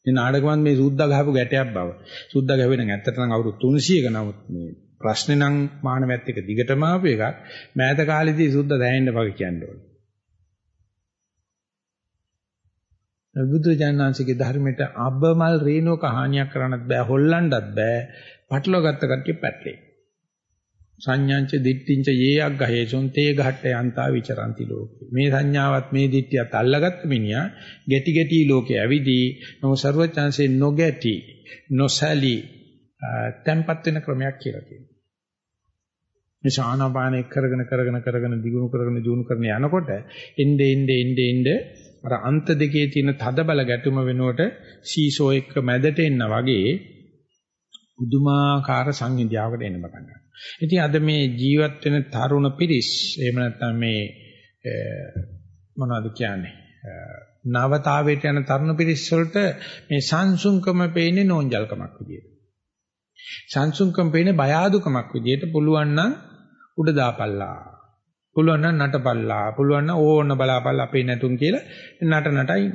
මේ නාඩගමත් මේ සුද්දා ගහපු ගැටයක් බව. සුද්දා ගහුවේ නම් ඇත්තට නම් අවුරුදු 300ක නමුත් මේ ප්‍රශ්නේ නම් මානවයත් එක දිගටම ආපු එකක්. මෑත කාලේදී සුද්දා දැනෙන්න වගේ කියන්නේ. බුදුජානනාංශිකේ ධර්මයට අබමල් රේණුව කහානියක් කරන්නත් බෑ හොල්ලන්නත් බෑ පටලව ගත්ත කට්ටිය පැටලේ සංඥාංච දිට්ඨිංච යේයක් ගහේසොන් තේ ඝට්ට යන්තා විචරಂತಿ ලෝකේ. මේ සංඥාවත් මේ දිට්ඨියත් අල්ලගත්ත මිනිහා ගැටි ගැටි ලෝකේ ඇවිදී නමු ਸਰවචාන්සේ නොගැටි නොසලී තැම්පත් වෙන ක්‍රමයක් කියලා කියනවා. මේ ශානාපාන එක් කරගෙන කරගෙන කරගෙන දිගුණු කරගෙන දිනු කරන යනකොට එnde ende ende ende අර අන්ත දෙකේ තියෙන තද බල ගැටුම වෙනුවට සීසෝ එක්ක මැදට එන්න වගේ බුදුමාකාර සංහිඳියාවකට එන්න පටන් ගන්නවා. ඉතින් අද මේ ජීවත් වෙන තරුණ පිරිස් එහෙම නැත්නම් මේ මොනවද කියන්නේ නවතාවයට යන තරුණ පිරිස් වලට මේ සංසුන්කම පේන්නේ නෝන්ජල්කමක් විදියට. සංසුන්කම පේන්නේ බය අඩුකමක් විදියට පුළුවන් නම් උඩ දාපල්ලා පුළුවන් නම් නටපල්ලා පුළුවන් නම් ඕන්න බලාපල්ලා අපේ නැතුන් කියලා නට නටයි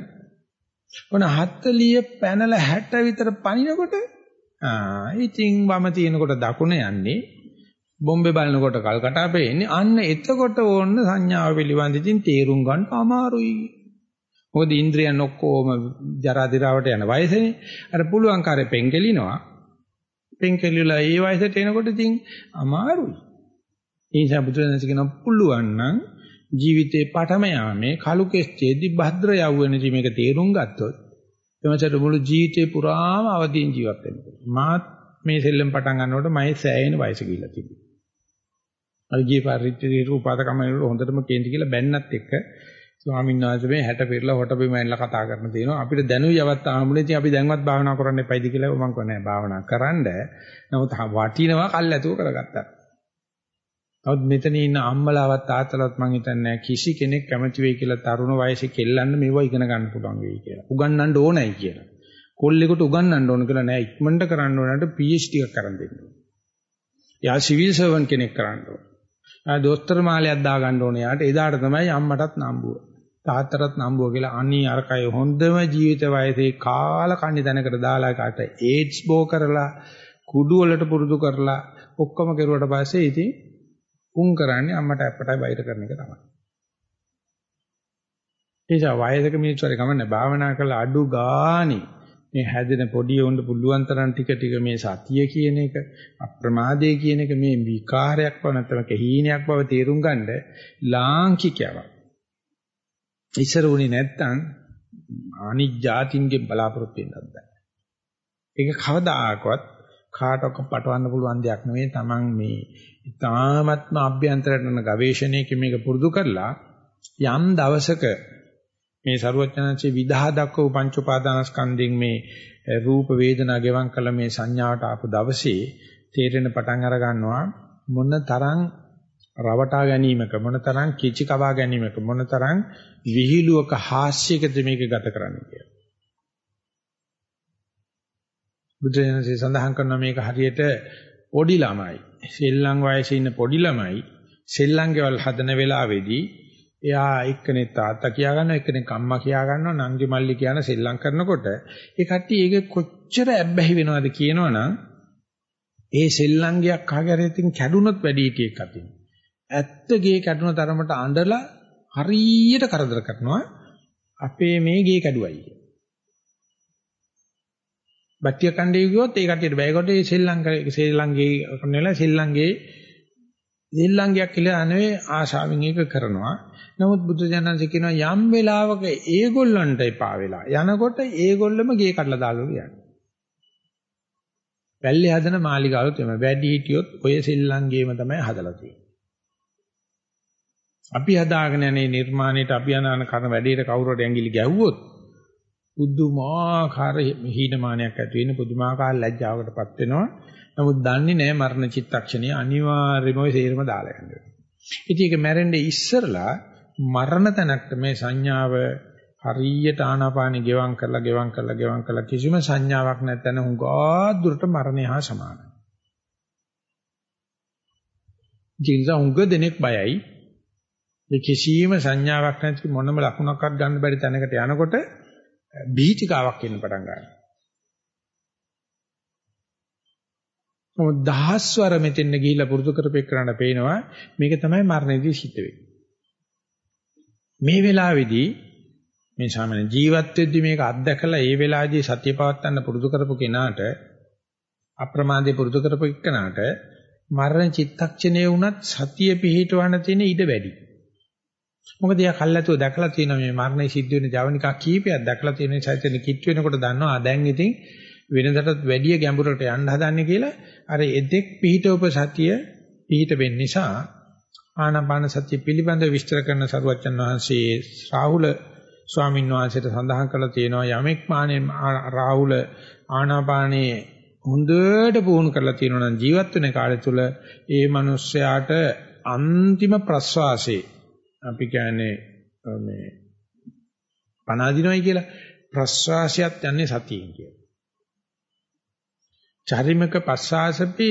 ඔන 40 පැනලා 60 විතර පනිනකොට ආ ඉතින් වම තියෙනකොට දකුණ යන්නේ බොම්බේ බලනකොට කල්කටා පේන්නේ අන්න එතකොට ඕන්න සංඥාව පිළිබඳ ඉතින් තේරුම් ගන්න අමාරුයි. මොකද ඉන්ද්‍රියන් ඔක්කොම ජරා දිරාවට යන වයසනේ. අර පුළුවන් කාර්ය පෙන්කෙලිනවා. පෙන්කෙලිලා ඒ වයසට එනකොට ඉතින් අමාරුයි. ඒ නිසා බුදුරජාණන් කියන පුළුවන් නම් ජීවිතේ පටම යාමේ කලු කෙස්චේදි භද්‍ර යවුවෙනදී මේක තේරුම් ගත්තොත් එමසට මුළු ජීවිතේ පුරාම අවදීන් ජීවත් වෙන්න පුළුවන්. මාත් මේ සෙල්ලම් පටන් ගන්නකොට මම සෑහෙන වයස ගිහිල්ලා තිබුණා. අර ගියේ පරිත්‍යාගයේ උපාදකම හොඳටම කේන්ති කියලා බැන්නත් එක්ක ස්වාමීන් වහන්සේ මේ 60 පෙරලා හොට බිම ඇනලා කතා කරන තියෙනවා අපිට දැනුයි යවත් ආමුනේ ඉතින් අපි දැන්වත් භාවනා කරන්න එපයිද කියලා මම කියන්නේ භාවනා කරන්න නමුත් වටිනවා කල්ැතුව කරගත්තා නමුත් මෙතන ඉන්න අම්මලාවත් තාත්තලාවත් මං හිතන්නේ කිසි කෙනෙක් කැමති වෙයි කියලා තරුණ වයසේ කෙල්ලන්න මේව ඉගෙන ගන්න පුළුවන් වෙයි කියලා. උගන්වන්න ඕනයි කියලා. කොල්ලෙකුට උගන්වන්න ඕන කියලා නෑ ඉක්මනට කරන්න ඕනට PhD එකක් කරන් දෙන්න. යා සිවිල් සර්වන් කෙනෙක් කරන්න ඕන. ආ දොස්තර මාලයක් දා ගන්න ඕනේ. යාට එදාට තමයි අම්මටත් නම්බුව. තාත්තටත් නම්බුව කියලා අනී අරකයි හොඳම ජීවිත වයසේ කාල කන්නි තැනකට දාලා කාට ඒඩ්ස් බෝ කරලා කුඩු වලට පුරුදු කරලා ඔක්කොම කෙරුවට පස්සේ ඉතින් උන් කරන්නේ අම්මට අප්පටයි බයිට කරන එක තමයි. එيشා වයසක මිනිස්සු හරි කමන්නේ භාවනා කරලා අඩු ගානේ මේ හැදෙන පොඩි උන්ට පුළුවන් තරම් ටික ටික මේ සතිය කියන එක අප්‍රමාදයේ කියන එක මේ විකාරයක් බව නැත්නම් කහීනයක් බව තේරුම් ගන්න ලාංකිකයක්. ඉස්සර උනේ නැත්තම් අනිත් જાතින්ගේ බලාපොරොත්තු වෙන්නත් බෑ. ඒක කවදාකවත් කාටවත් පටවන්න පුළුවන් දෙයක් නෙවෙයි. Taman මේ ඊ타ත්ම අභ්‍යන්තරණ ගවේෂණයක මේක පුරුදු කරලා යම් දවසක මේ ਸਰුවචනංශේ විදහා දක්වපු පංච උපාදානස්කන්ධයෙන් මේ eh, රූප වේදනා ගෙවම් කළ මේ සංඥාවට ආපු දවසේ තේරෙන පටන් අර ගන්නවා මොන තරම් රවටා ගැනීමක මොන තරම් කිචි කවා ගැනීමක මොන තරම් විහිළුවක හාස්‍යයකද මේක ගත කරන්නේ කියලා. බුදුරජාණන්සේ සඳහන් කරන මේක හරියට පොඩි ළමයි සෙල්ලම් වයසේ ඉන්න පොඩි ළමයි සෙල්ලම් ගෙවල් හදන වෙලාවේදී එයා එක්කෙනෙක් තාත්තා කියා ගන්නවා එක්කෙනෙක් අම්මා කියා ගන්නවා නංගි මල්ලි කියන සෙල්ලම් කරනකොට ඒ කට්ටිය ඒක කොච්චර ඇබ්බැහි වෙනවද කියනවනම් ඒ සෙල්ලංගයක් කාගරෙතින් කැඩුනොත් වැඩි හිටියෙක් අතින්. ඇත්ත ගේ කැඩුන තරමට අඬලා හරියට කරදර කරනවා. අපේ මේ ගේ කැඩුවයි කිය. බට්ටිය කණ්ඩේ ගියොත් ඒ කට්ටියට බයකොට ඒ සෙල්ලංග සෙල්ලංගේ කරනවා සෙල්ලංගේ සෙල්ලංගයක් කියලා නෙවෙයි ආශාවෙන් ඒක කරනවා නමුත් බුදු දනන්සේ කියනවා යම් වෙලාවක ඒගොල්ලන්ට එපා වෙලා යනකොට ඒගොල්ලම ගේ කඩලා දාලා යන්නේ. වැල්ලේ හදන මාලිගාවලුත් එම වැඩි හිටියොත් ඔය සෙල්ලංගේම තමයි හදලා තියෙන්නේ. අපි හදාගෙන යන්නේ නිර්මාණයට අපි යන කරන වැඩේට කවුරුහට ඇඟිලි ගැහුවොත් පුදුමාකාර හීනමානයක් ඇති වෙන පුදුමාකාර ලැජ්ජාවකටපත් වෙනවා. නමුත් දන්නේ නැහැ මරණ චිත්තක්ෂණය අනිවාර්යයෙන්ම ඔය සේරම දාලා යනවා. ඉතින් ඒක මැරෙන්නේ ඉස්සරලා මරණ තැනකට මේ සංඥාව හරියට ආනාපානෙ ගෙවම් කරලා ගෙවම් කරලා ගෙවම් කරලා කිසිම සංඥාවක් නැත්නම් හුඟා දුරට මරණය හා සමානයි. ජීවිත හුඟ දෙනෙක් බයයි. ඒ කිසිම සංඥාවක් නැති මොනම ලකුණක්වත් ගන්න බැරි තැනකට යනකොට බීචිකාවක් එන්න පටන් ගන්නවා. මොකද දහස්වර මෙතෙන් ගිහිල්ලා පුරුදු කරපෙන්නට පේනවා මේක තමයි මරණයේදී සිද්ධ වෙන්නේ. මේ වෙලාවේදී මේ සාමාන්‍ය ජීවත් වෙද්දී මේක අත්දැකලා ඒ වෙලාවේදී සත්‍ය පවත්තන්න පුරුදු කරපු කෙනාට අප්‍රමාදේ පුරුදු කරපු එක්කනාට මරණ චිත්තක්ෂණයේ වුණත් සතිය පිහිටවන්න තියෙන ඉඩ වැඩි. මොකද යා කල්ලාතෝ දැකලා තියෙන මේ මරණය සිද්ධ වෙන ජවනිකා කීපයක් දැකලා තියෙන නිසා එතන කිට් වෙනකොට දන්නවා ආ දැන් ඉතින් වෙනදටත් වැඩිය ගැඹුරට යන්න හදන්නේ කියලා අර එදෙක් පිහිටවප සතිය පිහිට වෙන්න නිසා ආනාපාන සතිය පිළිබඳ විස්තර කරන සරුවච්චන් වහන්සේ රාහුල ස්වාමීන් වහන්සේට සඳහන් කරලා තියෙනවා යමෙක් මානේ රාහුල ආනාපානයේ හොඳට පුහුණු කරලා තියෙනවා නම් ජීවත් වෙන කාලය තුල ඒ මිනිස්යාට අන්තිම ප්‍රස්වාසයේ අපි කියන්නේ මේ පනාදිනවයි කියලා ප්‍රස්වාසයත් යන්නේ සතියෙන් කියලා. චරිමක පස්සාසපි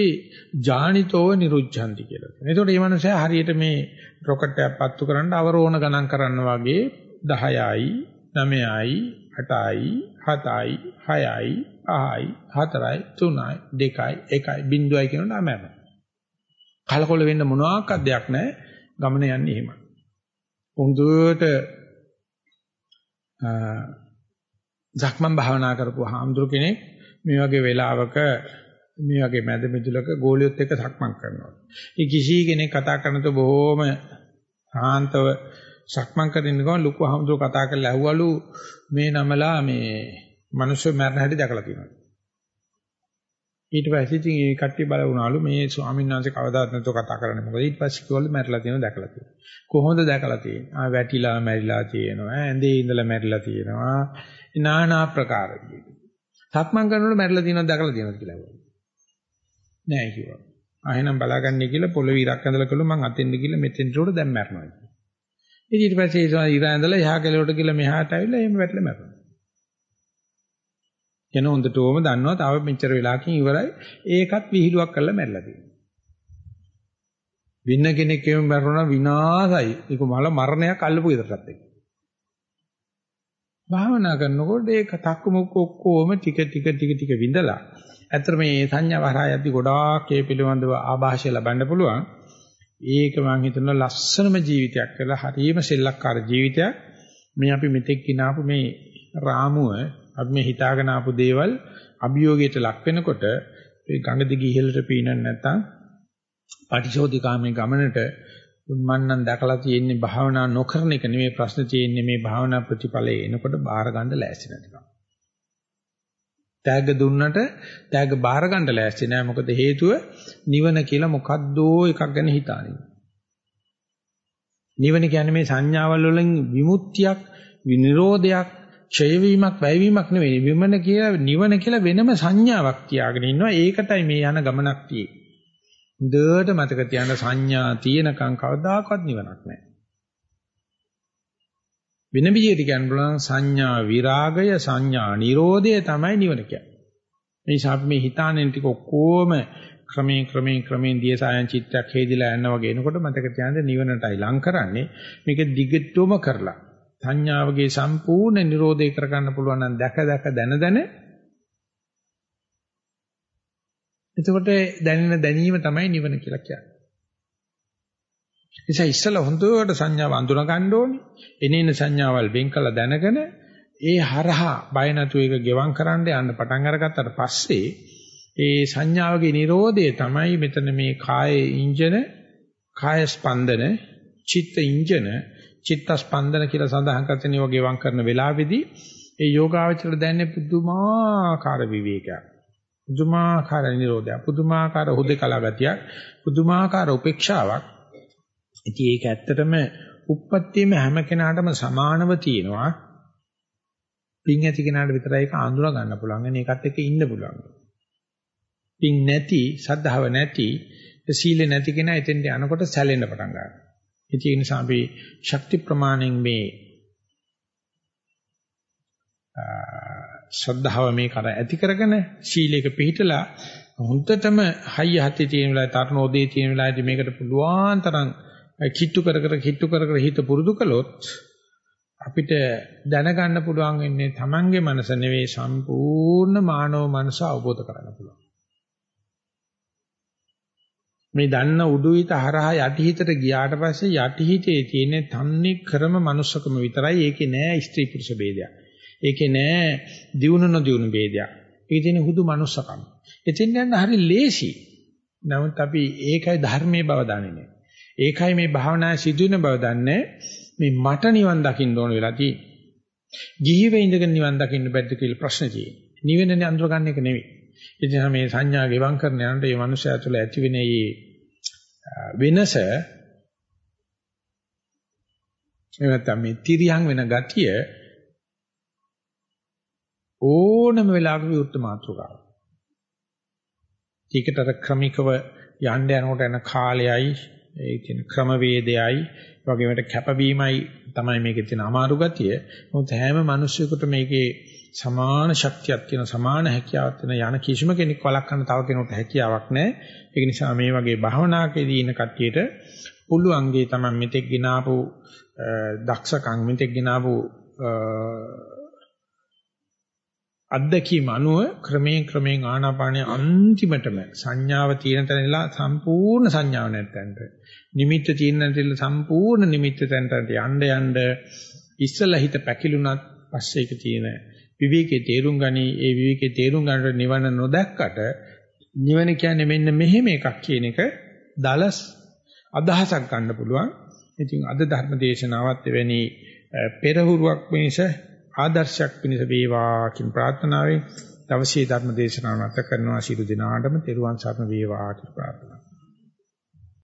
ජානිතෝ නිරුද්ධಂತಿ කියලා. එතකොට මේ මනුස්සයා හරියට මේ රොකට් එකක් පත්තු කරන්න අවරෝහණ ගණන් කරන්න වගේ 10යි 9යි 8යි 7යි 6යි 5යි 4යි 3යි 2යි 1යි බිඳුවයි කියන නමම. කලකොල වෙන්න මොනවාක්වත් දෙයක් නැහැ. ගමන යන්නේ එහෙමයි. හොඳට සක්මන් භාවනා කරපු හාමුදුර කෙනෙක් මේ වගේ වෙලාවක මේ වගේ මැද මිදුලක ගෝලියොත් එක්ක සක්මන් කරනවා. ඒ කිසි කෙනෙක් කතා කරනකොට බොහොම සාන්තව සක්මන් කරගෙන ගමන් ලොකු හමුදුර කතා කරලා ඇහුවලු මේ නමලා මේ මිනිස්සු මරණ හැටි දැකලා තියෙනවා. ඊට පස්සේ ඉතින් ඒ කට්ටිය බලවුණාලු මේ ස්වාමීන් වහන්සේ කවදාවත් නැතෝ කතා කරන්නේ මොකද? ඊට පස්සේ කිව්වලු මැරිලා තියෙනවා දැකලා තියෙනවා. කොහොමද දැකලා තියෙන්නේ? ආ වැටිලා මැරිලා තියෙනවා ඇඳේ ඉඳලා මැරිලා තියෙනවා. নানা ආකාර විදිහට සක්මන් කරනකොට මැරිලා තියෙනවද දැකලා තියෙනවද කියලා අහුවා නෑ කිව්වා ආයෙනම් බලාගන්නේ කියලා පොළවේ ඉරක් ඇඳලා කළු මං අතෙන්ද කියලා මෙතෙන්ට උඩ දැන් මැරනවා ඉතින් ඊට පස්සේ ඉර ඇඳලා එහා කෙළවරට කියලා මෙහාට ඇවිල්ලා එහෙම වැටලා මැරෙනවා එන හොඳටම දන්නවා තව මෙච්චර වෙලාවකින් ඉවරයි. ඒකත් විහිළුවක් කරලා මැරලා තියෙනවා. වින්න කෙනෙක් එහෙම මැරුණා විනාසයි. ඒක මල මරණයක් අල්ලපු විතරටත් එක්ක. භාවනා කරනකොට ඒක තක්කමුක්ක ඔක්කොම ටික ටික ටික ටික විඳලා ඇත්තට මේ සංඥා වරහයද්දි ගොඩාක් ඒ පිළිබඳව ආభాෂය ලබන්න පුළුවන්. ඒක මම හිතනවා ලස්සනම ජීවිතයක් කියලා හරිම සෙල්ලක්කාර ජීවිතයක්. මේ අපි මෙතෙක් කිනාපු මේ රාමුව අපි මේ හිතාගෙන ආපු දේවල් අභියෝගයට ලක් වෙනකොට ඒ ගඟ දිගේ ඉහළට පීනන්න නැත්නම් පටිශෝධිකාමේ ගමනට මන්නම් දැකලා තියෙන්නේ භාවනා නොකරන එක නෙමෙයි ප්‍රශ්න තියෙන්නේ මේ භාවනා ප්‍රතිඵලයේ එනකොට බාර ගන්න ලෑස්ති නැතිකම. තෑග්ග දුන්නට තෑග්ග බාර ගන්න ලෑස්ති නෑ මොකද හේතුව නිවන කියලා මොකද්දෝ එකක් ගැන හිතානින්. නිවන කියන්නේ මේ සංඥාවල් වලින් විමුක්තියක් විනිරෝධයක් ඡය වීමක් වැය වීමක් නෙවෙයි විමන කියලා නිවන කියලා වෙනම සංඥාවක් තියාගෙන ඉන්නවා ඒකටයි මේ යන ගමනක් තියෙන්නේ. හොඳට මතක තියාගන්න සංඥා තියෙනකන් කවදාකවත් නිවනක් නැහැ. වෙන විදිහට කියන්න බලන සංඥා විරාගය සංඥා නිරෝධය තමයි නිවන කියන්නේ. මේ නිසා අපි මේ හිතානෙන් ටික ඔක්කොම ක්‍රමයෙන් ක්‍රමයෙන් ක්‍රමයෙන් දියසායන් චිත්තයක් හේදිලා යනවා වගේ එනකොට මතක තියාගන්න නිවනටයි ලං කරන්නේ මේක දිගටම කරලා සංඥාවගේ සම්පූර්ණ නිරෝධය කරගන්න පුළුවන් නම් දැක දැක දන දන එතකොට දැනෙන දැනීම තමයි නිවන කියලා කියන්නේ. නිසා ඉස්සලා හොඳට සංඥාව අඳුන ගන්න ඕනේ. එනේන සංඥාවල් වෙන් කළ දැනගෙන ඒ හරහා බය නැතුව ඒක ගෙවම් කරන්න යන්න පටන් අරගත්තට පස්සේ ඒ සංඥාවගේ Nirodhe තමයි මෙතන මේ කායේ ඉන්ජන කාය ස්පන්දන චිත්ත ඉන්ජන චිත්ත ස්පන්දන කියලා සඳහන් කරන වගේ වම් කරන වෙලාවේදී ඒ යෝගාවචර දැනන්නේ පුදුමාකාර විවේකයක්. පුදුමාකාර නිරෝධයක්. පුදුමාකාර හුදකලා ගතියක්. පුදුමාකාර උපේක්ෂාවක්. ඉතින් ඒක ඇත්තටම උප්පත්තියම හැම කෙනාටම සමානව තියෙනවා. පින් ඇති කෙනාට විතරයි ඒක අඳුර ගන්න පුළුවන්. ඒකත් එක්ක ඉන්න පුළුවන්. පින් නැති, සද්ධාව නැති, සීල නැති කෙනා එතෙන්ට යනකොට සැලෙන්න පටන් ගන්නවා. ඒ නිසා අපි ශක්ති ප්‍රමාණයෙන් මේ ශ්‍රද්ධාව මේ කර ඇති කරගෙන ශීලයක පිළිහිටලා හොඳටම හයිය හතේ තියෙන වෙලාවේ තරණ ඔදේ තියෙන වෙලාවේදී මේකට පුළුවන් තරම් කිට්ටු කර කර කිට්ටු කර කර හිත පුරුදු කළොත් අපිට දැනගන්න පුළුවන් වෙන්නේ Tamange මනස නෙවෙයි සම්පූර්ණ මානව මනස අවබෝධ කරගන්න පුළුවන්. මේ දන්න උඩුහිත හරහා යටිහිතට ගියාට පස්සේ යටිහිතේ තියෙන තන්නේ ක්‍රම manussකම විතරයි. ඒකේ නෑ ස්ත්‍රී පුරුෂ ભેදයක්. ඒකේ නෑ දියුණු නොදියුණු ભેදයක්. ඒකේ තියෙන හුදු manussකම. එතෙන් යන හරි ලේසි. නමුත් අපි ඒකයි ධර්මයේ බව දන්නේ නෑ. ඒකයි මේ භාවනා සිදුවෙන බව දන්නේ මේ මට නිවන් දකින්න ඕන වෙලා තියෙන්නේ. ජීවේ ඉඳගෙන නිවන් දකින්න බැද්ද කියලා ප්‍රශ්නේ තියෙන්නේ. නිවෙන්නේ අඳුර ගන්න එක නෙවෙයි. ඉතින් මේ සංඥා ගෙවම් කරන යනට මේ මනුස්සයා තුළ ඇතිවෙන මේ වෙනස එහෙනම් මේ තිරියන් වෙන ගතිය ඕනම වෙලාවක විවෘත මාත්‍රකාව. ඒකට අර ක්‍රමිකව යන්න යනකොට යන කාලයයි ඒ කියන ක්‍රමවේදයයි වගේම කැපවීමයි තමයි මේකේ තියෙන අමාරු ගතිය. මොකද හැම මිනිස්සුෙකුට මේකේ සමාන ශක්තියක් තියෙන සමාන හැකියාවක් තියෙන යන කිසිම කෙනෙක් වළක්වන්න තව කෙනෙකුට හැකියාවක් නැහැ. ඒක නිසා මේ වගේ භාවනාකේදී ඉන්න කට්ටියට පුළුවන්ගේ තමයි මෙතෙක් ගినాපු දක්ෂකම් මෙතෙක් ගినాපු අද්දකීම අනුව ක්‍රමයෙන් ක්‍රමයෙන් ආනාපානයේ අන්තිමටම සංඥාව තියෙන තැනලා සම්පූර්ණ සංඥාව නැත්තන්ට නිමිත්ත තියෙන තැනලා සම්පූර්ණ නිමිත්ත තැනට යන්න යන්න ඉස්සලා හිත පැකිලුණත් පස්සේ ඒක තියෙන විවේකේ තේරුම් ගනි ඒ විවේකේ තේරුම් ගන්නට නිවන නොදැක්කට නිවන කියන්නේ මෙන්න මෙහෙම එකක් කියන එක දලස් අදහසක් ගන්න පුළුවන්. ඉතින් අද ධර්ම දේශනාවත් එවැනි පෙරහුරුවක් වෙනස ආදර්ශයක් වෙනස වේවා කියන ප්‍රාර්ථනාවෙන් දවසේ ධර්ම දේශනාව නැත කරනවා. ශිරු දිනාටම තෙරුවන් සරණ වේවා කියලා ප්‍රාර්ථනා